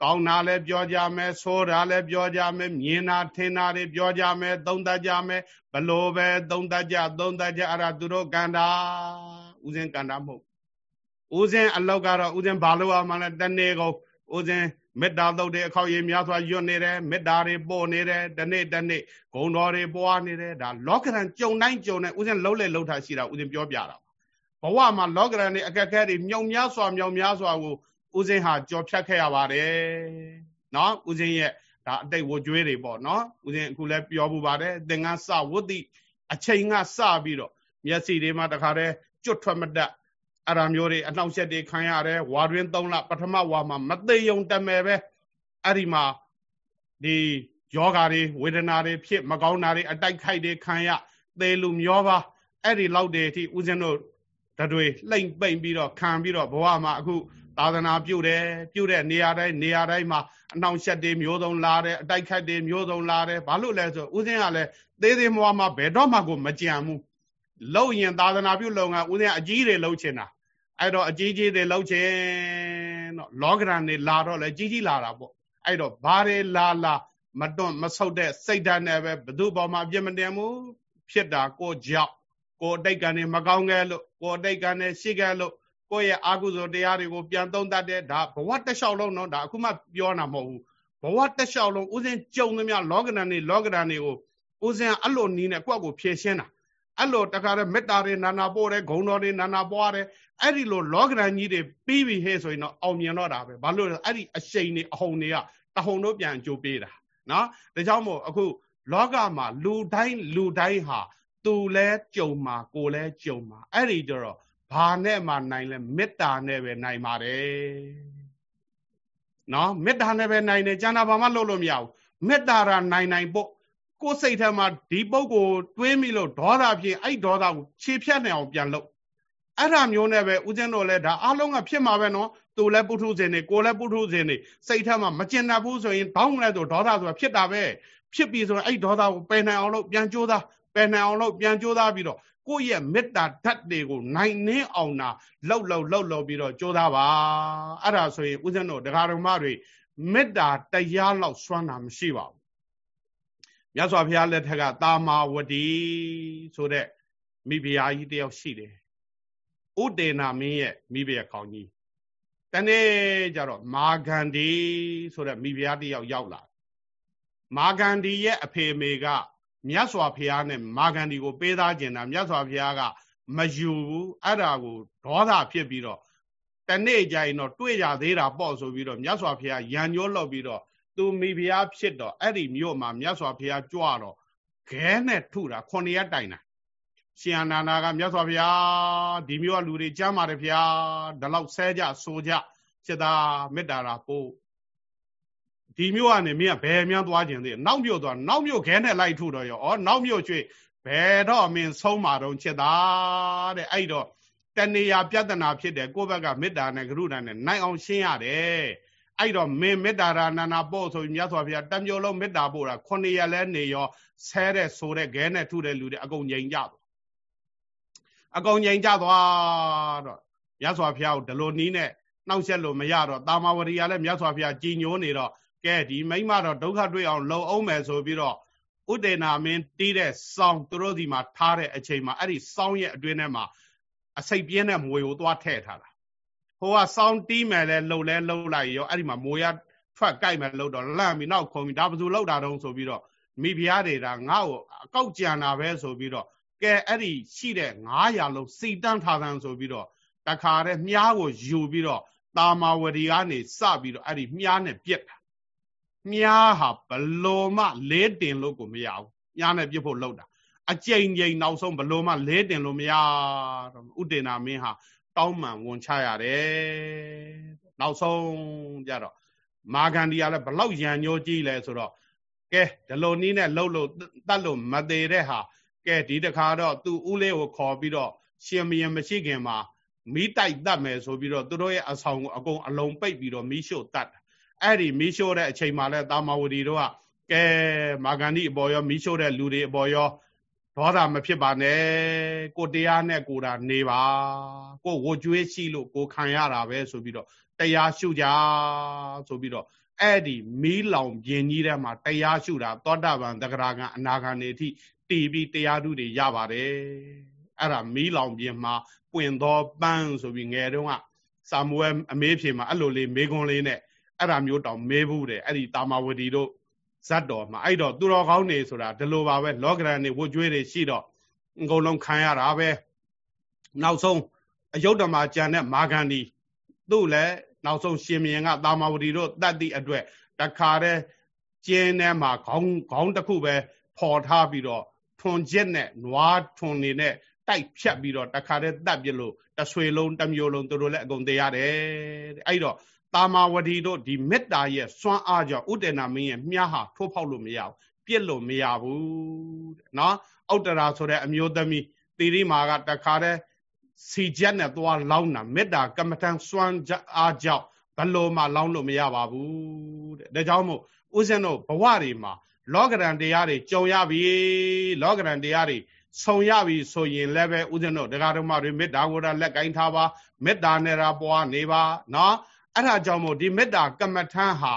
ကောင်းတာလည်းပြောကြမယ်ဆိုးတာလည်းပြောကြမယ်မြင်တာထင်တာတွေပြောကြမယ်သုံးသပ်ကြမယ်ဘလို့ပဲသုံးသပ်ကြသုံးသပ်ကြအဲ့ဒါသူတို့ကန္တာဥစဉ်ကန္တာမဟုတ်ဥစဉ်အလောက်ကတော့ဥစဉ်ဘာလို့အောင်မလဲတနေ့ကုန်ဥစဉ်မေတ္တာသုတ်တွေအခောက်ရည်များစွာရွတ်နေတယ်မေတ္တာတွေပို့နေတယ်တနေ့တနေ့ဂုံတော်တွေပွားနေတယ်ဒါလောကရန်ကြုံတိုင်းကြုံတဲ့ဥစဉ်လှုပ်လေလှုပ်ထားရှိတာဥစဉ်ပြောပြတာဘဝမှာလောကရန်တွေအခက်အခဲတွေမြုံများစွာမြုံများစွာကိုဦးစင်းဟာကြော်ဖြတ်ခဲ့ရပါတယ်နော်ဦးစင်းရဲ့ဒါအတိတ်ဝကြွေးတွေပေါ့နော်ဦးစင်းအခုလည်းပြောမှုပါတယ်သင်္ကန်းစဝတ္တိအချိန်ကစပြီးတော့မျက်စိတွေမှာတခါတည်းကျွတ်ထွက်မတတ် အရာမျိုးတွေအနှောင့်အယှက်တွေခံရတယ်ဝါတွင်၃လပထမဝါမှာမသေးယုံတမယ်ပဲအဲ့ဒီမှာဒီယောဂါတွေဝေဒနာတွေဖြစ်မကောင်းတာတွေအတိုက်ခိုက်တွေခံရသေလူမျောပါအဲ့ဒီလောက်တွေအထိဦးဇင်းတို့တတွေလှိမ့်ပိမ့်ပြီးတော့ခံပြီးတော့ဘဝမှာအခုသာသနာပြုတယ်ပြုတဲ့နေရာတိုင်းနေရာတိုင်းမှာအနှောင့်ယှက်တွေမျိုးစုံလာတယ်အတိုက်ခတ်တွေမျိုးစုံလာတယ်ဘာလို့လဲဆိုဦးစင်းကလည်းသေးသေးမွားမွားဘယ်တော့မှကိုမကြံဘူးလုံရင်သာသနာပြုလုံကဦးစင်းအကြီးတွေလှုပ်ချင်တာ အဲ့တော့အကြီးကြီးတွေလှုပ်ချင်တော့လောကရန်တွေလာတော့လေကြီးကြီးလာတာပေါ့အဲ့တော့ဘာတွေလာလာမတွန့်မဆုတ်တဲ့စိတ်ဓာတ်နဲ့ပဲဘသူ့ပေါ်မှာအပြစ်မတင်ဘူးဖြစ်တာကိုကြောက်ကိုအတိတ်ကံနေမကောင်းခဲ့လို့ကိုအတိတ်ကံနေရှိခဲ့လို့ကိုယ့်ရဲ့အာဟုဇောတရားတွေကိုပြန်သုံးတတ်တဲ့ဒါဘဝတစ်လျှောက်လုံးတော့ဒါအခုမှပြောတာမဟုတ်ဘူးဘဝတစ်လျှောက်လုံးဥစဉ်ကြုံသမျှလောကဓာတ်နေလောကဓာတ်တွေကိုဥစဉ်အဲ့လိုနီးနဲ့ကိုယ့်ကိုဖြည့်ရှင်းတာ အဲ့လိုတခါတည်းမေတ္တာတွေနာနာပို့တယ်ဂုံတော်တွေနာနာပွားတယ်အဲ့ဒီလိုလောကဓာတ်ကြီးတွေပြီးပြီဟဲ့ဆိုရင်တော့အောင်မြင်တော့တာပဲဘာလို့လဲအဲ့ဒီအရှိန်တွေအဟုန်တွေကတဟုန်တို့ပြန်ကြိုးပေးတာနော်ဒါကြောင့်မို့အခုလောကမှာလူတိုင်းလူတိုင်းဟာသူလဲကြုံမှာကိုလဲကြုံမှာအဲ့ဒီကြတော့ဘာနဲ့မှနိုင်လဲမေတ္တာနဲ့ပဲနိုင်ပါတယ်နော်မေတ္တာနဲ့ပဲနိုင်တယ်ကျန်တာဘာမှလုပ်လို့မရဘူးမေတ္တာရာနိုင်နိုင်ဖို့ ကိုယ်စိတ်ထဲမှာဒီပုဂ္ဂိုလ်တွေးမိလို့ဒေါသဖြစ်အဲ့ဒေါသကိုခြေဖြတ်နေအောင်ပြန်လုပ်အဲ့ဒါမျိုးနဲ့ပဲဦးဇင်းတို့လည်းဒါအလုံးကဖြစ်မှာပဲနော်သူလည်းပုထုဇဉ်နေကိုလည်းပုထုဇဉ်နေစိတ်ထဲမှာမကျင်တတ်ဘူးဆိုရင်တောင်းလဲဆိုဒေါသဆိုတာဖြစ်တာပဲဖြစ်ပြီဆိုရင်အဲ့ဒေါသကိုပယ်နိုင်အောင်လို့ပြန်ကြိုးစားပယ်နိုင်အောင်လို့ပြန်ကြိုးစားပြီးတော့ကိုယ့်ရဲ့မေတ္တာဓာတ်တွေကိုနိုင်နှင်းအောင်တာလှုပ်လှုပ်လှုပ်လှုပ်ပြီးတော့ကြိုးစားပါအဲ့ဒါဆိုရင်ဦးဇင်းတို့ဒကာတော်မတွေမေတ္တာတရားလောက်စွမ်းတာမရှိပါဘူး မြတ်စွာဘုရားလက်ထက်ကတာမာဝတီဆိုတဲ့မိဖုရားကြီးတယောက်ရှိတယ်ဥတေနာမင်းရဲ့မိဖုရားကောင်းကြီးတနေ့ကျတော့မာဂန္ဒီဆိုတဲ့မိဖုရားတယောက်ရောက်လာမာဂန္ဒီရဲ့အဖေအမေကမြတ်စွာဘုရားနဲ့မာဂန္ဒီကိုပေးသားကျင်တာမြတ်စွာဘုရားကမယူဘူးအဲ့ဒါကိုဒေါသဖြစ်ပြီးတော့တနေ့ကျရင်တော့တွေ့ရသေးတာပေါ့ဆိုပြီးတော့မြတ်စွာဘုရားရံညိုးလောက်ပြီးတော့ သူမိဖုရားဖြစ်တော့အဲ့ဒီမြို့မှာမြတ်စွာဘုရားကြွတော့ခဲနဲ့ထုတာခုနှစ်ရက်တိုင်တာရှင်အနန္ဒာကမြတ်စွာဘုရားဒီမြို့ကလူတွေကြမ်းပါတယ်ဘုရားဒီလောက်ဆဲကြဆိုကြစိတ်သာမေတ္တာရာပို့ဒီမြို့ကနေမင်းကဘယ်များသွားခြင်းသေးနောက်မြို့သွားနောက်မြို့ခဲနဲ့လိုက်ထုတော့ရောဩနောက်မြို့ကျွေဘယ်တော့မင်းဆုံးမှာတော့ချက်တာတဲ့အဲ့တော့တဏှာပြဿနာဖြစ်တယ်ကိုယ့်ဘက်ကမေတ္တာနဲ့ကရုဏာနဲ့နိုင်အောင်ရှင်းရတယ် အဲ့တော့မင်းမေတ္တာရာနာနာပို့ဆိုပြီးမြတ်စွာဘုရားတံမျိုးလုံးမေတ္တာပို့တာခုနှစ်ရက်လဲနေရောဆဲတဲ့ဆိုတဲ့ခဲနဲ့ထုတဲ့လူတွေအကုန်ငြိမ်ကြသွားအကုန်ငြိမ်ကြသွားတော့မြတ်စွာဘုရားကိုဒီလိုနီးနဲ့နှောက်ရက်လို့မရတော့တာမာဝရီကလည်းမြတ်စွာဘုရားကြည်ညိုနေတော့ကဲဒီမိမတော့ဒုက္ခတွေ့အောင်လုံအောင်မယ်ဆိုပြီးတော့ဥဒေနာမင်းတီးတဲ့စောင်းသူတို့ဒီမှာထားတဲ့အချိန်မှာအဲ့ဒီစောင်းရဲ့အတွင်းထဲမှာအစိတ်ပြင်းတဲ့မွေကိုသွားထည့်ထားတာ ဟိုကစောင်းတီးမယ်လဲလှုပ်လဲလှုပ်လိုက်ရောအဲ့ဒီမှာမွေရထွက်ကြိုက်မယ်လှုပ်တော့လန့်ပြီးနောက်ခုံပြီးဒါဘယ်သူလှုပ်တာတုံးဆိုပြီးတော့မိဖုရားတွေဒါငါ့ကိုအကောက်ကြံတာပဲဆိုပြီးတော့ကဲအဲ့ဒီရှိတဲ့900လုံးစီတန်းထားသန်းဆိုပြီးတော့တခါတည်းမြားကိုယူပြီးတော့တာမာဝတီကနေစပြီးတော့အဲ့ဒီမြားနဲ့ပြက်တာမြားဟာဘလို့မှလဲတင်လို့ကိုမရဘူးမြားနဲ့ပြစ်ဖို့လှုပ်တာအကြိမ်ကြိမ်နောက်ဆုံးဘလို့မှလဲတင်လို့မရတော့ဥတေနာမင်းဟာ တောင်းမှန်ဝန်ချရတယ်နောက်ဆုံးကြတော့မာဂန္ဒီကလည်းဘလောက်ရံညိုးကြည့်လဲဆိုတော့ကဲဒီလိုနီးနဲ့လှုပ်လို့တတ်လို့မသေးတဲ့ဟာကဲဒီတခါတော့သူ့ဦးလေးကိုခေါ်ပြီးတော့ရှင်မရင်မရှိခင်မှာမီးတိုက်တတ်မယ်ဆိုပြီးတော့သူတို့ရဲ့အဆောင်ကိုအကုန်အလုံးပိတ်ပြီးတော့မီးရှို့တတ်အဲ့ဒီမီးရှို့တဲ့အချိန်မှာလဲတာမဝတီတို့ကကဲမာဂန္ဒီအပေါ်ရောမီးရှို့တဲ့လူတွေအပေါ်ရော ဒေါသမဖြစ်ပါနဲ့ကိုတရားနဲ့ကိုတာနေပါကိုဝကြွေးရှိလို့ကိုခံရတာပဲဆိုပြီးတော့တရားရှုကြဆိုပြီးတော့အဲ့ဒီမီးလောင်ပြင်းကြီးထဲမှာတရားရှုတာသောတာပန်တဂရကံအနာဂံနေအထိတည်ပြီးတရားဓုတွေရပါတယ်အဲ့ဒါမီးလောင်ပြင်းမှာပွင့်သောပန်းဆိုပြီးငယ်တုန်းကစာမွဲအမေးဖြေမှာအဲ့လိုလေးမေခွန်းလေးနဲ့အဲ့ဒါမျိုးတောင်မေးဘူးတယ်အဲ့ဒီတာမဝတီတို့ ဇတ်တော်မှာအဲ့တော့သူတော်ကောင်းနေဆိုတာဒီလိုပါပဲလောကရန်နေဝကြွေးတွေရှိတော့အကုန်လုံးခံရတာပဲနောက်ဆုံးအယုဒ္ဓမာကျန်တဲ့မာဂန္ဒီသူ့လည်းနောက်ဆုံးရှင်မင်းကတာမဝတီတို့တတ်သည့်အတွက်တခါတည်းကျင်းထဲမှာခေါင်းခေါင်းတစ်ခုပဲဖော်ထားပြီးတော့ထွန်ချက်နဲ့နွားထွန်နေနဲ့တိုက်ဖြတ်ပြီးတော့တခါတည်းတတ်ပြလို့တဆွေလုံးတစ်မျိုးလုံးသူတို့လည်းအကုန်တရားတယ်တဲ့အဲ့တော့ တာမာဝတီတို့ဒီမေတ္တာရဲ့စွမ်းအားကြောင့်ဥတ္တနာမင်းရဲ့မြားဟာထိုးဖောက်လို့မရဘူးပြစ်လို့မရဘူးတဲ့နော်ဥတ္တရာဆိုတဲ့အမျိုးသမီးသီရိမာကတခါတည်းစီချက်နဲ့သွားလောင်းတာမေတ္တာကမ္မထံစွမ်းအားကြောင့်ဘလို့မှလောင်းလို့မရပါဘူးတဲ့ဒါကြောင့်မို့ဥစဉ်တို့ဘဝတွေမှာလောကရန်တရားတွေကြုံရပြီလောကရန်တရားတွေဆုံရပြီဆိုရင်လည်းပဲဥစဉ်တို့တရားဓမ္မတွေမေတ္တာကိုယ်တာလက်ကင်ထားပါမေတ္တာနဲ့ရာပွားနေပါနော် အဲ့ဒါကြောင့်မို့ဒီမေတ္တာကမ္မထံဟာ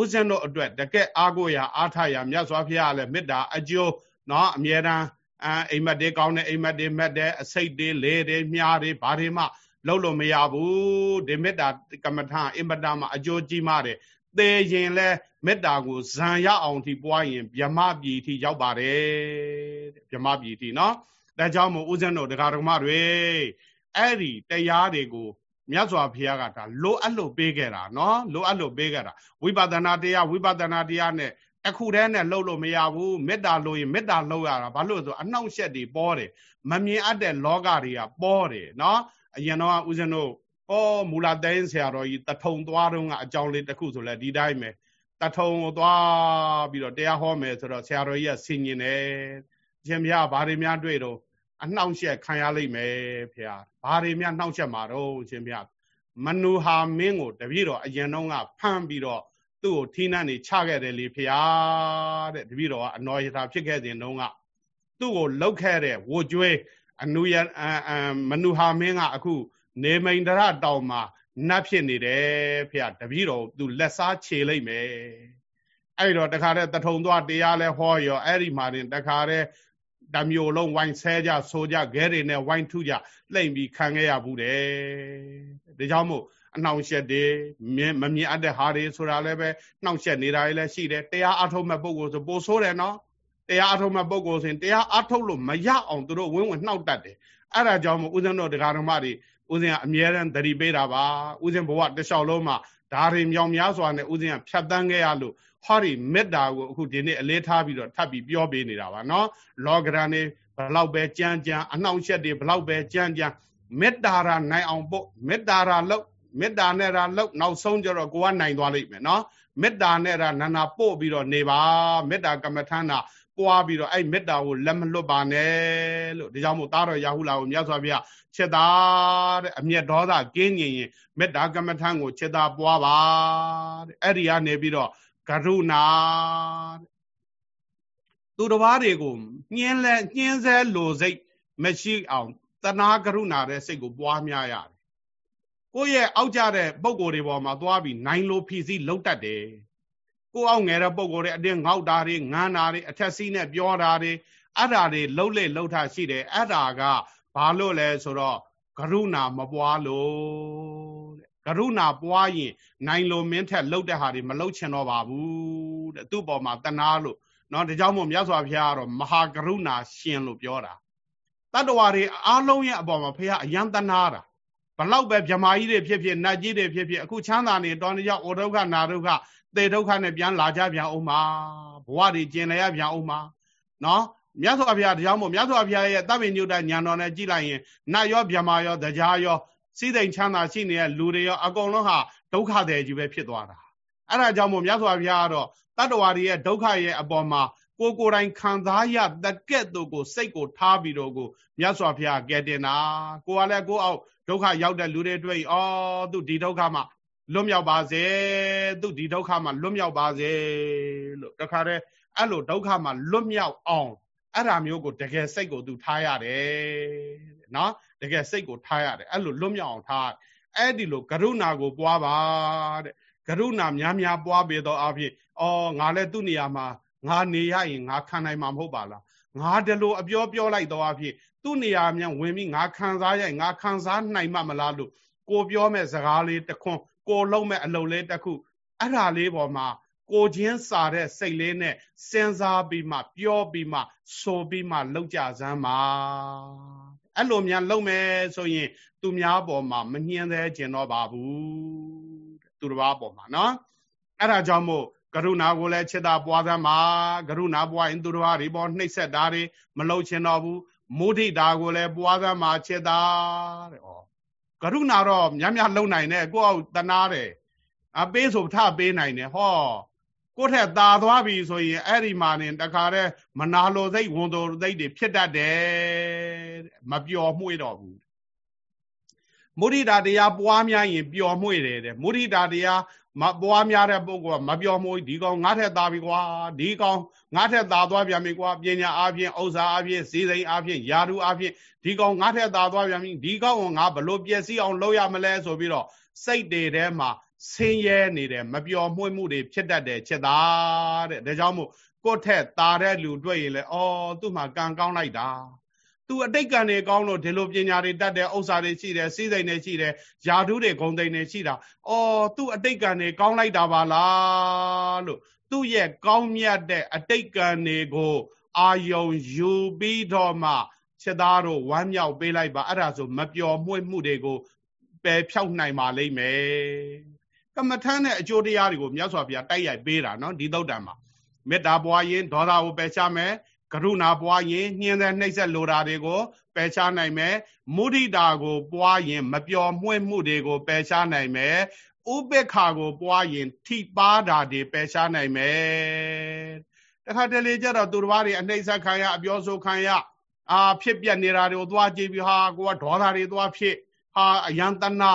ဥစဉ်တို့အတွက်တကက်အားကိုရာအားထရာမြတ်စွာဘုရားလည်းမေတ္တာအကျိုးနော်အမြဲတမ်းအဲအိမ်မက်တွေကောင်းတဲ့အိမ်မက်တွေမက်တဲ့အစိတ်တွေလေတွေမြားတွေဘာတွေမှလုံးလို့မရဘူးဒီမေတ္တာကမ္မထံအင်မတန်မှအကျိုးကြီးမားတယ်သေရင်လဲမေတ္တာကိုဇံရအောင်ထိပွားရင်ဗြဟ္မပြည်ထိရောက်ပါတယ်ဗြဟ္မပြည်ထိနော်ဒါကြောင့်မို့ဦးဇင်းတို့တရားဓမ္မတွေအဲ့ဒီတရားတွေကို မြတ်စွာဘုရားကဒါလိုအပ်လို့ပေးခဲ့တာနော်လိုအပ်လို့ပေးခဲ့တာဝိပဿနာတရားဝိပဿနာတရားနဲ့အခုတည်းနဲ့လှုပ်လို့မရဘူးမေတ္တာလို့ရင်မေတ္တာလှုပ်ရတာဘာလို့ဆိုအနှောင့်အယှက်တွေပေါ်တယ်မမြင်အပ်တဲ့လောကတွေကပေါ်တယ်နော်အရင်တော့ဦးဇင်းတို့ဩမူလာတိုင်းဆရာတော်ကြီးတထုံသွားတော့ကအကြောင်းလေးတစ်ခုဆိုလဲဒီတိုင်းပဲတထုံကိုသွားပြီးတော့တရားဟောမယ်ဆိုတော့ဆရာတော်ကြီးကဆင်ញင်တယ်ရှင်ဘုရားဘာတွေများတွေ့တော့ အနှောင့်အယှက်ခံရလိမ့်မယ်ဖေဟာဘာတွေများနှောင့်ယှက်မှာတော့ရှင်ဘုရားမနူဟာမင်းကိုတပည့်တော်အရင်တော့ကဖမ်းပြီးတော့သူ့ကိုထီးနှံနေချခဲ့တယ်လေဖေဟာတဲ့တပည့်တော်ကအနော်ယထာဖြစ်ခဲ့စဉ်တုန်းကသူ့ကိုလှုပ်ခဲ့တဲ့ဝိုကျွေးအနုယမနူဟာမင်းကအခု နေမိန်တရတောင်မှာနတ်ဖြစ်နေတယ်ဖေတပည့်တော်သူလက်စားခြေလိုက်မယ်အဲ့တော့တခါတည်းတထုံသွားတရားလဲဟောရောအဲ့ဒီမှာတင်တခါတည်း တမျိုးလုံးဝိုင်းဆဲကြဆိုကြခဲတွေနဲ့ဝိုင်းထုကြလှိမ့်ပြီးခံခဲ့ရဘူးတယ်ဒါကြောင့်မို့အနှောင့်ယှက်တွေမမြင်အပ်တဲ့ဟာတွေဆိုတာလည်းပဲနှောင့်ယှက်နေတာလည်းရှိတယ်တရားအထုတ်မဲ့ပုဂ္ဂိုလ်ဆိုပိုဆိုးတယ်နော်တရားအထုတ်မဲ့ပုဂ္ဂိုလ်ဆိုရင်တရားအထုတ်လို့မရအောင်သူတို့ဝင်းဝင်နှောက်တတ်တယ်အဲ့ဒါကြောင့်မို့ဦးဇင်းတို့တရားဓမ္မတွေဦးဇင်းကအမြဲတမ်းသတိပေးတာပါဦးဇင်းဘဝတစ်လျှောက်လုံးမှာဓာရီမြောင်များစွာနဲ့ဦးဇင်းကဖြတ်တန်းခဲ့ရလို့ ဟောဒီမေတ္တာကိုအခုဒီနေ့အလေးထားပြီးတော့ထပ်ပြီးပြောပေးနေတာပါနော်လောကရန်နေဘလောက်ပဲကြမ်းကြမ်းအနှောင့်အယှက်တွေဘလောက်ပဲကြမ်းကြမ်းမေတ္တာရာနိုင်အောင်ပို့မေတ္တာရာလောက်မေတ္တာနဲ့ရာလောက်နောက်ဆုံးကြတော့ကိုကနိုင်သွားလိမ့်မယ်နော်မေတ္တာနဲ့ရာနာနာပို့ပြီးတော့နေပါမေတ္တာကမ္မထန္တာပွားပြီးတော့အဲ့မေတ္တာကိုလက်မလွတ်ပါနဲ့လို့ဒီကြောင့်မို့သားတော်ရာဟုလာကိုမြတ်စွာဘုရားချက်သားတဲ့အမျက်ဒေါသကင်းငြိမ်ရင်မေတ္တာကမ္မထံကိုချက်သားပွားပါတဲ့အဲ့ဒီကနေပြီးတော့ ကရုဏာသူတစ်ပါးတွေကိုညင်းလဲညင်းဆဲလိုစိတ်မရှိအောင်တနာကရုဏာတဲ့စိတ်ကိုပွားများရတယ်ကိုယ့်ရဲ့အောက်ကြတဲ့ပုံကိုယ်တွေပေါ်မှာသွားပြီးနိုင်လို့ဖြီးစည်းလုံးတတ်တယ်ကိုအောက်ငယ်တဲ့ပုံကိုယ်တွေအတင်းငေါက်တာတွေငန်းတာတွေအထက်စီးနဲ့ပြောတာတွေအဲ့ဓာတွေလှုပ်လေလှုပ်ထရှိတယ်အဲ့ဓာကဘာလို့လဲဆိုတော့ကရုဏာမပွားလို့တဲ့ ကရုဏာပွားရင်နိုင်လိုမင်းထက်လှုပ်တဲ့ဟာတွေမလှုပ်ချင်တော့ပါဘူးတဲ့သူ့ပေါ်မှာတနာလို့နော်ဒါကြောင့်မို့မြတ်စွာဘုရားကတော့မဟာကရုဏာရှင်လို့ပြောတာတတ္တဝါတွေအားလုံးရဲ့အပေါ်မှာဘုရားအယံတနာတာဘလောက်ပဲဗြမာကြီးတွေဖြစ်ဖြစ်နတ်ကြီးတွေဖြစ်ဖြစ်အခုချမ်းသာနေတော်နေရောက်ဩဒုက္ခနာဒုက္ခသေဒုက္ခနဲ့ပြန်လာကြပြန်အောင်ပါဘဝတွေကျင်လည်ရပြန်အောင်ပါနော်မြတ်စွာဘုရားတရားမို့မြတ်စွာဘုရားရဲ့တပ်ပင်ညုတ္တညာတော်နဲ့ကြည်လိုက်ရင်နတ်ရောဗြမာရောတရားရော စိသိမ်ချမ်းသာရှိနေတဲ့လူတွေရောအကုန်လုံးဟာဒုက္ခတွေကြီးပဲဖြစ်သွားတာအဲ့ဒါကြောင့်မို့မြတ်စွာဘုရားကတော့တတ္တဝါတွေရဲ့ဒုက္ခရဲ့အပေါ်မှာကိုကိုယ်တိုင်ခံစားရတကဲ့သို့ကိုစိတ်ကိုထားပြီးတော့ကိုမြတ်စွာဘုရားကဲတင်တာကိုကလည်းကိုအောက်ဒုက္ခရောက်တဲ့လူတွေတွေ့အော်သူဒီဒုက္ခမှာလွတ်မြောက်ပါစေသူဒီဒုက္ခမှာလွတ်မြောက်ပါစေလို့တခါတည်းအဲ့လိုဒုက္ခမှာလွတ်မြောက်အောင်အဲ့ဒါမျိုးကိုတကယ်စိတ်ကိုသူထားရတယ်နော် တကယ်စိတ်ကိုထားရတယ်အဲ့လိုလွတ်မြောက်အောင်ထားအဲ့ဒီလိုကရုဏာကိုပွားပါတဲ့ကရုဏာများများပွားပေတော့အဖြစ်အော်ငါလည်းသူ့နေရာမှာငါနေရရင်ငါခံနိုင်မှာမဟုတ်ပါလားငါဒီလိုအပြောပြောလိုက်တော့အဖြစ်သူ့နေရာမြန်ဝင်ပြီးငါခံစားရရင်ငါခံစားနိုင်မှမလားလို့ကိုပြောမဲ့စကားလေးတခွန်းကိုလုံးမဲ့အလုပ်လေးတစ်ခုအဲ့ဒါလေးပေါ်မှာကိုချင်းစာတဲ့စိတ်လေးနဲ့စဉ်းစားပြီးမှ ပြောပြီးမှဆိုပြီးမှလောက်ကြစမ်းပါ အဲ့လိုများလုပ်မယ်ဆိုရင် သူများပေါ်မှာမညှင်းသေးကျင်တော့ပါဘူးသူတစ်ပါးပေါ်မှာနော်အဲ့ဒါကြောင့်မို့ကရုဏာကိုလည်းချစ်တာပွားသမ်းပါကရုဏာပွားရင်သူတစ်ပါးတွေပေါ်နှိပ်စက်တာတွေမလုပ်ချင်တော့ဘူးမုဒိတာကိုလည်းပွားသမ်းပါချစ်တာတဲ့ဩကရုဏာတော့များများလုံနိုင်တယ်ကိုယ့်အောက်တနာတယ်အပေးဆိုထပေးနိုင်တယ်ဟောကိုယ့်ထက်ตาသွားပြီဆိုရင်အဲ့ဒီမှာနေတခါတည်းမနာလိုစိတ်ဝန်တော်စိတ်တွေဖြစ်တတ်တယ် မပျော်မွှေ့တော့ဘူးမုဒိတာတရားပွားများရင်ပျော်မွှေ့တယ်တဲ့မုဒိတာတရားမပွားများတဲ့ပုဂ္ဂိုလ်ကမပျော်မွှေ့ဒီကောင်ငါထက်သားပြီကွာဒီကောင်ငါထက်သားသွားပြန်ပြီကွာပညာအပြင်ဥစ္စာအပြင်စည်းစိမ်အပြင်ယာရုအပြင်ဒီကောင်ငါထက်သားသွားပြန်ပြီဒီကောင်ကငါဘလို့ပျက်စီးအောင်လုပ်ရမလဲဆိုပြီးတော့စိတ်တွေထဲမှာဆင်းရဲနေတယ်မပျော်မွှေ့မှုတွေဖြစ်တတ်တယ်ချက်သားတဲ့ဒါကြောင့်မို့ကိုယ့်ထက်သားတဲ့လူတွေ့ရင်လေအော်သူ့မှာကံကောင်းလိုက်တာ သူအတိတ်ကံတွေကောင်းလို့ဒီလိုပညာတွေတတ်တဲ့ဥစ္စာတွေရှိတယ်စီးစိမ်တွေရှိတယ်ယာဓုတွေဂုံသိမ်တွေရှိတာအော်သူ့အတိတ်ကံတွေကောင်းလိုက်တာပါလားလို့သူ့ရဲ့ကောင်းမြတ်တဲ့အတိတ်ကံတွေကိုအာယုံယူပြီးတော့မှချက်သားတို့ဝမ်းမြောက်ပေးလိုက်ပါအဲ့ဒါဆိုမပျော်မွေ့မှုတွေကိုပယ်ဖြောက်နိုင်ပါလိမ့်မယ်ကမ္မထမ်းတဲ့အကျိုးတရားတွေကိုမြတ်စွာဘုရားတိုက်ရိုက်ပေးတာနော်ဒီသုတ်တံမှာမေတ္တာပွားရင်ဒေါသကိုပယ်ချမယ် ကရုဏာပွားရင်ညှင်းတဲ့နှိပ်စက်လိုတာတွေကိုပယ်ချနိုင်မယ်မုဒိတာကို ပွားရင် မပျော်မွှဲ့မှုတွေကိုပယ်ချနိုင်မယ်ဥပေက္ခာကို ပွားရင် ထိပါတာတွေပယ်ချနိုင်မယ်တခါတလေကျတော့သူတစ်ပါးတွေအနှိမ့်ဆက်ခံရအပြောဆိုခံရအာဖြစ်ပြနေတာတွေကိုသွားကြည့်ပြီးဟာကိုကဒေါသတွေသွားဖြစ်ဟာအယံတနာ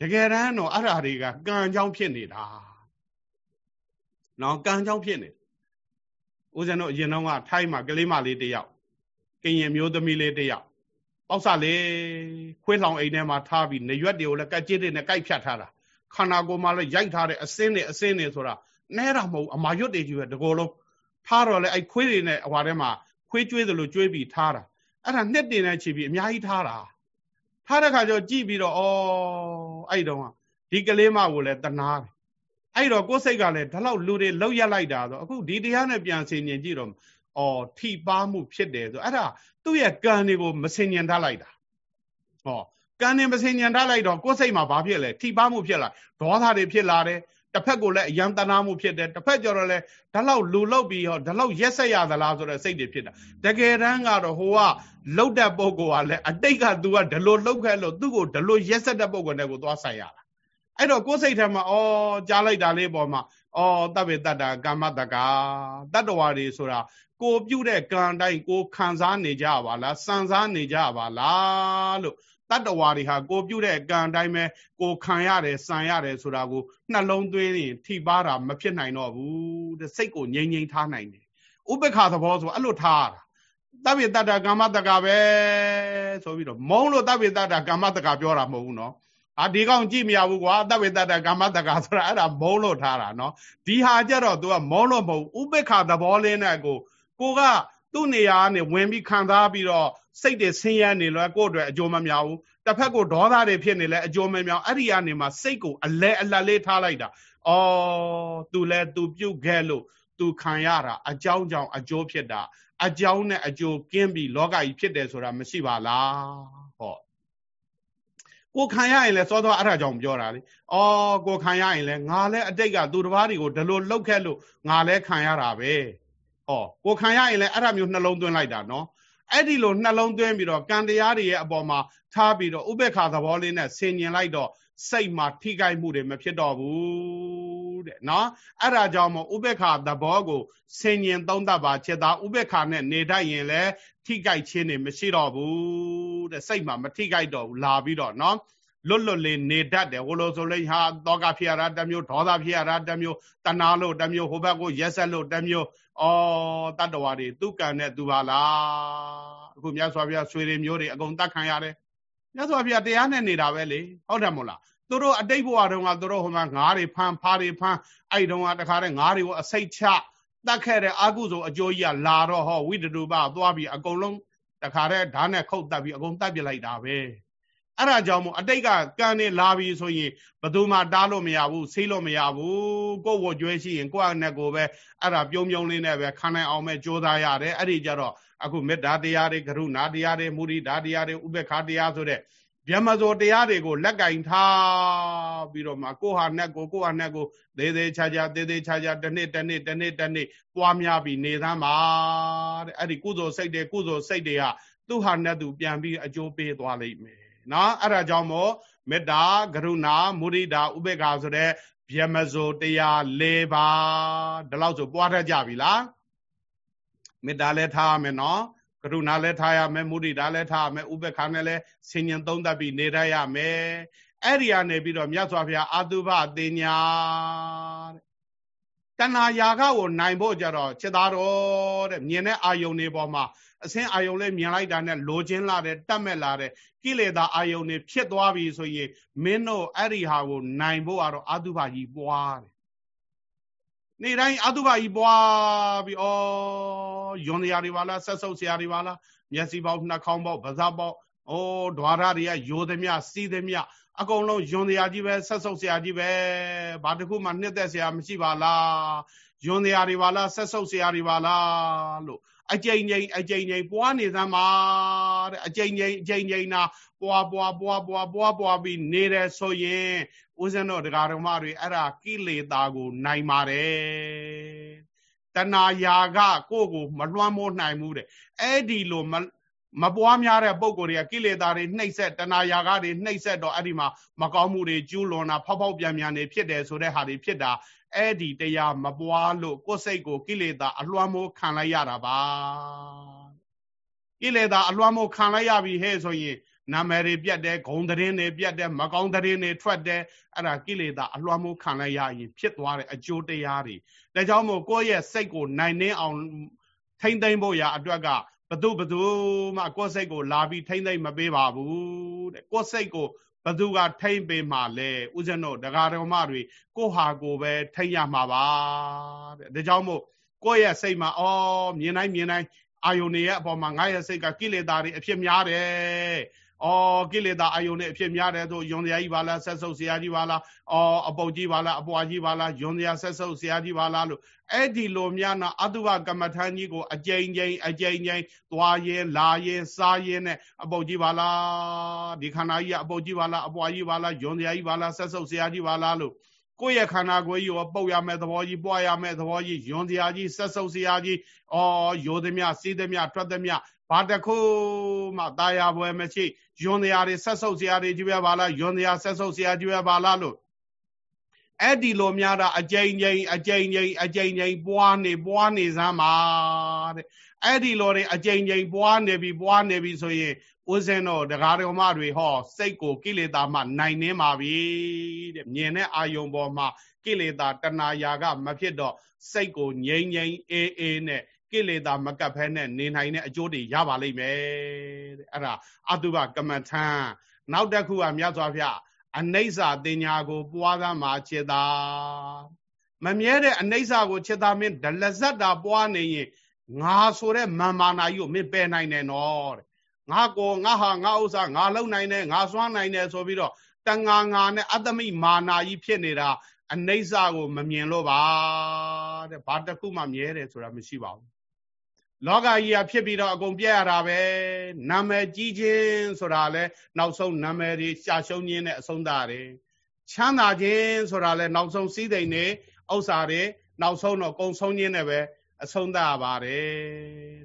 တကယ်တမ်းတော့အဲ့ဓာတွေကကံကြောင်းဖြစ်နေတာနော်ကံကြောင်းဖြစ်နေ ဦးဇင်းတို့အရင်တော့ကထိုင်းမှာကလေးမလေးတယောက်ကရင်မျိုးသမီးလေးတယောက်ပေါက်စလေးခွေးလောင်အိမ်ထဲမှာထားပြီးနေရွက်တွေကိုလည်းကက်ကျစ်တွေနဲ့ကိုက်ဖြတ်ထားတာခန္ဓာကိုယ်မှာလည်းရိုက်ထားတဲ့အစင်းတွေအစင်းတွေဆိုတာနဲတာမဟုတ်အမာရွတ်တွေကြီးပဲတကောလုံးထားတော့လေအဲ့ခွေးတွေနဲ့ဟွာထဲမှာခွေးကျွေးသလိုကျွေးပြီးထားတာအဲ့ဒါနှစ်တင်နဲ့ချီပြီးအများကြီးထားတာထားတဲ့ခါကျတော့ကြည့်ပြီးတော့ဩအဲ့တုန်းကဒီကလေးမကိုလည်းတနာတယ် အဲ့တော့ကိုယ်စိတ်ကလည်းဒီလောက်လူတွေလောက်ရက်လိုက်တာဆိုအခုဒီတရားနဲ့ပြန်ဆင်ញင်ကြည့်တော့အော်ထိပါမှုဖြစ်တယ်ဆိုအဲ့ဒါသူ့ရဲ့ကံတွေကိုမဆင်ញင်ထားလိုက်တာဟောကံတွေမဆင်ញင်ထားလိုက်တော့ကိုယ်စိတ်မှာဘာဖြစ်လဲထိပါမှုဖြစ်လာဒေါသတွေဖြစ်လာတယ်တစ်ဖက်ကိုလည်းအယံတနာမှုဖြစ်တယ်တစ်ဖက်ကျတော့လည်းဒါလောက်လူလောက်ပြီးဟောဒါလောက်ရက်ဆက်ရသလားဆိုတဲ့စိတ်တွေဖြစ်တာတကယ်တမ်းကတော့ဟိုကလှုပ်တဲ့ပုံကောကလည်းအတိတ်က तू ကဒီလိုလှုပ်ခဲ့လို့သူ့ကိုဒီလိုရက်ဆက်တဲ့ပုံကောနဲ့ကိုသွားဆိုင်ရတာ ာ အဲ့တော့ကိုယ်စိတ်ထဲမှာအော်ကြားလိုက်တာလေးပေါ်မှာအော်တပ်ပေတ္တာကာမတကာတတ္တဝါတွေဆိုတာကိုပြုတဲ့ကံတိုင်းကိုခံစားနေကြပါလားစံစားနေကြပါလားလို့တတ္တဝါတွေဟာကိုပြုတဲ့ကံတိုင်းပဲကိုခံရတယ်စံရတယ်ဆိုတာကိုနှလုံးသွင်းရင်ထိပါတာမဖြစ်နိုင်တော့ဘူးတဲ့စိတ်ကိုငြိမ်ငြိမ်ထားနိုင်တယ်ဥပ္ပခါသဘောဆိုအဲ့လိုထားရတာတပိတ္တကာမတကာပဲဆိုပြီးတော့မုံလို့တပိတ္တကာမတကာပြောတာမဟုတ်ဘူးနော် အာဒီကောင်ကြည့်မရဘူးကွာတဝိတ္တကာမတကာဆိုတာအဲ့ဒါမုံလို့ထားတာနော်ဒီဟာကြတော့ तू ကမုံလို့မဟုတ်ဥပေက္ခသဘောလေးနဲ့ကိုကိုကသူ့နေရာကနေဝင်ပြီးခံစားပြီးတော့စိတ်တွေဆင်းရဲနေလို့ကိုယ့်အတွက်အကျိုးမများဘူးတစ်ဖက်ကိုဒေါသတွေဖြစ်နေလဲအကျိုးမများအဲ့ဒီကနေမှစိတ်ကိုအလဲအလတ်လေးထားလိုက်တာအော် तू လဲ तू ပြုတ်ခဲ့လို့ तू ခံရတာအကြောင်းကြောင့်အကျိုးဖြစ်တာအကြောင်းနဲ့အကျိုးကင်းပြီးလောကကြီးဖြစ်တယ်ဆိုတာမရှိပါလားဟော ကိုခံရရင်လဲစောစောအဲ့ဒါကြောင့်ပြောတာလေ။အော်ကိုခံရရင်လဲငါလဲအတိတ်ကသူတစ်ပါးတွေကိုဒီလိုလှုပ်ခဲ့လို့ငါလဲခံရတာပဲ။ဟောကိုခံရရင်လဲအဲ့ဒါမျိုးနှလုံးသွင်းလိုက်တာနော်။ အဲ့ဒီလိုနှလုံးသွင်းပြီးတော့ကံတရားတွေရဲ့အပေါ်မှာထားပြီးတော့ဥပေက္ခသဘောလေးနဲ့ဆင်ញင်လိုက်တော့စိတ်မှာထိခိုက်မှုတွေမဖြစ်တော့ဘူးတဲ့နော်အဲ့ဒါကြောင့်မို့ဥပေက္ခသဘောကိုဆင်ញင်သုံးသပ်ပါချက်သားဥပေက္ခနဲ့နေတတ်ရင်လည်းထိခိုက်ခြင်းတွေမရှိတော့ဘူးတဲ့စိတ်မှာမထိခိုက်တော့ဘူးလာပြီးတော့နော် လွတ်လွတ်လေးနေတတ်တယ်ဟိုလိုဆိုလိဟာတောကဖြစ်ရတာတမျိုးဒေါသဖြစ်ရတာတမျိုးတဏှာလို့တမျိုးဟိုဘက်ကိုရက်ဆက်လို့တမျိုးဩတတ္တဝါတွေသူကံနဲ့သူပါလားအခုမြတ်စွာဘုရားဆွေတွေမျိုးတွေအကုန်တတ်ခံရတယ်မြတ်စွာဘုရားတရားနဲ့နေတာပဲလေဟုတ်တယ်မို့လားသူတို့အတိတ်ဘဝတုန်းကသူတို့ဟိုမှာငါးတွေဖမ်းဖားတွေဖမ်းအဲ့တုန်းကတခါတည်းငါးတွေကိုအစိတ်ချတတ်ခဲ့တဲ့အကုသိုလ်အကျိုးကြီးကလာတော့ဟောဝိတ္တုပသွားပြီးအကုန်လုံးတခါတည်းဓာတ်နဲ့ခုတ်တက်ပြီးအကုန်တက်ပြလိုက်တာပဲ အဲ့ဒါကြောင့်မို့အတိတ်ကကံနေလာပြီဆိုရင်ဘယ်သူမှတားလို့မရဘူးဆေးလို့မရဘူးကိုယ်ဝကြွဲရှိရင်ကိုယ့်အနဲ့ကိုပဲအဲ့ဒါပြုံးပြုံးလေးနဲ့ပဲခံနိုင်အောင်ပဲကြိုးစားရတယ်အဲ့ဒီကြတော့အခုမေတ္တာတရားတွေကရုဏာတရားတွေမုဒိတာတရားတွေဥပေက္ခတရားဆိုတဲ့ဗျမဇောတရားတွေကိုလက်ကင်ထားပြီးတော့မှကိုဟာနဲ့ကိုကိုဟာနဲ့ကိုသေးသေးချာချာသေးသေးချာချာတစ်နှစ်တစ်နှစ်တစ်နှစ်တစ်နှစ်ပွားများပြီးနေသမ်းပါတဲ့အဲ့ဒီကုသိုလ်စိတ်တွေကုသိုလ်စိတ်တွေကသူ့ဟာနဲ့သူပြန်ပြီးအကျိုးပေးသွားလိမ့်မယ် နော်အဲ့ဒါကြောင့်မို့မေတ္တာကရုဏာမုဒိတာဥပေက္ခဆိုတဲ့ဗျမဇောတရား၄ပါးဒီလောက်ဆိုပွားတတ်ကြပြီလားမေတ္တာလည်းထားရမယ်နော်ကရုဏာလည်းထားရမယ်မုဒိတာလည်းထားရမယ်ဥပ္ပခါနဲ့လည်းဆင်ញံသုံးသပ်ပြီးနေရရမယ်အဲ့ဒီကနေပြီးတော့မြတ်စွာဘုရားအာတုဘအသေးညာ တဲ့တဏှာယာကကိုနိုင်ဖို့ကြတော့จิตသားတော်တဲ့မြင်တဲ့အာယုန်တွေပေါ်မှာအစင်းအာယုန်လေးမြင်လိုက်တာနဲ့လိုချင်းလာတဲ့တတ်မဲ့လာတဲ့ကိလေသာအာယုန်တွေဖြစ်သွားပြီဆိုရင်မင်းတို့အဲ့ဒီဟာကိုနိုင်ဖို့ကတော့အာတုဘကြီးပွားတယ်နေ့တိုင်းအတုပကြီးပွားပြီးဩယွန်တရားတွေပါလားဆက်ဆုပ်ဆရာတွေပါလားမျက်စိပေါက်နှာခေါင်းပေါက်ပါးစပ်ပေါက်ဩဓွာရတွေကယိုသမျှစီးသမျှ အကုန်လုံးယွန်တရားကြီးပဲဆက်ဆုပ်ဆရာကြီးပဲဘာတခုမှနှစ်သက်ဆရာမရှိပါလားယွန်တရားတွေပါလားဆက်ဆုပ်ဆရာတွေပါလားလို့အကြိမ်ကြိမ်အကြိမ်ကြိမ်ပွားနေသမ်းပါတဲ့အကြိမ်ကြိမ်အကြိမ်ကြိမ်နာပွားပွားပွားပွားပွားပွားပြီးနေတယ်ဆိုရင်ဦးဇင်းတို့တရားတော်မတွေအဲ့ဒါကိလေသာကို နိုင်ပါတယ်တဏှာယာကကိုယ့်ကိုမလွှမ်းမိုးနိုင်ဘူးတဲ့အဲ့ဒီလို မမပွားများတဲ့ပုံကိုယ်တွေကကိလေသာတွေနှိပ်ဆက်တဏှာယာကတွေနှိပ်ဆက်တော့အဲ့ဒီမှာမကောင်းမှုတွေကျူးလွန်တာဖောက်ဖောက်ပြန်ပြန်နေဖြစ်တယ်ဆိုတဲ့ဟာတွေဖြစ်တာအဲ့ဒီတရားမပွားလို့ကိုယ်စိတ်ကိုကိလေသာအလွှမ်းမိုးခံလိုက်ရတာပါကိလေသာအလွှမ်းမိုးခံလိုက်ရပြီဟဲ့ဆိုရင်နာမည်တွေပြတ်တယ်ဂုံသတင်းတွေပြတ်တယ်မကောင်းသတင်းတွေထွက်တယ်အဲ့ဒါကိလေသာအလွှမ်းမိုးခံလိုက်ရရင်ဖြစ်သွားတဲ့အကျိုးတရားတွေဒါကြောင့်မို့ကိုယ့်ရဲ့စိတ်ကိုနိုင်နှင်းအောင်ထိမ့်သိမ့်ဖို့ရာအတွက်က ဘသူဘသူမှကိုယ့်စိတ်ကို လာပြီးထိမ့်သိမ့်မပေးပါဘူးတဲ့ကိုယ့်စိတ်ကိုဘသူကထိမ့်ပေးမှလဲဥစဉ်တို့ဒကာတော်မတွေကိုယ့်ဟာကိုပဲထိမ့်ရမှာပါတဲ့ဒါကြောင့်မို့ကိုယ့်ရဲ့စိတ်မှာအော်မြင်တိုင်းမြင်တိုင်းအာယုန်ရဲ့အပေါ်မှာငါရဲ့စိတ်ကကိလေသာတွေအဖြစ်များတယ် အော်ကိလေသာအယုန်နဲ့အဖြစ်များတယ်ဆိုယွန်စရာကြီးပါလားဆက်ဆုပ်စရာကြီးပါလားအော်အပုတ်ကြီးပါလားအပွားကြီးပါလားယွန်စရာဆက်ဆုပ်စရာကြီးပါလားလို့အဲ့ဒီလိုများနာအတုဝကမ္မထန်ကြီးကိုအကြိမ်ကြိမ်အကြိမ်ကြိမ်သွားရင်လာရင်စားရင်နဲ့အပုတ်ကြီးပါလားဒီခန္ဓာကြီးကအပုတ်ကြီးပါလားအပွားကြီးပါလားယွန်စရာကြီးပါလားဆက်ဆုပ်စရာကြီးပါလားလို့ကိုယ့်ရဲ့ခန္ဓာကိုယ်ကြီးကိုပုတ်ရမယ့်သဘောကြီးပွားရမယ့်သဘောကြီးယွန်စရာကြီးဆက်ဆုပ်စရာကြီးအော်ရိုသမျှစီးသမျှထွက်သမျှ ဘာတခုမှตายာပွဲမရှိယွန်တရားတွေဆက်ဆုပ်စရာတွေကြီးပဲပါလားယွန်တရားဆက်ဆုပ်စရာကြီးပဲပါလားလို့အဲ့ဒီလိုများတာအကြိမ်ကြိမ်အကြိမ်ကြိမ်အကြိမ်ကြိမ်ပွားနေပွားနေစမ်းပါတဲ့အဲ့ဒီလိုတွေအကြိမ်ကြိမ်ပွားနေပြီပွားနေပြီဆိုရင်ဦးဇင်းတော်တရားတော်မတွေဟောစိတ်ကိုကိလေသာမှနိုင်နေပါပြီတဲ့မြင်တဲ့အာယုံပေါ်မှာကိလေသာတဏှာယာကမဖြစ်တော့စိတ်ကိုငြိမ်ငြိမ်အေးအေးနဲ့ ကိလေသာမကပ်ဖဲနဲ့နေနိုင်တဲ့အကျိုးတွေရပါလိမ့်မယ်တဲ့အဲ့ဒါအတုပကမ္မထံနောက်တစ်ခုကမြတ်စွာဘုရား အနိစ္စတင်ညာကို ပွားသမှာจิตတာမမြဲတဲ့အနိစ္စကိုจิตတာမင်းဒလဇတ်တာပွားနေရင်ငါဆိုတဲ့မာမာနာကြီးကိုမင်းပယ်နိုင်တယ်နော်တဲ့ငါကိုငါဟာငါဥစ္စာငါလုံနိုင်တယ်ငါစွမ်းနိုင်တယ်ဆိုပြီးတော့တငါငါနဲ့အတ္တမိမာနာကြီးဖြစ်နေတာအနိစ္စကိုမမြင်လို့ပါတဲ့ဘာတစ်ခုမှမြဲတယ်ဆိုတာမရှိပါဘူး လောကကြီးကဖြစ်ပြီးတော့အကုန်ပြက်ရတာပဲနာမည်ကြီးခြင်းဆိုတာလဲနောက်ဆုံးနာမည်တွေရှာရှုံးခြင်းနဲ့အဆုံးသတ်တယ်ချမ်းသာခြင်းဆိုတာလဲနောက်ဆုံးစည်းစိမ်တွေဥစ္စာတွေနောက်ဆုံးတော့ကုံဆုံးခြင်းနဲ့ပဲအဆုံးသတ်ရပါတယ်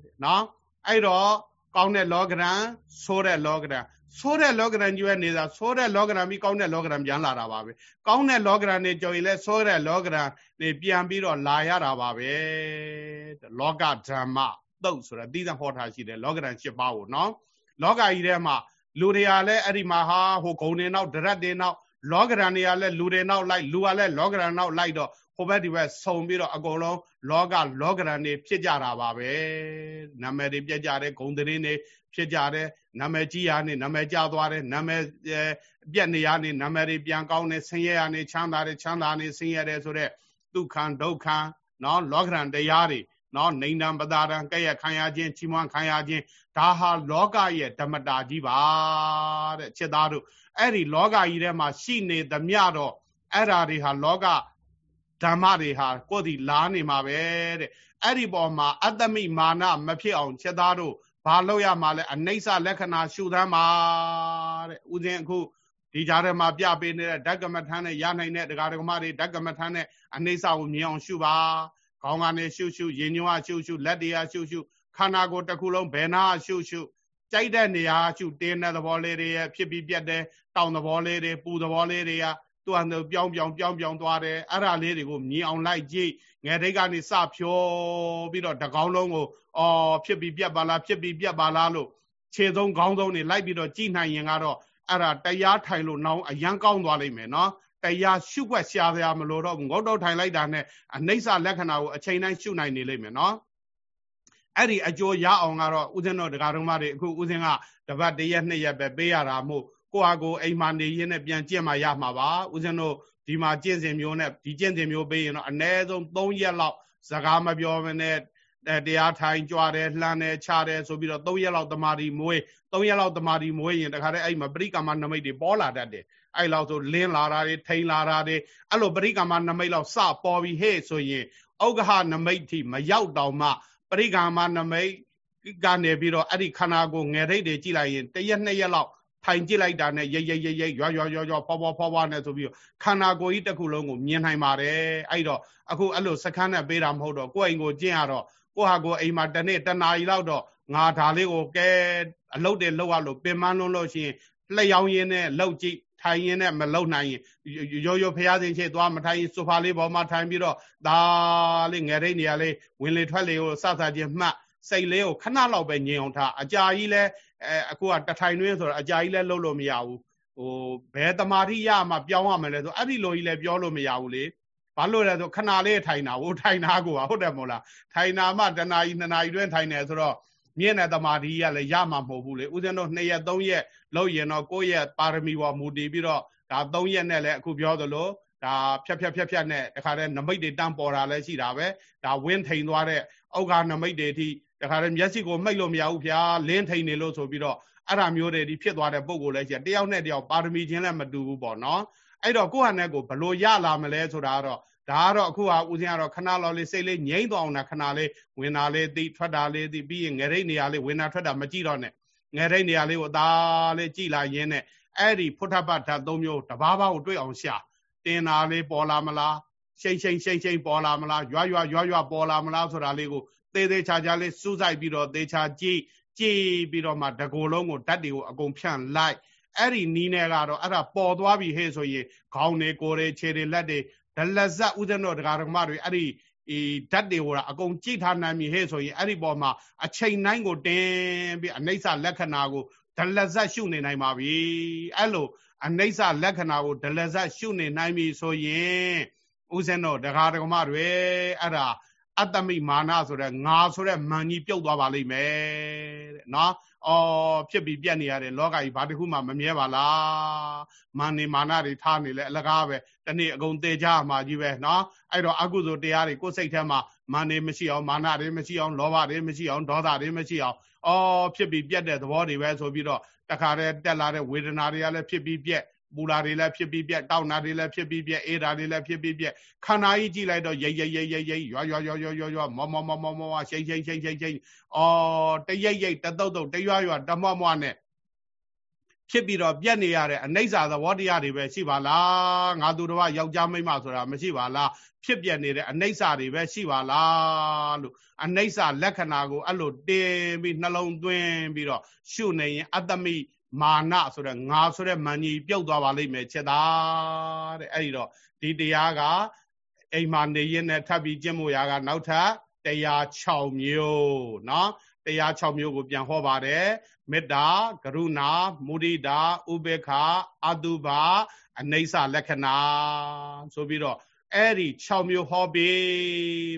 တဲ့နော်အဲ့တော့ကောင်းတဲ့လောကရန်ဆိုးတဲ့လောကရန်ဆိုးတဲ့လောကရန်ကြီးပဲနေတာဆိုးတဲ့လောကရန်ပြီးကောင်းတဲ့လောကရန်ပြန်လာတာပါပဲကောင်းတဲ့လောကရန်နေကြော်ရင်လဲဆိုးတဲ့လောကရန်နေပြန်ပြီးတော့လာရတာပါပဲလောကဓမ္မ တုတ်ဆိုတာတိသဟောထားရှိတယ်လောကရန်၈ပါးကိုနော်လောကကြီးထဲမှာလူတွေကလည်းအဲ့ဒီမှာဟာဟိုဂုံတွေနောက်ဒရက်တွေနောက်လောကရန်တွေကလည်းလူတွေနောက်လိုက်လူကလည်းလောကရန်နောက်လိုက်တော့ဟိုဘက်ဒီဘက်ဆုံပြီးတော့အကုန်လုံးလောကလောကရန်တွေဖြစ်ကြတာပါပဲနာမည်တွေပြကြတယ်ဂုံသတင်းတွေဖြစ်ကြတယ်နာမည်ကြီးရနေနာမည်ကြသွားတယ်နာမည်ပြက်နေရနေနာမည်တွေပြန်ကောင်းတယ်ဆင်းရဲရနေချမ်းသာတယ်ချမ်းသာနေဆင်းရဲတယ်ဆိုတော့ဒုက္ခံဒုက္ခံနော်လောကရန်တရားတွေ နော်နေနံပဒါရံကဲ့ရခံရခြင်းချီးမွမ်းခံရခြင်းဒါဟာလောကရဲ့ဓမ္မတာကြီးပါတဲ့ချက်သားတို့အဲ့ဒီလောကကြီးထဲမှာရှိနေသမျှတော့အဲ့ဓာတွေဟာလောကဓမ္မတွေဟာကိုယ်ဒီလားနေမှာပဲတဲ့အဲ့ဒီပေါ်မှာအတ္တမိမာနမဖြစ်အောင်ချက်သားတို့ဘာလို့ရမှာလဲအနိစ္စလက္ခဏာရှုသမ်းပါတဲ့ဥစဉ်အခုဒီကြားထဲမှာပြပေးနေတဲ့ဓကမထမ်းနဲ့ရနိုင်တဲ့ဒကာဒကမတွေဓကမထမ်းနဲ့အနိစ္စကိုမြင်အောင်ရှုပါ ခေါင်းကနေရှုရှုရင်ညွှားရှုရှုလက်တရားရှုရှုခန္ဓာကိုယ်တစ်ခုလုံးဘယ်နာရှုရှုကြိုက်တဲ့နေရာရှုတင်းတဲ့သဘောလေးတွေရဲ့ဖြစ်ပြီးပြတ်တဲ့တောင်သဘောလေးတွေပူသဘောလေးတွေကသူ့အတူပြောင်းပြောင်းပြောင်းပြောင်းသွားတယ်အဲ့ဒါလေးတွေကိုမြင်အောင်လိုက်ကြည့်ငယ်တိတ်ကနေစဖြောပြီးတော့တကောင်းလုံးကိုအော်ဖြစ်ပြီးပြတ်ပါလားဖြစ်ပြီးပြတ်ပါလားလို့ခြေဆုံးခေါင်းဆုံးနေလိုက်ပြီးတော့ကြည့်နိုင်ရင်ကတော့အဲ့ဒါတရားထိုင်လို့နောင်အရန်ကောင်းသွားလိမ့်မယ်နော် တရားရှုွက်ရှားစရာမလိုတော့ဘူးငုတ်တော့ထိုင်လိုက်တာနဲ့အနိစ္စလက္ခဏာကိုအချိန်တိုင်းရှုနိုင်နေလိမ့်မယ်နော်အဲ့ဒီအကျိုးရအောင်ကတော့ဥစဉ်တော်ဒကာတော်မတွေအခုဥစဉ်ကတပတ်တရက်နှစ်ရက်ပဲပေးရတာမို့ကိုဟာကိုအိမ်မှာနေရင်းနဲ့ပြန်ကျင့်မှရမှာပါဥစဉ်တို့ဒီမှာကျင့်စဉ်မျိုးနဲ့ဒီကျင့်စဉ်မျိုးပေးရင်တော့အနည်းဆုံး3ရက်လောက်စကားမပြောမနဲ့တရားထိုင်ကြွားတယ်လှမ်းတယ်ခြားတယ်ဆိုပြီးတော့3ရက်လောက်တမာဒီမွေး3ရက်လောက်တမာဒီမွေးရင်တခါတည်းအဲ့မှာပရိကာမနမိတ်တွေပေါ်လာတတ်တယ် အဲ့လောက်ဆိုလင်းလာတာတွေထိန်လာတာတွေအဲ့လိုပရိကာမနမိတ်လောက်စပေါ်ပြီးဟဲ့ဆိုရင်ဩဃဟနမိတ်ထိမရောက်တော့မှပရိကာမနမိတ်ကနေပြီးတော့အဲ့ဒီခန္ဓာကိုယ်ငယ်ထိတ်တွေကြည့်လိုက်ရင်တရက်နှစ်ရက်လောက်ထိုင်ကြည့်လိုက်တာနဲ့ရိတ်ရိတ်ရိတ်ရိတ်ရွာရွာရွာရွာဖွာဖွာဖွာဖွာနဲ့ဆိုပြီးတော့ခန္ဓာကိုယ်ကြီးတစ်ခုလုံးကိုမြင်နိုင်ပါတယ်အဲ့တော့အခုအဲ့လိုစခန်းနဲ့ပေးတာမဟုတ်တော့ကိုယ်အိမ်ကိုကျင့်ရတော့ကိုဟာကိုအိမ်မှာတနေ့တနာရီလောက်တော့ငါဒါလေးကိုကဲအလုတ်တွေလောက်ရလို့ပင်မလုံးလို့ရှိရင်လျှောင်းရင်းနဲ့လောက်ကြည့် ထိုင်ရင်းနဲ့မလုံနိုင်ရင်ရိုးရိုးဖះစင်ရှိသွားမထိုင်ရင်ဆိုဖာလေးပေါ်မှာထိုင်ပြီးတော့ဒါလေးငယ်ရိတ်နေရာလေးဝင်လေထွက်လေကိုစစချင်းမှတ်စိတ်လေးကိုခဏလောက်ပဲငြိမ်အောင်ထားအကြာကြီးလဲအဲအခုကတထိုင်တွင်းဆိုတော့အကြာကြီးလဲလှုပ်လို့မရဘူးဟိုဘယ်တမာတိရမှပြောင်းရမယ်လဲဆိုအဲ့ဒီလိုကြီးလဲပြောလို့မရဘူးလေဘာလို့လဲဆိုခဏလေးထိုင်တာဟိုထိုင်တာကိုဟုတ်တယ်မို့လားထိုင်တာမှတနာရီနှစ်နာရီတွင်းထိုင်တယ်ဆိုတော့ မြင့်တဲ့တမာတိရလည်းရမှာမဟုတ်ဘူးလေဥစဉ်တော့2ရက်3ရက်လောက်ရင်တော့ကိုယ့်ရဲ့ပါရမီပေါ်မူတည်ပြီးတော့ဒါ3ရက်နဲ့လည်းအခုပြောသလိုဒါဖြတ်ဖြတ်ဖြတ်ဖြတ်နဲ့တခါတည်းနမိတ်တွေတန်းပေါ်တာလည်းရှိတာပဲဒါဝင်းထိန်သွားတဲ့အောက်ကနမိတ်တွေအထိတခါတည်းမျက်စိကိုမှိတ်လို့မရဘူးဗျာလင်းထိန်နေလို့ဆိုပြီးတော့အဲ့ဒါမျိုးတွေဒီဖြစ်သွားတဲ့ပုံကိုလည်းရှိတယောက်နဲ့တယောက်ပါရမီချင်းလည်းမတူဘူးပေါ့နော်အဲ့တော့ကိုယ့်ဟာနဲ့ကိုဘလို့ရလာမလဲဆိုတာကတော့ ဒါကတော့အခုဟာဦးဇင်းကတော့ခဏလောက်လေးစိတ်လေးငြိမ့်သွားအောင်တာခဏလေးဝင်တာလေးသိထွက်တာလေးသိပြီးရင်ငရိတ်နေရာလေးဝင်တာထွက်တာမကြည့်တော့နဲ့ငရိတ်နေရာလေးကိုအသာလေးကြည့်လာရင်းနဲ့အဲ့ဒီဖုထပတ္ထသုံးမျိုးတဘာဘာကိုတွေ့အောင်ရှာတင်တာလေးပေါ်လာမလားရှိန်ရှိန်ရှိန်ရှိန်ပေါ်လာမလားရွာရွာရွာရွာပေါ်လာမလားဆိုတာလေးကိုသေးသေးချာချာလေးစူးစိုက်ပြီးတော့သေချာကြည့်ကြည့်ပြီးတော့မှတကိုယ်လုံးကိုဓာတ်တွေကိုအကုန်ဖြန့်လိုက်အဲ့ဒီနီးနဲ့ကတော့အဲ့ဒါပေါ်သွားပြီဟဲ့ဆိုရင်ခေါင်းတွေကိုယ်တွေခြေတွေလက်တွေ ဒလဇတ်ဥဒ္ဒနောတရားဓမ္မတွေအဲ့ဒီဤဓာတ်တွေကိုအကုန်ကြည့်ထားနိုင်ပြီဟဲ့ဆိုရင်အဲ့ဒီပေါ်မှာအချိန်တိုင်းကိုတင်းပြီးအနိစ္စလက္ခဏာကိုဒလဇတ်ရှုနေနိုင်ပါပြီအဲ့လိုအနိစ္စလက္ခဏာကိုဒလဇတ်ရှုနေနိုင်ပြီဆိုရင်ဥစဉ်တော့တရားဓမ္မတွေအဲ့ဒါ အတ္တမိမာနဆိုတဲ့ငါဆိုတဲ့မန်ကြီးပြုတ်သွားပါလိမ့်မယ်တဲ့နော်အော်ဖြစ်ပြီးပြက်နေရတယ်လောကကြီးဘာတစ်ခုမှမမြဲပါလားမာနေမာနတွေထားနေလဲအလကားပဲတနေ့အကုန်သေးကြမှာကြီးပဲနော်အဲ့တော့အကုသိုလ်တရားတွေကိုယ်စိတ်ထဲမှာမာနေမရှိအောင်မာနတွေမရှိအောင်လောဘတွေမရှိအောင်ဒေါသတွေမရှိအောင်အော်ဖြစ်ပြီးပြက်တဲ့သဘောတွေပဲဆိုပြီးတော့တခါတည်းတက်လာတဲ့ဝေဒနာတွေကလည်းဖြစ်ပြီးပြက် ပူလာတွေလည်းဖြစ်ပြီးပြက်တောက်နာတွေလည်းဖြစ်ပြီးပြက်အေးဓာတွေလည်းဖြစ်ပြီးပြက်ခန္ဓာကြီးကြည့်လိုက်တော့ရိတ်ရိတ်ရိတ်ရိတ်ရိတ်ရွာရွာရွာရွာရွာရွာမောမောမောမောမောရှိတ်ရှိတ်ရှိတ်ရှိတ်ရှိတ်အော်တရိတ်ရိတ်တတုတ်တုတ်တရွာရွာတမွားမွားနဲ့ဖြစ်ပြီးတော့ပြက်နေရတဲ့အနိစ္စသဘောတရားတွေပဲရှိပါလားငါသူတော်ယောက်ျားမိန်းမဆိုတာမရှိပါလားဖြစ်ပြနေတဲ့အနိစ္စတွေပဲရှိပါလားလို့အနိစ္စလက္ခဏာကိုအဲ့လိုတင်ပြီးနှလုံးသွင်းပြီးတော့ရှုနေရင်အတ္တမိ မာနဆိုတဲ့ငါဆိုတဲ့မန်ကြီးပြုတ်သွားပါလိမ့်မယ်ချက်သားတဲ့အဲ့ဒီတော့ဒီတရားကအိမ်မှာနေရင်နဲ့ထပ်ပြီးကျင့်မှုရာကနောက်ထပ်တရား6မျိုးเนาะတရား6မျိုးကိုပြန်ဟောပါတယ်မေတ္တာကရုဏာမုဒိတာဥပေက္ခအတုပါအနိစ္စလက္ခဏာဆိုပြီးတော့အဲ့ဒီ6မျိုးဟောပြီး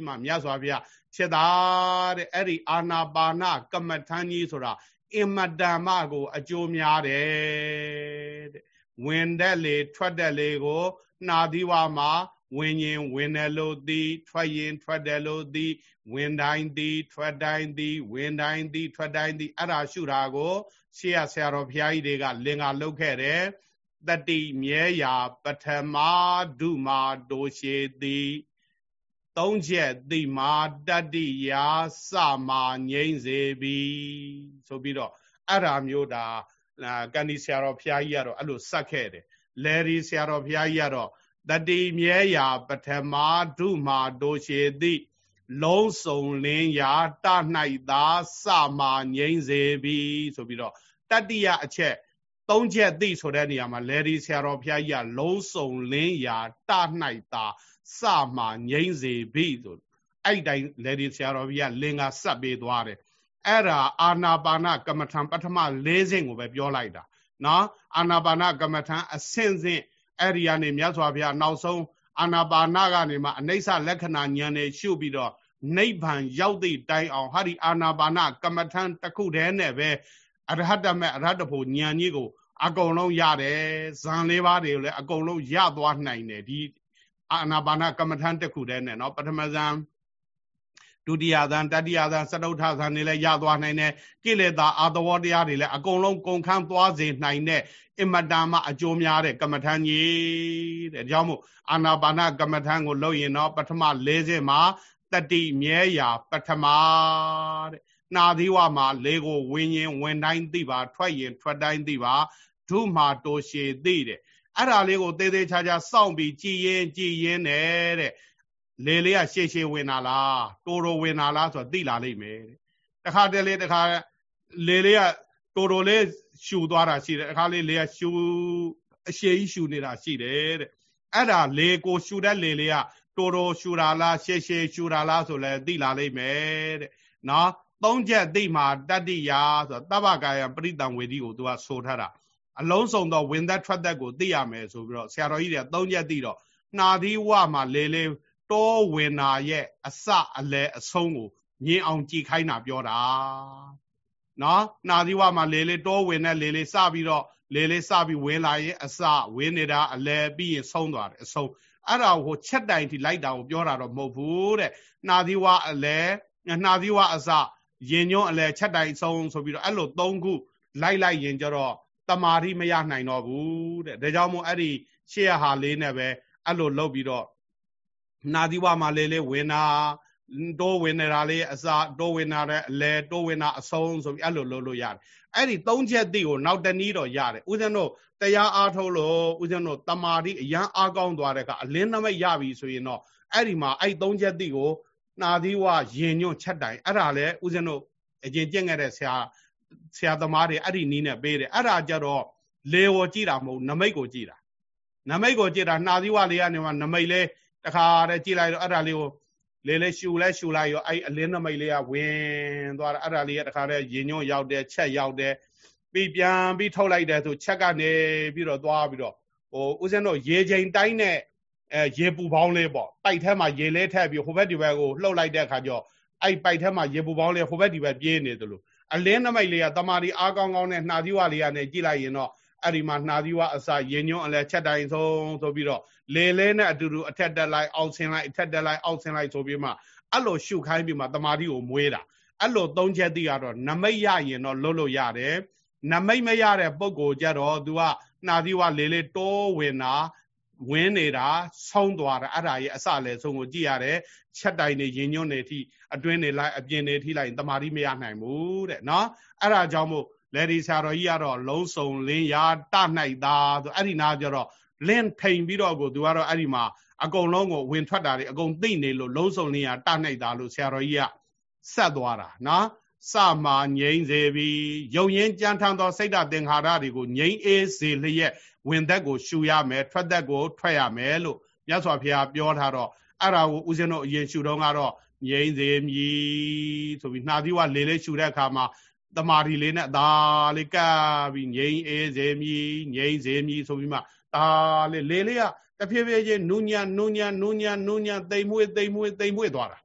မှမြတ်စွာဘုရားချက်သားတဲ့အဲ့ဒီအာနာပါနကမ္မထန်ကြီးဆိုတာ အင်မတန်မှကို အကျိုးများတယ်တဲ့ဝင်တဲ့လေထွက်တဲ့လေကိုနှာသီးဝါမှာဝင်ရင်ဝင်တယ်လို့သိထွက်ရင်ထွက်တယ်လို့သိဝင်တိုင်းသိထွက်တိုင်းသိဝင်တိုင်းသိထွက်တိုင်းသိအဲ့ဒါရှုတာကိုရှေ့ရဆရာတော်ဘုရားကြီးတွေကလင်္ကာလုတ်ခဲ့တယ်တတိမြဲရာပထမဒုမာဒိုရှိတိ သုံးချက်သိမာတတိယာစမာငိမ့်စေပြီဆိုပြီးတော့အဲ့ဒါမျိုးဒါကန်ဒီဆရာတော်ဘုရားကြီးကတော့အဲ့လိုစက်ခဲ့တယ်လဲရီဆရာတော်ဘုရားကြီးကတော့တတိမြဲရာပထမဒုမာဒိုရှိတိလုံးစုံလင်းရာတ၌သာစမာငိမ့်စေပြီဆိုပြီးတော့တတိယအချက်သုံးချက်သိဆိုတဲ့နေရာမှာလေဒီဆရာတော်ဘုရားကြီးကလုံးစုံလင်းရာတ၌သာ စမှငိမ့်စေပြီဆိုအဲ့တိုင်းလေဒီဆရာတော်ဘုရားလင်္ကာဆက်ပေးသွားတယ်အဲ့ဒါအာနာပါနကမ္မထံပထမ၄ဆင့်ကိုပဲပြောလိုက်တာနော်အာနာပါနကမ္မထံအဆင့်ဆင့်အဲ့ဒီကနေမြတ်စွာဘုရားနောက်ဆုံးအာနာပါနကနေမှအနိစ္စလက္ခဏာဉာဏ်နဲ့ရှုပြီးတော့နိဗ္ဗာန်ရောက်သည့်တိုင်အောင်ဟာဒီအာနာပါနကမ္မထံတစ်ခုတည်းနဲ့ပဲအရဟတမေအရဟတဖို့ဉာဏ်ကြီးကို အကုန်လုံးရတယ်ဇန်လေးပါးတွေကိုလည်းအကုန်လုံးရသွားနိုင်တယ်ဒီ အာနာပါနကမ္မထန်တစ်ခုတည်းနဲ့နော်ပထမဇန်ဒုတိယဇန်တတိယဇန်စတုထဇန်တွေလည်းရသွားနိုင်တယ်ကိလေသာအာသဝတရားတွေလည်းအကုန်လုံးကုန်ခန်းသွားစေနိုင်တဲ့အင်မတန်မှအကျိုးများတဲ့ကမ္မထန်ကြီးတဲ့ဒါကြောင့်မို့အာနာပါနကမ္မထန်ကိုလုပ်ရင်တော့ပထမ၄ဆင့်မှာတတိမြဲရာပထမတဲ့နာသီဝမှာလေကိုဝင်ရင်ဝင်တိုင်းသိပါ ထွက်ရင်ထွက်တိုင်းသိပါဒုမာတိုရှေသိတဲ့ အဲ့ဒါလေးကိုသေးသေးချာချာစောင့်ပြီးကြည်ရင်ကြည်ရင်နဲ့တဲ့လေလေးကရှေ့ရှေ့ဝင်လာလားတိုးတိုးဝင်လာလားဆိုတော့သိလာလိမ့်မယ်တဲ့တခါတည်းလေးတခါလေလေးကတိုးတိုးလေးရှူသွားတာရှိတယ်အခါလေးလေကရှူအရှိကြီးရှူနေတာရှိတယ်တဲ့အဲ့ဒါလေကိုရှူတဲ့လေလေးကတိုးတိုးရှူတာလားရှေ့ရှေ့ရှူတာလားဆိုလဲသိလာလိမ့်မယ်တဲ့နော်သုံးချက်သိမှတတ္တိယာဆိုတဗ္ဗကာယပရိတံဝေဒီကိုသူကဆိုထားတာ အလုံးစုံသောဝင်သက်ထွက်သက်ကိုသိရမယ်ဆိုပြီးတော့ဆရာတော်ကြီးတွေကသုံးချက်သိတော့နှာသီးဝမှာလေလေတောဝင်နာရဲ့အစအလဲအဆုံးကိုမြင်အောင်ကြည်ခိုင်းတာပြောတာနော်နှာသီးဝမှာလေလေတောဝင်တဲ့လေလေစပြီးတော့လေလေစပြီးဝင်လာရင်အစဝင်နေတာအလဲပြီးရင်ဆုံးသွားတယ်အဆုံးအဲ့ဒါကိုချက်တိုင်ထိလိုက်တာကိုပြောတာတော့မဟုတ်ဘူးတဲ့နှာသီးဝအလဲနှာသီးဝအစရင်ညွန့်အလဲချက်တိုင်ဆုံးဆိုပြီးတော့အဲ့လို၃ခုလိုက်လိုက်ရင်ကြတော့ တမာတိမရနိုင်တော့ဘူးတဲ့ဒါကြောင့်မို့အဲ့ဒီရှေ့ဟာလေးနဲ့ပဲအဲ့လိုလုပ်ပြီးတော့နာသီဝမှာလေးလေးဝင်တာတိုးဝင်နေတာလေးအစတိုးဝင်တာတဲ့အလဲတိုးဝင်တာအဆုံးဆိုပြီးအဲ့လိုလုပ်လို့ရတယ်အဲ့ဒီသုံးချက်တိကိုနောက်တနည်းတော့ရတယ်ဦးဇင်းတို့တရားအားထုတ်လို့ဦးဇင်းတို့တမာတိအရန်အားကောင်းသွားတဲ့အခါအလင်းနမိတ်ရပြီဆိုရင်တော့အဲ့ဒီမှာအဲ့သုံးချက်တိကိုနာသီဝရင်ညွန့်ချက်တိုင်အဲ့ဒါလည်းဦးဇင်းတို့အကျင့်ကျင့်ခဲ့တဲ့ဆရာ ဆရာသမားတွေအဲ့ဒီနီးနဲ့ပေးတယ်အဲ့ဒါကြတော့လေဝကြည့်တာမဟုတ်နမိတ်ကိုကြည့်တာနမိတ်ကိုကြည့်တာနှာသီးဝလေးကနေမှနမိတ်လေးတခါတည်းကြည့်လိုက်တော့အဲ့ဒါလေးကိုလေလေရှူလဲရှူလိုက်ရောအဲ့အလင်းနမိတ်လေးကဝင်သွားတာအဲ့ဒါလေးကတခါတည်းရင်ညွန့်ရောက်တယ်ချက်ရောက်တယ်ပြီးပြန်ပြီးထုတ်လိုက်တယ်ဆိုချက်ကနေပြီးတော့သွားပြီးတော့ဟိုဦးဇင်းတို့ရေချိန်တိုင်းနဲ့အဲရေပူပေါင်းလေးပေါ့ပိုက်ထဲမှာရေလေးထည့်ပြီးဟိုဘက်ဒီဘက်ကိုလှုပ်လိုက်တဲ့အခါကျတော့အဲ့ပိုက်ထဲမှာရေပူပေါင်းလေးဟိုဘက်ဒီဘက်ပြေးနေသလို အလင်းနမိတ်လေးကတမာဒီအားကောင်းကောင်းနဲ့နှာသီးဝလေးကနေကြည့်လိုက်ရင်တော့အဲ့ဒီမှာနှာသီးဝအစာရင်ညွန့်အလဲချက်တိုင်းဆုံးဆိုပြီးတော့လေလဲနဲ့အတူတူအထက်တက်လိုက်အောက်ဆင်းလိုက်အထက်တက်လိုက်အောက်ဆင်းလိုက်ဆိုပြီးမှအဲ့လိုရှုခိုင်းပြီးမှတမာဒီကိုမွေးတာအဲ့လိုသုံးချက်တည်းကတော့နမိတ်ရရင်တော့လွတ်လို့ရတယ်နမိတ်မရတဲ့ပုံကိုကြတော့ तू ကနှာသီးဝလေးလေးတိုးဝင်တာ ဝင်းနေတာဆုံးသွားတာအဲ့ဒါရဲ့အစလည်းဆုံးကိုကြည့်ရတယ်ချက်တိုင်နေရင်ညွန့်နေထိအတွင်းနေလိုက်အပြင်နေထိလိုက်တမာတိမရနိုင်ဘူးတဲ့နော်အဲ့ဒါကြောင့်မို့လေဒီဆရာတော်ကြီးကတော့လုံးစုံလင်းရာတနိုင်တာဆိုအဲ့ဒီနာကျတော့လင်းထိန်ပြီးတော့ကိုသူကတော့အဲ့ဒီမှာအကုန်လုံးကိုဝင်ထွက်တာတွေအကုန်သိနေလို့လုံးစုံလင်းရာတနိုင်တာလို့ဆရာတော်ကြီးကဆက်သွားတာနော် စမာငိမ့်စေပြီးယုံရင်ကြမ်းထမ်းသောစိတ်ဓာတ်သင်္ခါရတွေကိုငြိမ့်အေးစေလျက်ဝင်သက်ကိုရှူရမယ်ထွက်သက်ကိုထွက်ရမယ်လို့မြတ်စွာဘုရားပြောထားတော့အဲ့ဒါကိုဦးဇင်းတို့အရင်ရှူတော့ကတော့ငြိမ့်စေမြည်ဆိုပြီးနှာသီးဝလေလေးရှူတဲ့အခါမှာတမာရီလေးနဲ့ဒါလေးကပ်ပြီးငြိမ့်အေးစေမြည်ငြိမ့်စေမြည်ဆိုပြီးမှဒါလေးလေးလေးကတဖြည်းဖြည်းချင်းနူးညံ့နူးညံ့နူးညံ့နူးညံ့တိမ်မွေ့တိမ်မွေ့တိမ်မွေ့သွားတာ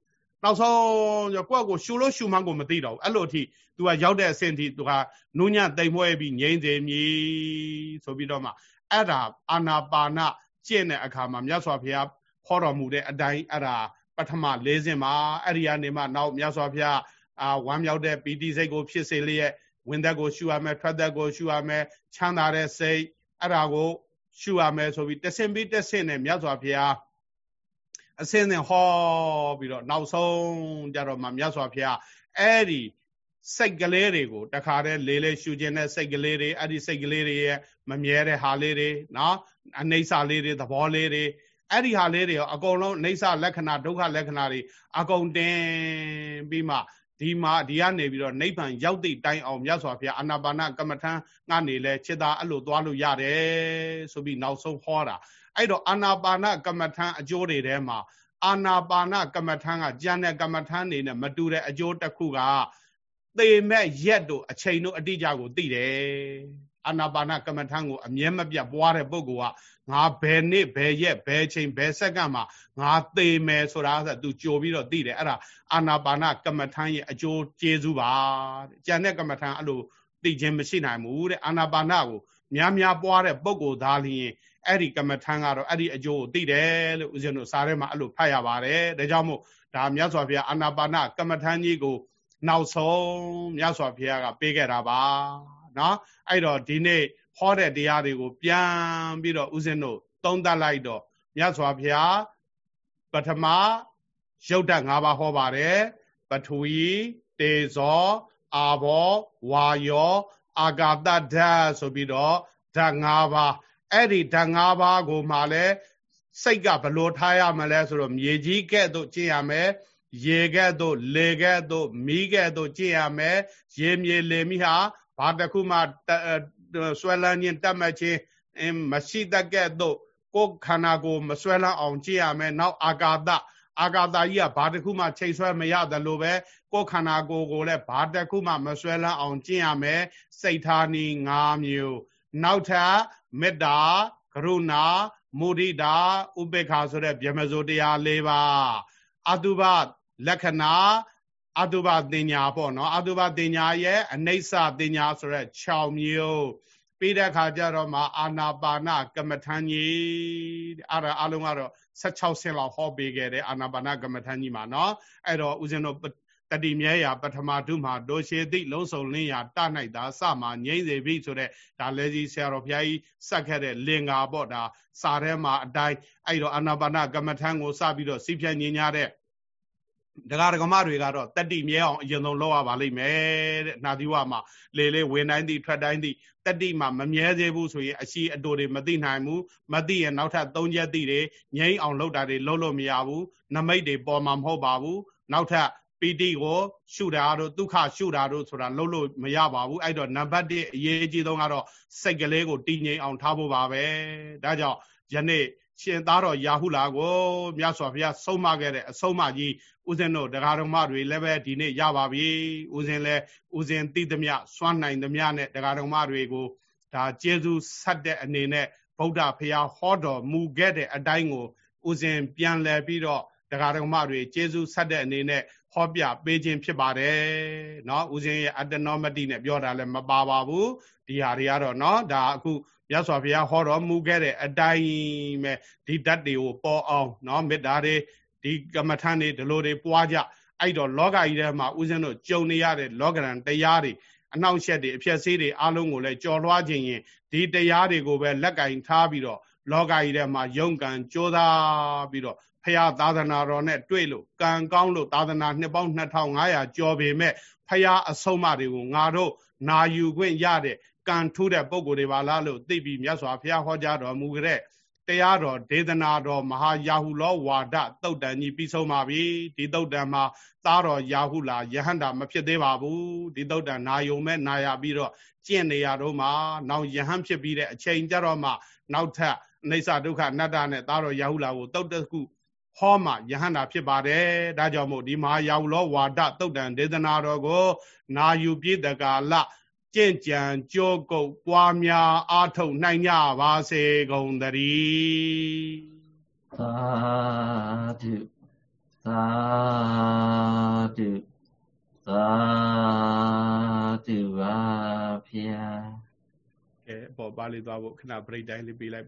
နောက်ဆုံးကျကိုယ့်ကိုရှူလို့ရှူမှန်းကိုမသိတော့ဘူးအဲ့လိုအထိ तू ကရောက်တဲ့အဆင့်ထိ तू ကနူးညံ့တိမ်မွေ့ပြီးငြိမ့်စေမြည်ဆိုပြီးတော့မှအဲ့ဒါအာနာပါနကျင့်တဲ့အခါမှာမြတ်စွာဘုရားခေါ်တော်မူတဲ့အတိုင်းအဲ့ဒါပထမ၄ဆင့်မှာအဲ့ဒီကနေမှနောက်မြတ်စွာဘုရားအာဝမ်းမြောက်တဲ့ပီတိစိတ်ကိုဖြစ်စေလျက်ဝင်သက်ကိုရှုရမယ်ထွက်သက်ကိုရှုရမယ်ချမ်းသာတဲ့စိတ်အဲ့ဒါကိုရှုရမယ်ဆိုပြီးတဆင့်ပြီးတဆင့်နဲ့မြတ်စွာဘုရား အစင်းစင်ဟောပြီးတော့နောက်ဆုံးကြတော့မှမြတ်စွာဘုရားအဲ့ဒီစိတ်ကလေးတွေကိုတခါတည်းလေးလေးရှူခြင်းတဲ့စိတ်ကလေးတွေအဲ့ဒီစိတ်ကလေးတွေရဲ့မမြဲတဲ့ဟာလေးတွေနော်အနိစ္စလေးတွေသဘောလေးတွေအဲ့ဒီဟာလေးတွေရောအကုန်လုံးအိဋ္ဌလက္ခဏာဒုက္ခလက္ခဏာတွေအကုန်တင်ပြီးမှဒီမှာဒီကနေပြီးတော့နိဗ္ဗာန်ရောက်တဲ့တိုင်အောင်မြတ်စွာဘုရားအာနာပါနကမ္မထံငါနေလဲจิตသားအဲ့လိုသွားလို့ရတယ်ဆိုပြီးနောက်ဆုံးဟောတာ အဲ့တော့အာနာပါနကမ္မထံအကျိုးတွေထဲမှာအာနာပါနကမ္မထံကကြံတဲ့ကမ္မထံနေနဲ့မတူတဲ့အကျိုးတစ်ခုကသေမဲ့ရက်တို့အချိန်တို့အတိအကျကိုသိတယ်အာနာပါနကမ္မထံကိုအမြဲမပြတ်ပွားတဲ့ပုဂ္ဂိုလ်ကငါဘယ်နေ့ဘယ်ရက်ဘယ်ချိန်ဘယ်စက္ကန့်မှာငါသေမယ်ဆိုတာဆိုသူကြိုပြီးတော့သိတယ်အဲ့ဒါအာနာပါနကမ္မထံရဲ့အကျိုးကျေးဇူးပါတဲ့ကျန်တဲ့ကမ္မထံအဲ့လိုသိခြင်းမရှိနိုင်ဘူးတဲ့အာနာပါနကိုများများပွားတဲ့ပုဂ္ဂိုလ်သားလျင် အဲ့ဒီကမ္မထံကတော့အဲ့ဒီအကျိုးကိုသိတယ်လို့ဦးဇင်းတို့စာထဲမှာအဲ့လိုဖတ်ရပါတယ်ဒါကြောင့်မို့ဒါမြတ်စွာဘုရားအာနာပါနကမ္မထံကြီးကို နောက်ဆုံးမြတ်စွာဘုရားကပေးခဲ့တာပါနော်အဲ့တော့ဒီနေ့ဟောတဲ့တရားတွေကိုပြန်ပြီးတော့ဦးဇင်းတို့သုံးသပ်လိုက်တော့မြတ်စွာဘုရားပထမရုပ်ဓာတ်၅ပါးဟောပါတယ်ပထဝီတေဇောအာဘောဝါယော အာဂါတဓာတ်ဆိုပြီးတော့ဓာတ်၅ပါး အဲ့ဒီဓာတ်၅ပါးကိုမှလည်းစိတ်ကဘလို့ထားရမလဲဆိုတော့မြေကြီးကဲ့သို့ကျင့်ရမယ်ရေကဲ့သို့လေကဲ့သို့မီးကဲ့သို့ကျင့်ရမယ်ရေမြေလေမိဟာဘာတခုမှဆွဲလန်းခြင်းတတ်မှတ်ခြင်းမရှိတတ်ကဲ့သို့ကိုယ်ခန္ဓာကိုယ်မဆွဲလန်းအောင်ကြည့်ရမယ်နောက်အာကာသအာကာသကြီးကဘာတခုမှချိန်ဆွဲမရတယ်လို့ပဲကိုယ်ခန္ဓာကိုယ်ကိုလည်းဘာတခုမှမဆွဲလန်းအောင်ကျင့်ရမယ်စိတ်ထားနီ၅မျိုး နောက်ထပ်မေတ္တာကရုဏာမုဒိတာဥပေက္ခဆိုတဲ့ဗြဟ္မစိုးတရား၄ပါးအတုပလက္ခဏာအတုပတင်ညာပေါ့နော်အတုပတင်ညာရဲ့အနိစ္စတင်ညာဆိုတဲ့6မျိုးပြီးတဲ့အခါကျတော့မှအာနာပါနကမ္မထန်ကြီးအဲ့ဒါအလုံးကတော့16ဆင့်လောက်ဟောပေးခဲ့တဲ့အာနာပါနကမ္မထန်ကြီးမှာနော်အဲ့တော့ဦးဇင်းတို့ တတိမြဲရာပထမဒုမှာဒိုရှေတိလုံးစုံလင်းရာတနိုင်တာစမှာငိမ့်စေပြီဆိုတဲ့ဒါလဲကြီးဆရာတော်ဘုရားကြီးစက်ခဲ့တဲ့လင်္ကာပေါ့ဒါစာထဲမှာအတိုင်းအဲ့တော့အာနာပါနကမ္မထန်ကိုစပြီးတော့စီးပြညင်ညာတဲ့ဒကာဒကမတွေကတော့တတိမြဲအောင်အရင်ဆုံးလုပ်ရပါလိမ့်မယ်တဲ့နှာသီးဝမှာလေလေဝင်တိုင်းသည်ထွက်တိုင်းသည်တတိမှာမမြဲသေးဘူးဆိုရင်အရှိအတူတွေမသိနိုင်ဘူးမသိရင်နောက်ထပ်၃ချက်သိတွေငြိမ်းအောင်လုပ်တာတွေလုပ်လို့မရဘူးနမိတ်တွေပေါ်မှာမဟုတ်ပါဘူးနောက်ထပ် ပီတိကိုရှုတာတို့ဒုက္ခရှုတာတို့ဆိုတာလုပ်လို့မရပါဘူးအဲ့တော့နံပါတ်1အရေးကြီးဆုံးကတော့စိတ်ကလေးကိုတည်ငြိမ်အောင်ထားဖို့ပါပဲဒါကြောင့်ယနေ့ရှင်သားတော်ရာဟုလာကိုမြတ်စွာဘုရားဆုံးမခဲ့တဲ့အဆုံးအမကြီးဦးဇင်းတို့တရားတော်မတွေလည်းပဲဒီနေ့ရပါပြီဦးဇင်းလည်းဦးဇင်းသိသမျှစွမ်းနိုင်သမျှနဲ့တရားတော်မတွေကိုဒါကျေးဇူးဆက်တဲ့အနေနဲ့ဗုဒ္ဓဘုရားဟောတော်မူခဲ့တဲ့အတိုင်းကိုဥစဉ်ပြန်လည်ပြီးတော့တရားဓမ္မတွေကျေးဇူးဆက်တဲ့အနေနဲ့ ဟောပြပေးခြင်းဖြစ်ပါတယ်နော်ဦးဇင်းရဲ့အတ္တနောမတိနဲ့ပြောတာလည်းမပါပါဘူးဒီဟာတွေကတော့နော်ဒါအခုမြတ်စွာဘုရားဟောတော်မူခဲ့တဲ့အတိုင်းပဲဒီဓာတ်တွေကိုပေါ်အောင်နော်မေတ္တာတွေဒီကမ္မထန်တွေဒီလိုတွေပွားကြအဲ့တော့လောကကြီးထဲမှာဦးဇင်းတို့ကြုံနေရတဲ့လောကရန်တရားတွေအနှောင့်အယှက်တွေအဖြစ်ဆေးတွေအလုံးကိုလည်းကြော်လွှားခြင်းရင်ဒီတရားတွေကိုပဲလက်ကင်ထားပြီးတော့လောကကြီးထဲမှာယုံကံကြိုးစားပြီးတော့ ဖရာသာသနာတော်နဲ့တွေ့လို့ကံကောင်းလို့သာသနာနှစ်ပေါင်း2500ကျော်ပေမဲ့ဖရာအဆုံးအမတွေကိုငါတို့နာယူခွင့်ရတဲ့ကံထူးတဲ့ပုံကိုယ်တွေပါလားလို့သိပြီးမြတ်စွာဘုရားဟောကြားတော်မူကြတဲ့တရားတော်ဒေသနာတော်မဟာယာဟုလောဝါဒတုတ်တန်ကြီးပြီးဆုံးပါပြီဒီတုတ်တန်မှာသားတော်ယာဟုလာယဟန္တာမဖြစ်သေးပါဘူးဒီတုတ်တန်နာယုံမဲ့နာရပြီးတော့ကျင့်နေရတော့မှနောက်ယဟန်ဖြစ်ပြီးတဲ့အချိန်ကြတော့မှနောက်ထပ်အိဋ္ဌဒုက္ခအနတ္တနဲ့သားတော်ယာဟုလာကိုတုတ်တခု ဟောမှယဟန္တာဖြစ်ပါတယ်ဒါကြောင့်မို့ဒီမဟာယာဟုလောဝါဒတုတ်တန်ဒေသနာတော်ကို နာယူပြည့်တကာလကြင့်ကြံကြောကုတ်ပွားများအားထုတ်နိုင်ကြပါစေကုန်သတည်းသာဓုသာဓုသာဓုပါဗျာကဲအပေါ်ပါလေးသွားဖို့ခဏ break time လေးပေးလိုက်